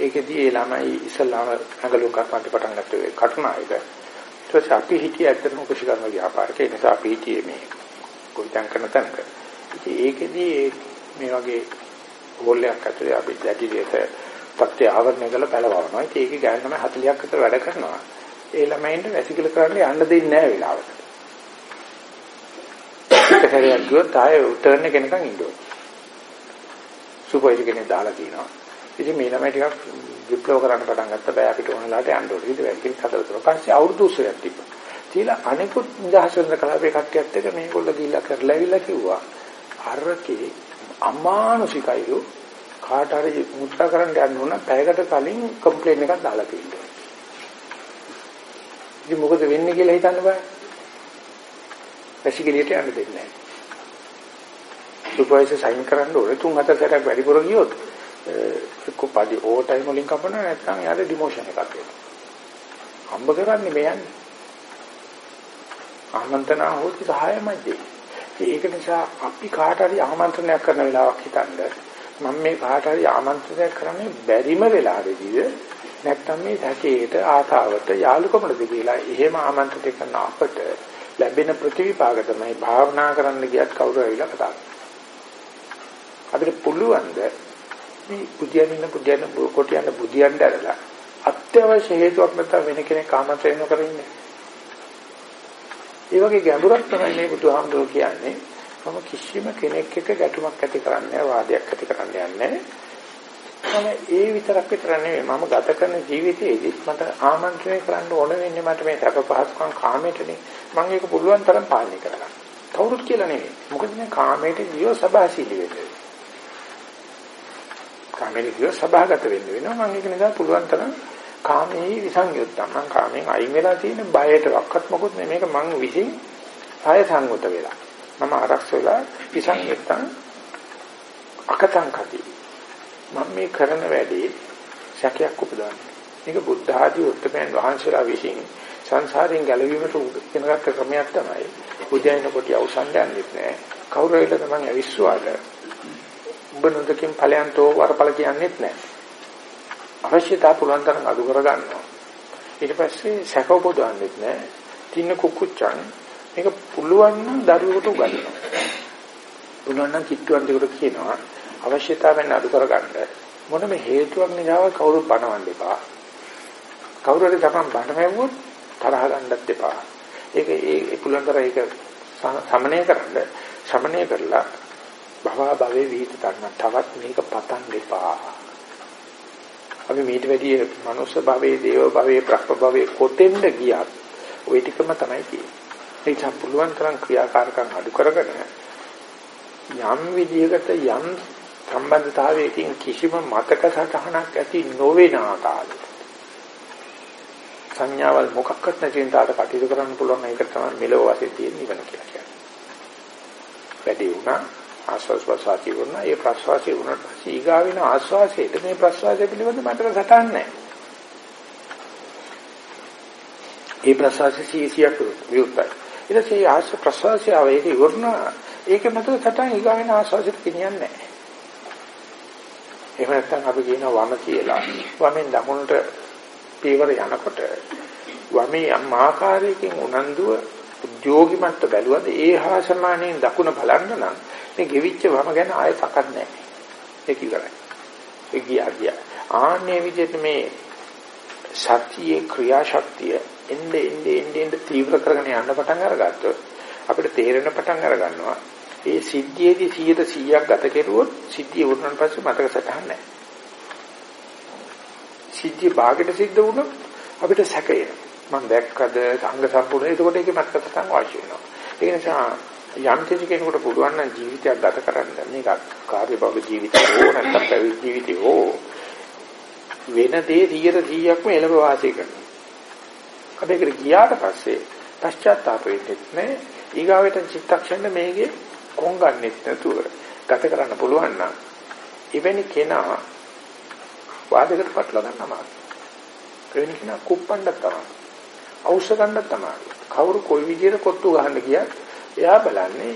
ඒකෙදී ඒ ළමයි ඉස්සල්ලාම අඟලුම් කරපන්ට පටන් ගත්තේ කටුනායක. ඊට පස්සේ අපි හිටියේ ඇත්තටම කුෂිකර්ම ව්‍යාපාරික ඒ නිසා අපි හිටියේ මේ ගොවිතැන් කරන තැනක. ඉතින් ඒකෙදී මේ වගේ හෝල් එකක් ඇතුලේ අපි දැඩි විදිහට පත්‍ය ආවරණය කරලා පළවනවා ඉතින් ඒකේ ගෑනු ළමයි 40ක් විතර වැඩ කරනවා ඒ ළමයින්ට වැසිකිලි කරන්න යන්න දෙන්නේ නැහැ වෙලාවට එක සැරයක් ගියොත් ආයේ ටර්න් එක එනකන් ඉන්න ඕනේ. සුපර්වයිසර් කෙනෙක් දාලා තිනවා. ඉතින් මේ ළමයි ටිකක් විප්ලව කරන්න පටන් ගත්තා බෑ අපිට ඕනලාට යන්න ඕනේ. ඉතින් වැල් කෙනෙක් හදලා තුන. පස්සේ අවුරුදු උසයක් තිබ්බා. තියලා අනිකුත් නිදහසෙන් කලාවේ කට්ටියත් එක්ක මේගොල්ලෝ ගිහිල්ලා කරලා ඇවිල්ලා කිව්වා. අරකේ අමානුෂිකයිලු කාට හරි මුත්‍රා කරන්න යන්න ඕන පැයකට කලින් කම්ප්ලේන් එකක් දාලා තියෙනවා. ඉතින් මොකද වෙන්නේ කියලා හිතන්න බෑ. වැසිකිළියට යන්න දෙන්නේ නැහැ. සුපර්වයිසර් සයින් කරන්න ඕනේ තුන් හතර සැරයක් වැඩිපුර ගියොත් එක්ක පාඩි ඕවර් ටයිම් වලින් කපනවා නැත්නම් යාට ඩිමෝෂන් එකක් එනවා. හම්බ කරන්නේ මේ යන්නේ. ආමන්ත්‍රණ හොති සහායමයි. ඒක නිසා අපි කාට හරි ආමන්ත්‍රණයක් කරන වෙලාවක් හිතන්න මම මේ කාට හරි ආමන්ත්‍රණයක් කරන්නේ බැරිම වෙලාවෙදීද නැත්නම් මේ සැකේට ආතාවට යාළුකමද කියලා එහෙම ආමන්ත්‍රණය කරන අපට ලැබෙන ප්‍රතිවිපාක තමයි භාවනා කරන්න ගියත් කවුරු ඇවිල්ලා කතා අපිට පුළුවන් ද මේ බුදියන් ඉන්න බුදියන් කොටියන් බුදියන් දැරලා අත්‍යවශ්‍ය හේතුවක් නැත්නම් වෙන කෙනෙක් ආමන්ත්‍රණය කර ඉන්නේ. ඒ වගේ ගැඹුරක් තමයි මේ බුදුහාමුදුරුවෝ කියන්නේ. මම කිසිම කෙනෙක් එක්ක ගැටුමක් ඇති කරන්නේ වාදයක් ඇති කරන්නේ නැහැ. මම ඒ විතරක් විතර නෙවෙයි මම ගත කරන ජීවිතයේදී මට ආමන්ත්‍රණය කරන්න ඕන වෙන්නේ මට මේ සැප පහසුකම් කාමයටනේ මම ඒක පුළුවන් තරම් පාලනය කරගන්න. කවුරුත් කියලා නෙවෙයි. මොකද මේ කාමයට ගියෝ සබාශීලී වෙන්නේ. කාමයට ගියෝ සබාගත වෙන්න වෙනවා. මම ඒක නිසා පුළුවන් තරම් කාමයේ විසංයුක්ත. මම කාමෙන් අයින් වෙලා තියෙන බයට වක්වත් මොකුත් නෙමෙයි. මේක මං විසින් ආය සංගත වෙලා. මම ආරක්ෂ වෙලා විසංයුක්තං අකතං කති. මම මේ කරන වැඩේ සැකයක් උපදවන්නේ. මේක බුද්ධ ආදී උත්තරයන් වහන්සේලා විසින් සංසාරයෙන් ගැලවීමට ඉගෙනගත්ත ක්‍රමයක් තමයි උදයන් කොට අවසන් යන්නේත් නෑ. කවුරු වෙලද මං අවිශ්වාද. ඔබ නොදකින් ඵලයන්තෝ වරපල කියන්නේත් නෑ. අවශ්‍යතාව පුළුවන් තරම් අඩු කර ගන්නවා. ඊට පස්සේ සැක උපදවන්නෙත් නෑ. තින්න කුකුච්චන් මේක පුළුවන් නම් දරුවෙකුට උගන්වනවා. පුළුවන් නම් කිට්ටුවන් දෙකට කියනවා අවශ්‍යතාවෙන් අඩු කරගන්න මොනම හේතුවක් නිසාව කවුරුත් බනවන්න එපා. කවුරු හරි තමන් බනවෙව්වොත් තරහ ගන්නත් එපා. ඒක ඒ පුලන්තර ඒක සමනය කරන්න සමනය කරලා භව භවේ විහිිත ගන්න තවත් මේක පතන් දෙපා. අපි මේට වැඩි මනුෂ්‍ය භවයේ දේව භවයේ බ්‍රහ්ම භවයේ කොතෙන්ද ගියත් ওই ටිකම තමයි තියෙන්නේ. ඒ නිසා පුළුවන් තරම් ක්‍රියාකාරකම් අඩු කරගෙන යම් විදියකට යම් සම්බන්ධතාවයකින් කිසිම මතක සටහනක් ඇති නොවන ආකාරයට සංඥාවල් මොකක්වත් නැති වෙනතාවට කටයුතු කරන්න පුළුවන් ඒක තමයි මෙලොව වශයෙන් තියෙන නිවන කියලා කියන්නේ. වැඩි වුණා ආස්වාස් ප්‍රසවාසී වුණා. ඒ ප්‍රසවාසී වුණාට පස්සේ ඊගාවින ආස්වාසයට මේ ප්‍රසවාසය පිළිබඳ මට සටහන් නැහැ. ඒ ප්‍රසවාසී සීසියක් විවුර්තයි. ඊට පස්සේ ආස්ව ප්‍රසවාසය ආවේ ඉවරනා ඒක මත සටහන් ඊගාවින ආස්වාසයට පිනියන්නේ නැහැ. එහෙම නැත්නම් අපි කියන වම කියලා. වමෙන් දකුණට පීවර යනකොට වමේ යම් ආකාරයකින් උනන්දුව උද්‍යෝගිමත්ව බැලුවද ඒ හා සමානයෙන් දකුණ බලන්න නම් මේ ගෙවිච්ච වම ගැන ආයෙ තකත් නැහැ. ඒක ඉවරයි. ඒ ගියා ගියා. ආන්නේ විදිහට මේ සතියේ ක්‍රියාශක්තිය එnde එnde එnde එnde තීව්‍ර කරගෙන යන්න පටන් අරගත්තොත් අපිට තේරෙන පටන් අර ගන්නවා ඒ සිද්ධියේදී 100ක් ගත කෙරුවොත් සිද්ධිය වුණාන් පස්සේ මතක සටහන් නැහැ. සිද්ධිය භාගයට සිද්ධ වුණොත් අපිට සැකය. මම දැක්කද සංඝ සම්පූර්ණ එතකොට ඒකේ මතක සටහන් අවශ්‍ය වෙනවා. ඒ නිසා යම් කිසි කෙනෙකුට පුළුවන් නම් ජීවිතයක් ගත කරන්න මේක කාර්ය බහුල ජීවිතය හෝ නැත්නම් පැවිදි ජීවිතය හෝ වෙන දේ 100%ක්ම එළඹ වාසය කරනවා. අපි ඒකට ගියාට පස්සේ පශ්චාත්තාප වෙන්නේ නැහැ. ඊගාවට චිත්තක්ෂණ මේකේ කොංගන්නෙත් නැතුව ගත කරන්න පුළුවන් නම් එවැනි කෙනා වාදයකට පටල ගන්න අමාරුයි. එවැනි කෙනා කුප්පණ්ඩක් තමයි. අවශ්‍ය ගන්නක් තමයි. කවුරු කොයි විදිහට කොට්ටු ගහන්න ගියත් එයා බලන්නේ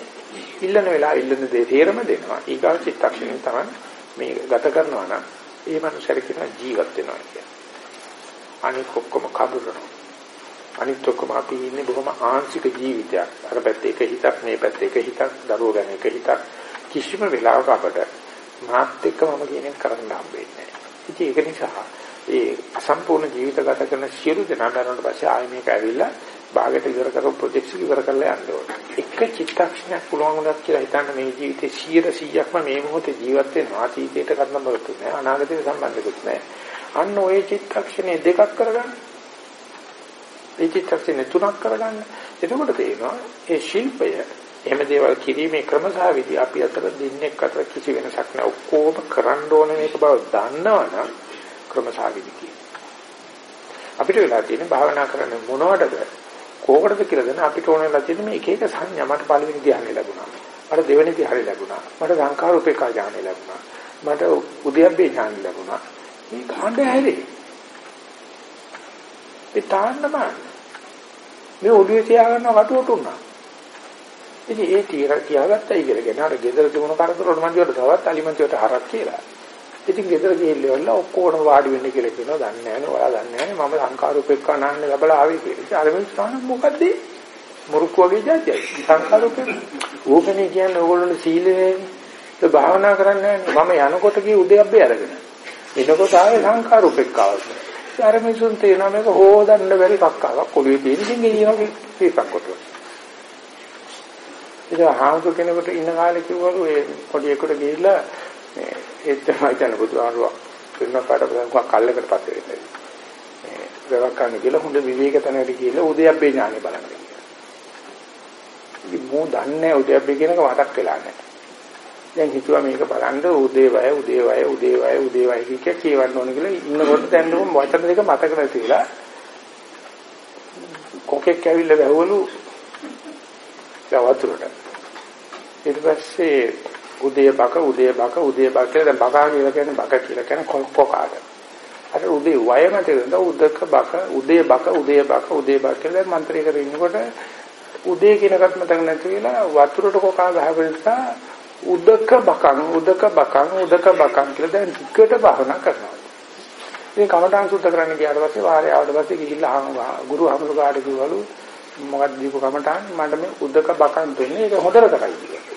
ඉල්ලන වෙලාව ඉල්ලන දේ තේරම දෙනවා. ඊගාව චිත්තක්ෂණය තමයි මේ ගත කරනවා නම් ඒ මනුස්සයර කියන ජීවත් වෙනවා කියන්නේ. අනික ඔක්කොම කබරනවා. අනිත් ඔක්කොම අපි ඉන්නේ බොහොම ආංශික ජීවිතයක්. අර පැත්තේ එක හිතක් මේ පැත්තේ එක හිතක් දරුවෝ ගැන එක හිතක් කිසිම වෙලාවක අපට මාත් එක්ක මම කියන එක කරන්න හම්බෙන්නේ නැහැ. ඉතින් ඒක නිසා ඒ අසම්පූර්ණ ජීවිත ගත කරන සියලු දෙනා මරණයට පස්සේ ආයෙ මේක ඇවිල්ලා භාගයට ඉවර කරපු ප්‍රොජෙක්ට් එක ඉවර කරලා යන්න ඕනේ. එක චිත්තක්ෂණයක් පුළුවන් වුණත් කියලා හිතන්න මේ ජීවිතේ 100%ක්ම මේ මොහොතේ ජීවත් වෙනවා. අතීතයට කර්ම බලතුත් නැහැ. අනාගතයට සම්බන්ධකුත් නැහැ. අන්න ওই චිත්තක්ෂණේ දෙකක් කරගන්න. ඒ චිත්තක්ෂණේ තුනක් කරගන්න. එතකොට තේරෙනවා ඒ ශිල්පය එහෙම දේවල් කිරීමේ ක්‍රමසහ විදි අපි අතර දින්නෙක් අතර කිසි වෙනසක් නැහැ. ඔක්කොම කරන්න ඕන මේක බව දන්නවනම් ක්‍රමසහ විදි අපිට වෙලා තියෙන භාවනා කරන්න මොනවටද කෝකටද කියලා දෙන අපිට ඕන වෙලා තියෙන මේ එක එක සංඥා මට පළවෙනි ධ්‍යානෙ ලැබුණා. මට දෙවෙනි ධ්‍යානෙ ලැබුණා. මට සංඛාර උපේක්ඛා ඥානෙ ලැබුණා. මට උද්‍යප්පේ ඥානෙ ලැබුණා. මේ කාණ්ඩ හැරේ. ඒ තාන්නම මේ ඔළුවේ තියාගන්න කටුවට උනා. ඉතින් ඒ තීර තියාගත්තයි කියලාගෙන අර ගෙදර තිබුණ කරදර වල මන්දියට තවත් අලිමන්තියට හරක් කියලා. ඉතින් ගෙදර ගිහිල්ලා ඔක්කොම වාඩි වෙන්න කියලා කියනවා. දන්නේ නැහැ නේ. ඔයා දන්නේ නැහැ මම සංඛාරූපෙක්කා නාන්න ලැබලා ආවේ කියලා. ඉතින් අර මිනිස්සුන මොකද්ද? මුරුක්ක වගේ જાතියයි. සංඛාරූපෙක්. ඕකනේ කියන්නේ ඕගොල්ලෝ සීලේ ඒ භාවනා කරන්නේ නැහැ. මම යනකොට ගිය උදයබ්බේ අරගෙන. එනකොට ආවේ සංඛාරූපෙක්කාවක්. අර මිනිසුන් තේනවා මේක හොදන්න බැරි කක්කාවක් කොළුවේ තියෙන ඉතින් ගෙනියනවා කීපක් කොට. ඉතින් හාමුදුර කෙනෙකුට ඉන්න කාලේ කිව්වලු ඒ පොඩි එකට ගිහිල්ලා මේ ඒත් තමයි කියන බුදුහාරුවා පින්න පාඩ බලනවා කල්ලකට පත් වෙන්නේ. මේ දරක් ගන්න කියලා හොඳ විවේක තැනකට ගිහිල්ලා උදයබ්බේ ඥානෙ බලන්න කියලා. ඉතින් මෝ දන්නේ උදයබ්බේ කියනක මතක් වෙලා නැහැ. දැන් හිතුවා මේක බලන්න උදේවය උදේවය උදේවය උදේවය කිය කියවන්න ඕන කියලා ඉන්නකොට දැන් නම් වචන දෙක මතක නැතිලා කොකෙක් ඇවිල්ලා වැහුවලු වතුරට ඊට පස්සේ උදේ බක උදේ බක උදේ බක කියලා දැන් බකා කියලා කියන්නේ බක කියලා කියන්නේ කොකාට අර උදේ වයම තේරෙනවා උදක බක උදේ බක උදේ බක උදේ බක කියලා මන්ත්‍රය කරගෙන ඉන්නකොට උදේ කියනකත් මතක නැති වෙලා වතුරට කොකා ගහපු නිසා උදක බකන් උදක බකන් උදක බකන් කියලා දැන් ටිකට භාවනා කරනවා. ඉතින් කමඨාන් සුද්ධ කරන්න ගියාට පස්සේ වාරේ ආවට පස්සේ ගිහිල්ලා ගුරු හමුදු කාට කිව්වලු මොකක්ද දීපු කමඨාන් මට මේ උදක බකන් දෙන්නේ ඒක හොදට කරයි කියලා.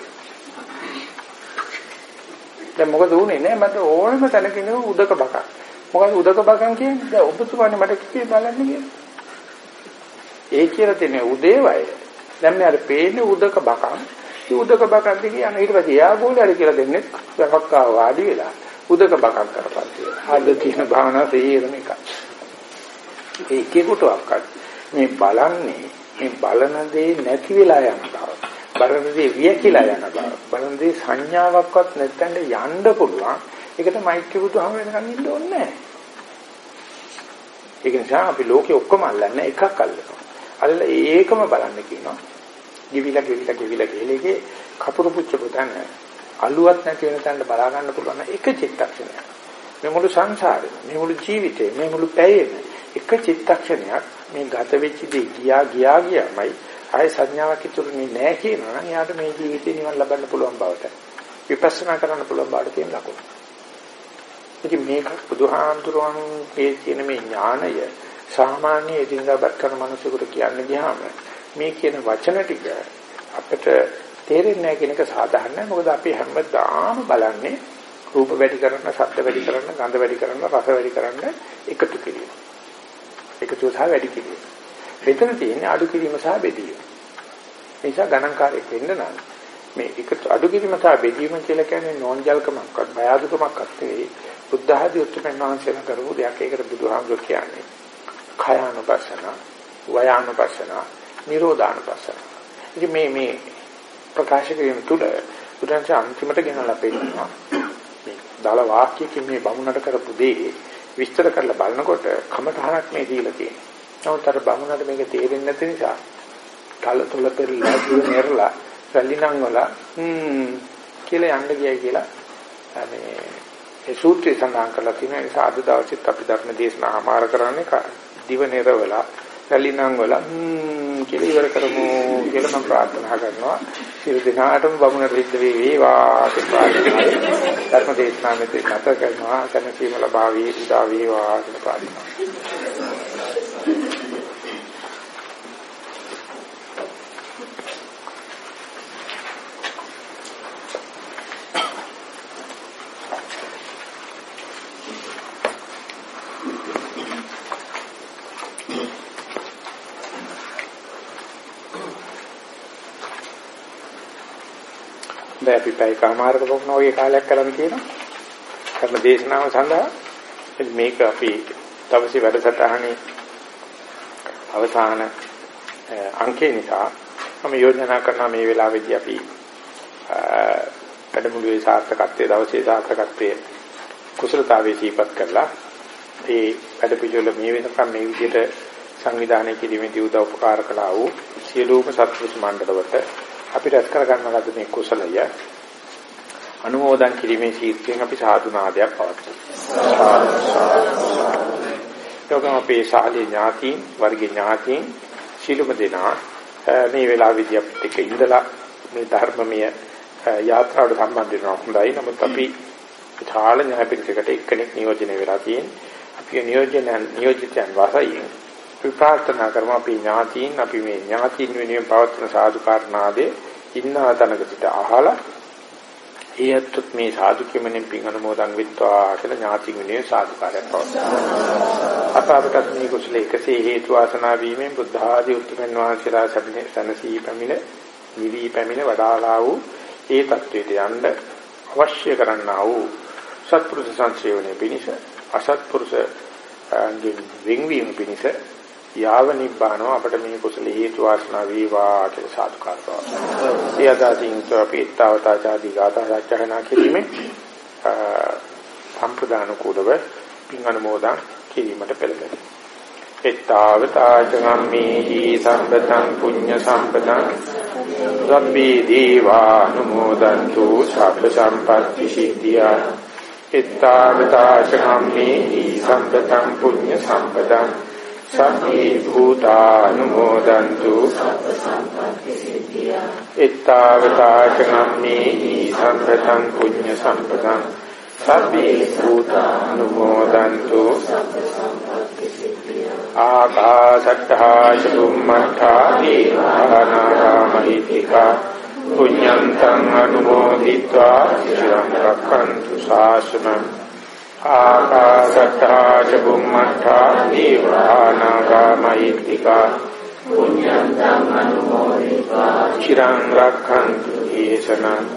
දැන් මොකද උනේ නෑ මට ඕනම තැනක ඉන්න උදක බකන්. මොකද උදක බකන් කියන්නේ දැන් ඔබතුමානේ මට කිව්වේ බලන්න කියලා. ඒ කියලා තියෙන උදේවය. දැන් මේ අර පේන්නේ උදක බකන්. උදක බකන් කියන ඊට පස්සේ එයා ගෝලයට කියලා දෙන්නේ වැවක් ආව වාඩි වෙලා උදක බකන් කරපන් කියලා. ආද තියෙන භාවනා තේරෙන එක. ඒකේකට අක්කත් මේ බලන්නේ මේ බලන දේ නැති වෙලා යන බව. බලන දේ වියකිලා යන බව. බලන දේ සංඥාවක්වත් නැත්නම් යන්න පුළුවන්. ඒකට මෛත්‍රී බුදුහම වෙනකන් ඉන්න ඕනේ නැහැ. ඒක නිසා අපි ලෝකේ ඔක්කොම අල්ලන්නේ එකක් අල්ලනවා. අල්ල ඒකම බලන්න කියනවා. ගෙවිලා ගෙවිලා ගෙවිලා ගෙලේගේ කපුරු පුච්ච පුතන අලුවත් නැති වෙන තැනට බලා ගන්න පුළුවන් එක චිත්තක්ෂණයක්. මේ මුළු සංසාරේ, මේ මුළු ජීවිතේ, මේ මුළු පැයෙම එක චිත්තක්ෂණයක් මේ ගත වෙච්ච දේ ගියා ගියා ගියාමයි ආය සංඥාවක් ඉතුරුනේ නැහැ කියනවා නම් එයාට මේ ජීවිතේ නිවන් ලබන්න පුළුවන් බවට විපස්සනා කරන්න පුළුවන් බවට තියෙන ලකුණු. ඉතින් මේක බුදුහාමුදුරන්ගේ කියන මේ ඥානය සාමාන්‍ය එදිනදා බත් කරන මිනිසෙකුට කියන්න ගියාම මේ කියන වචන ටික අපිට තේරෙන්නේ නැහැ කියන එක සාධාරණයි. මොකද අපි හැමදාම බලන්නේ රූප වැඩි කරන, ශබ්ද වැඩි කරන, ගන්ධ වැඩි කරන, රස වැඩි කරන එකතු කිරීම. එකතු සහ වැඩි කිරීම. මෙතන තියෙන්නේ අඩු කිරීම සහ බෙදීම. ඒ නිසා ගණන්කාරයෙක් වෙන්න නම් මේ එකතු අඩු කිරීම සහ බෙදීම කියලා කියන්නේ නෝන්ජල්කමක්වත් බය අඩුකමක්වත් නෙවෙයි. බුද්ධ ආදී උත්තරයන් වහන්සේලා කරපු දෙයක් ඒකට බුදුහාමුදුරු කියන්නේ. khයානුපස්සන, වයානුපස්සන, නිරෝධානුපස්සන. ඉතින් මේ මේ ප්‍රකාශ කිරීම තුළ බුදුන්සේ අන්තිමට ගෙනලා පෙන්නනවා. මේ දාල වාක්‍යකින් මේ බමුණට කරපු දේ විස්තර කරලා බලනකොට කමඨහනක් මේ දීලා තියෙනවා. නමුත් අර බමුණට මේක තේරෙන්නේ නැති නිසා තල තුල පෙරලා දුර මෙරලා සල්ලිනම් වල හ්ම් කියලා යන්න ගියයි කියලා. මේ ඒ සූත්‍රය සඳහන් කරලා තියෙන නිසා අද දවසෙත් අපි ධර්ම දේශනා ආමාර කරන්නේ දිව නිරවලා සල්ලිනම් වල හ්ම් කියලා ඉවර කරමු කියලා මම ප්‍රාර්ථනා කරනවා. සියලු දෙනාටම බමුණ රිද්ද වේවා කියලා ධර්ම දේශනා මෙතන නැත කරනවා. සනසීම ලබාවී උදා වේවා කියලා ප්‍රාර්ථනා දැන් අපි පැය කමාරක වුණ වගේ කාලයක් කරන් තියෙනවා. කරන දේශනාව සඳහා මේක අපි තවසේ වැඩසටහනේ අවසාන අංකේ නිසා මම යෝජනා කරනවා මේ වෙලාවේදී අපි වැඩමුළුවේ සාර්ථකත්වයේ දවසේ සාර්ථකත්වයේ කුසලතාවයේ සීපත් කරලා ඒ වැඩ පිළිවෙල මේ වෙනකම් මේ විදිහට සංවිධානය කිරීමේදී උදව් උපකාර කළා වූ සියලුම සත්පුරුෂ මණ්ඩලවලට අපි රැස් කර ගන්න ලද මේ කුසලය අනුමෝදන් කිරීමේ ශීර්ෂයෙන් අපි සාදු නාදයක් පවත්වමු. යෝගම අපේ ශාලේ ඥාතීන් වර්ගයේ ඥාතීන් ශීලුම දෙනා මේ වෙලාවේදී අපිට එක ඉඳලා මේ ධර්මමය යාත්‍රාවට සම්බන්ධ වෙනවා හොඳයි. නමුත් අපි විශාල ඥාපිටකට එක්කෙනෙක් නියෝජනය වෙලා තියෙන. අපි නියෝජන නියෝජිතයන් වාසයෙන් අපි ප්‍රාර්ථනා කරමු අපි ඥාතීන් අපි මේ ඥාතීන් වෙනුවෙන් පවත්වන සාදුකාරණාදේ ඉන්නා තැනකට අහලා ඒ ඇත්තොත් මේ සාදු කිමනේ පින් අනුමෝදන් විත්වා කියලා ඥාති විනය සාදුකාරයක් පවත්වනවා. අප අපටත් මේ කුසල එකසේ හේතු වාසනා වීමෙන් බුද්ධ ආදී උතුම්වන් වහන්සේලා සැපිනේ සනසී පැමිණ නිවි පැමිණ වඩාලා වූ ඒ தത്വයට යන්න අවශ්‍ය කරන්නා වූ සත්පුරුෂ සංසයෝනේ පිණිස අසත්පුරුෂ ගෙන් වෙන්වීම පිණිස යාව නිබ්බානෝ අපට මේ කුසල හේතු වාසනා වේවා කියලා සාදුකාර කරනවා. සියදාසින් තෝපීතාවතාචාදී ගාථා සත්‍යහනා කිරීමේ සම්ප්‍රදාන කුඩව පින් අනුමෝදන් කිරීමට පෙළඹෙනවා. එත්තාවතාචගම්මේහි සම්පතං පුඤ්ඤ සම්පතං සබ්බේ දීවානුමෝදන්තු සබ්බ සම්පත්‍ති සිද්ධියා එත්තාවතාචගම්මේහි සම්පතං පුඤ්ඤ සම්පතං සම්මේ භූතානුමෝදන්තු එත්තාවතාචනම්මේ සම්පතං පුඤ්ඤ සම්පතං සම්මේ භූතානුමෝදන්තු ආකාශට්ඨා චුම්මට්ඨා දීවානාගාමහිතිකා පුඤ්ඤන්තං අනුමෝදිत्वा චිරං රක්ඛන්තු ශාසනං ආකාසත්තා ච බුම්මත්තා දීවානාගා මහිත්‍තිකා පුඤ්ඤන්තං අනුමෝදිत्वा චිරං රක්ඛන්තු දේශනං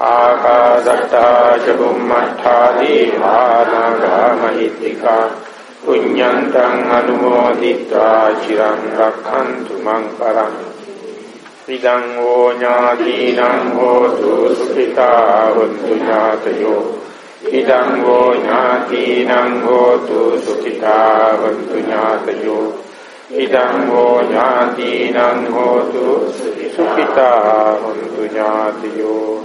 ආකාසත්තා ච බුම්මත්තා දීවානාගා මහිත්‍තිකා පුඤ්ඤන්තං අනුමෝදිत्वा චිරං රක්ඛන්තු මං පරං ඉදං ඕ ඥාතිනං හෝතු සුඛිතා වന്തു ඥාතයෝ ඉදං වෝ ඥාතිනං හෝතු සුඛිතාවන්තු ඥාතයෝ ඉදං වෝ ඥාතිනං හෝතු සුඛිතාවන්තු ඥාතයෝ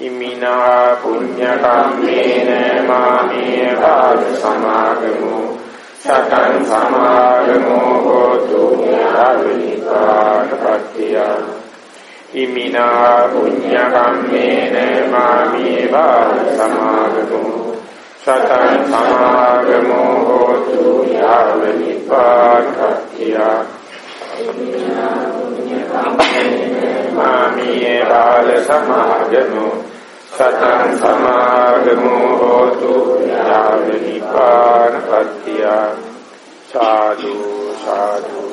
ඉමිනා පුඤ්ඤ කම්මේන මාමේ භාග සමාගමෝ සතං සමාගමෝ හෝතු ඥාතනිපාතපත්තියා ඉමිනා පුඤ්ඤ කම්මේන මාමේ භාග සමාගමෝ සතං සමාගමෝ හෝතු යාවිපාඨපත්තිය මාමියේ බාල සමාගමෝ සතං සමාගමෝ හෝතු යාව නිපාන පත්‍ය සාදු සාදු සාදු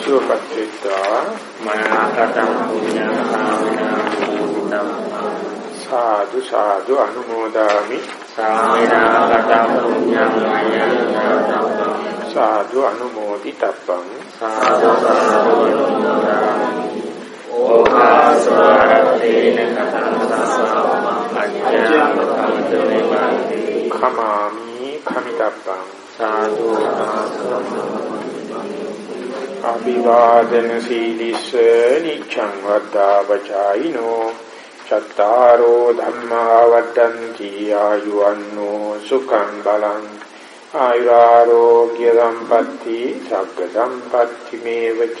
සුවපත්ත්වා මනාකටං පුඤ්ඤාකාමිනා සාදු සාදු අනුමෝදාමි සාමිනාකටං පුඤ්ඤාකාමිනා සාදු අනුමෝදි තබ්බං සාදු සාදු ඕකාසවරතේන khamaami khamitabban සාදු අභිවාදන සීලිස්ස නිච්ඡං වද්දා වචායිනෝ චත්තාරෝ ධම්මා වද්දන්ති ආයුවන්නෝ සුඛං බලං ආයුරාෝග්‍ය සම්පatti සග්ග සම්පatti මේවච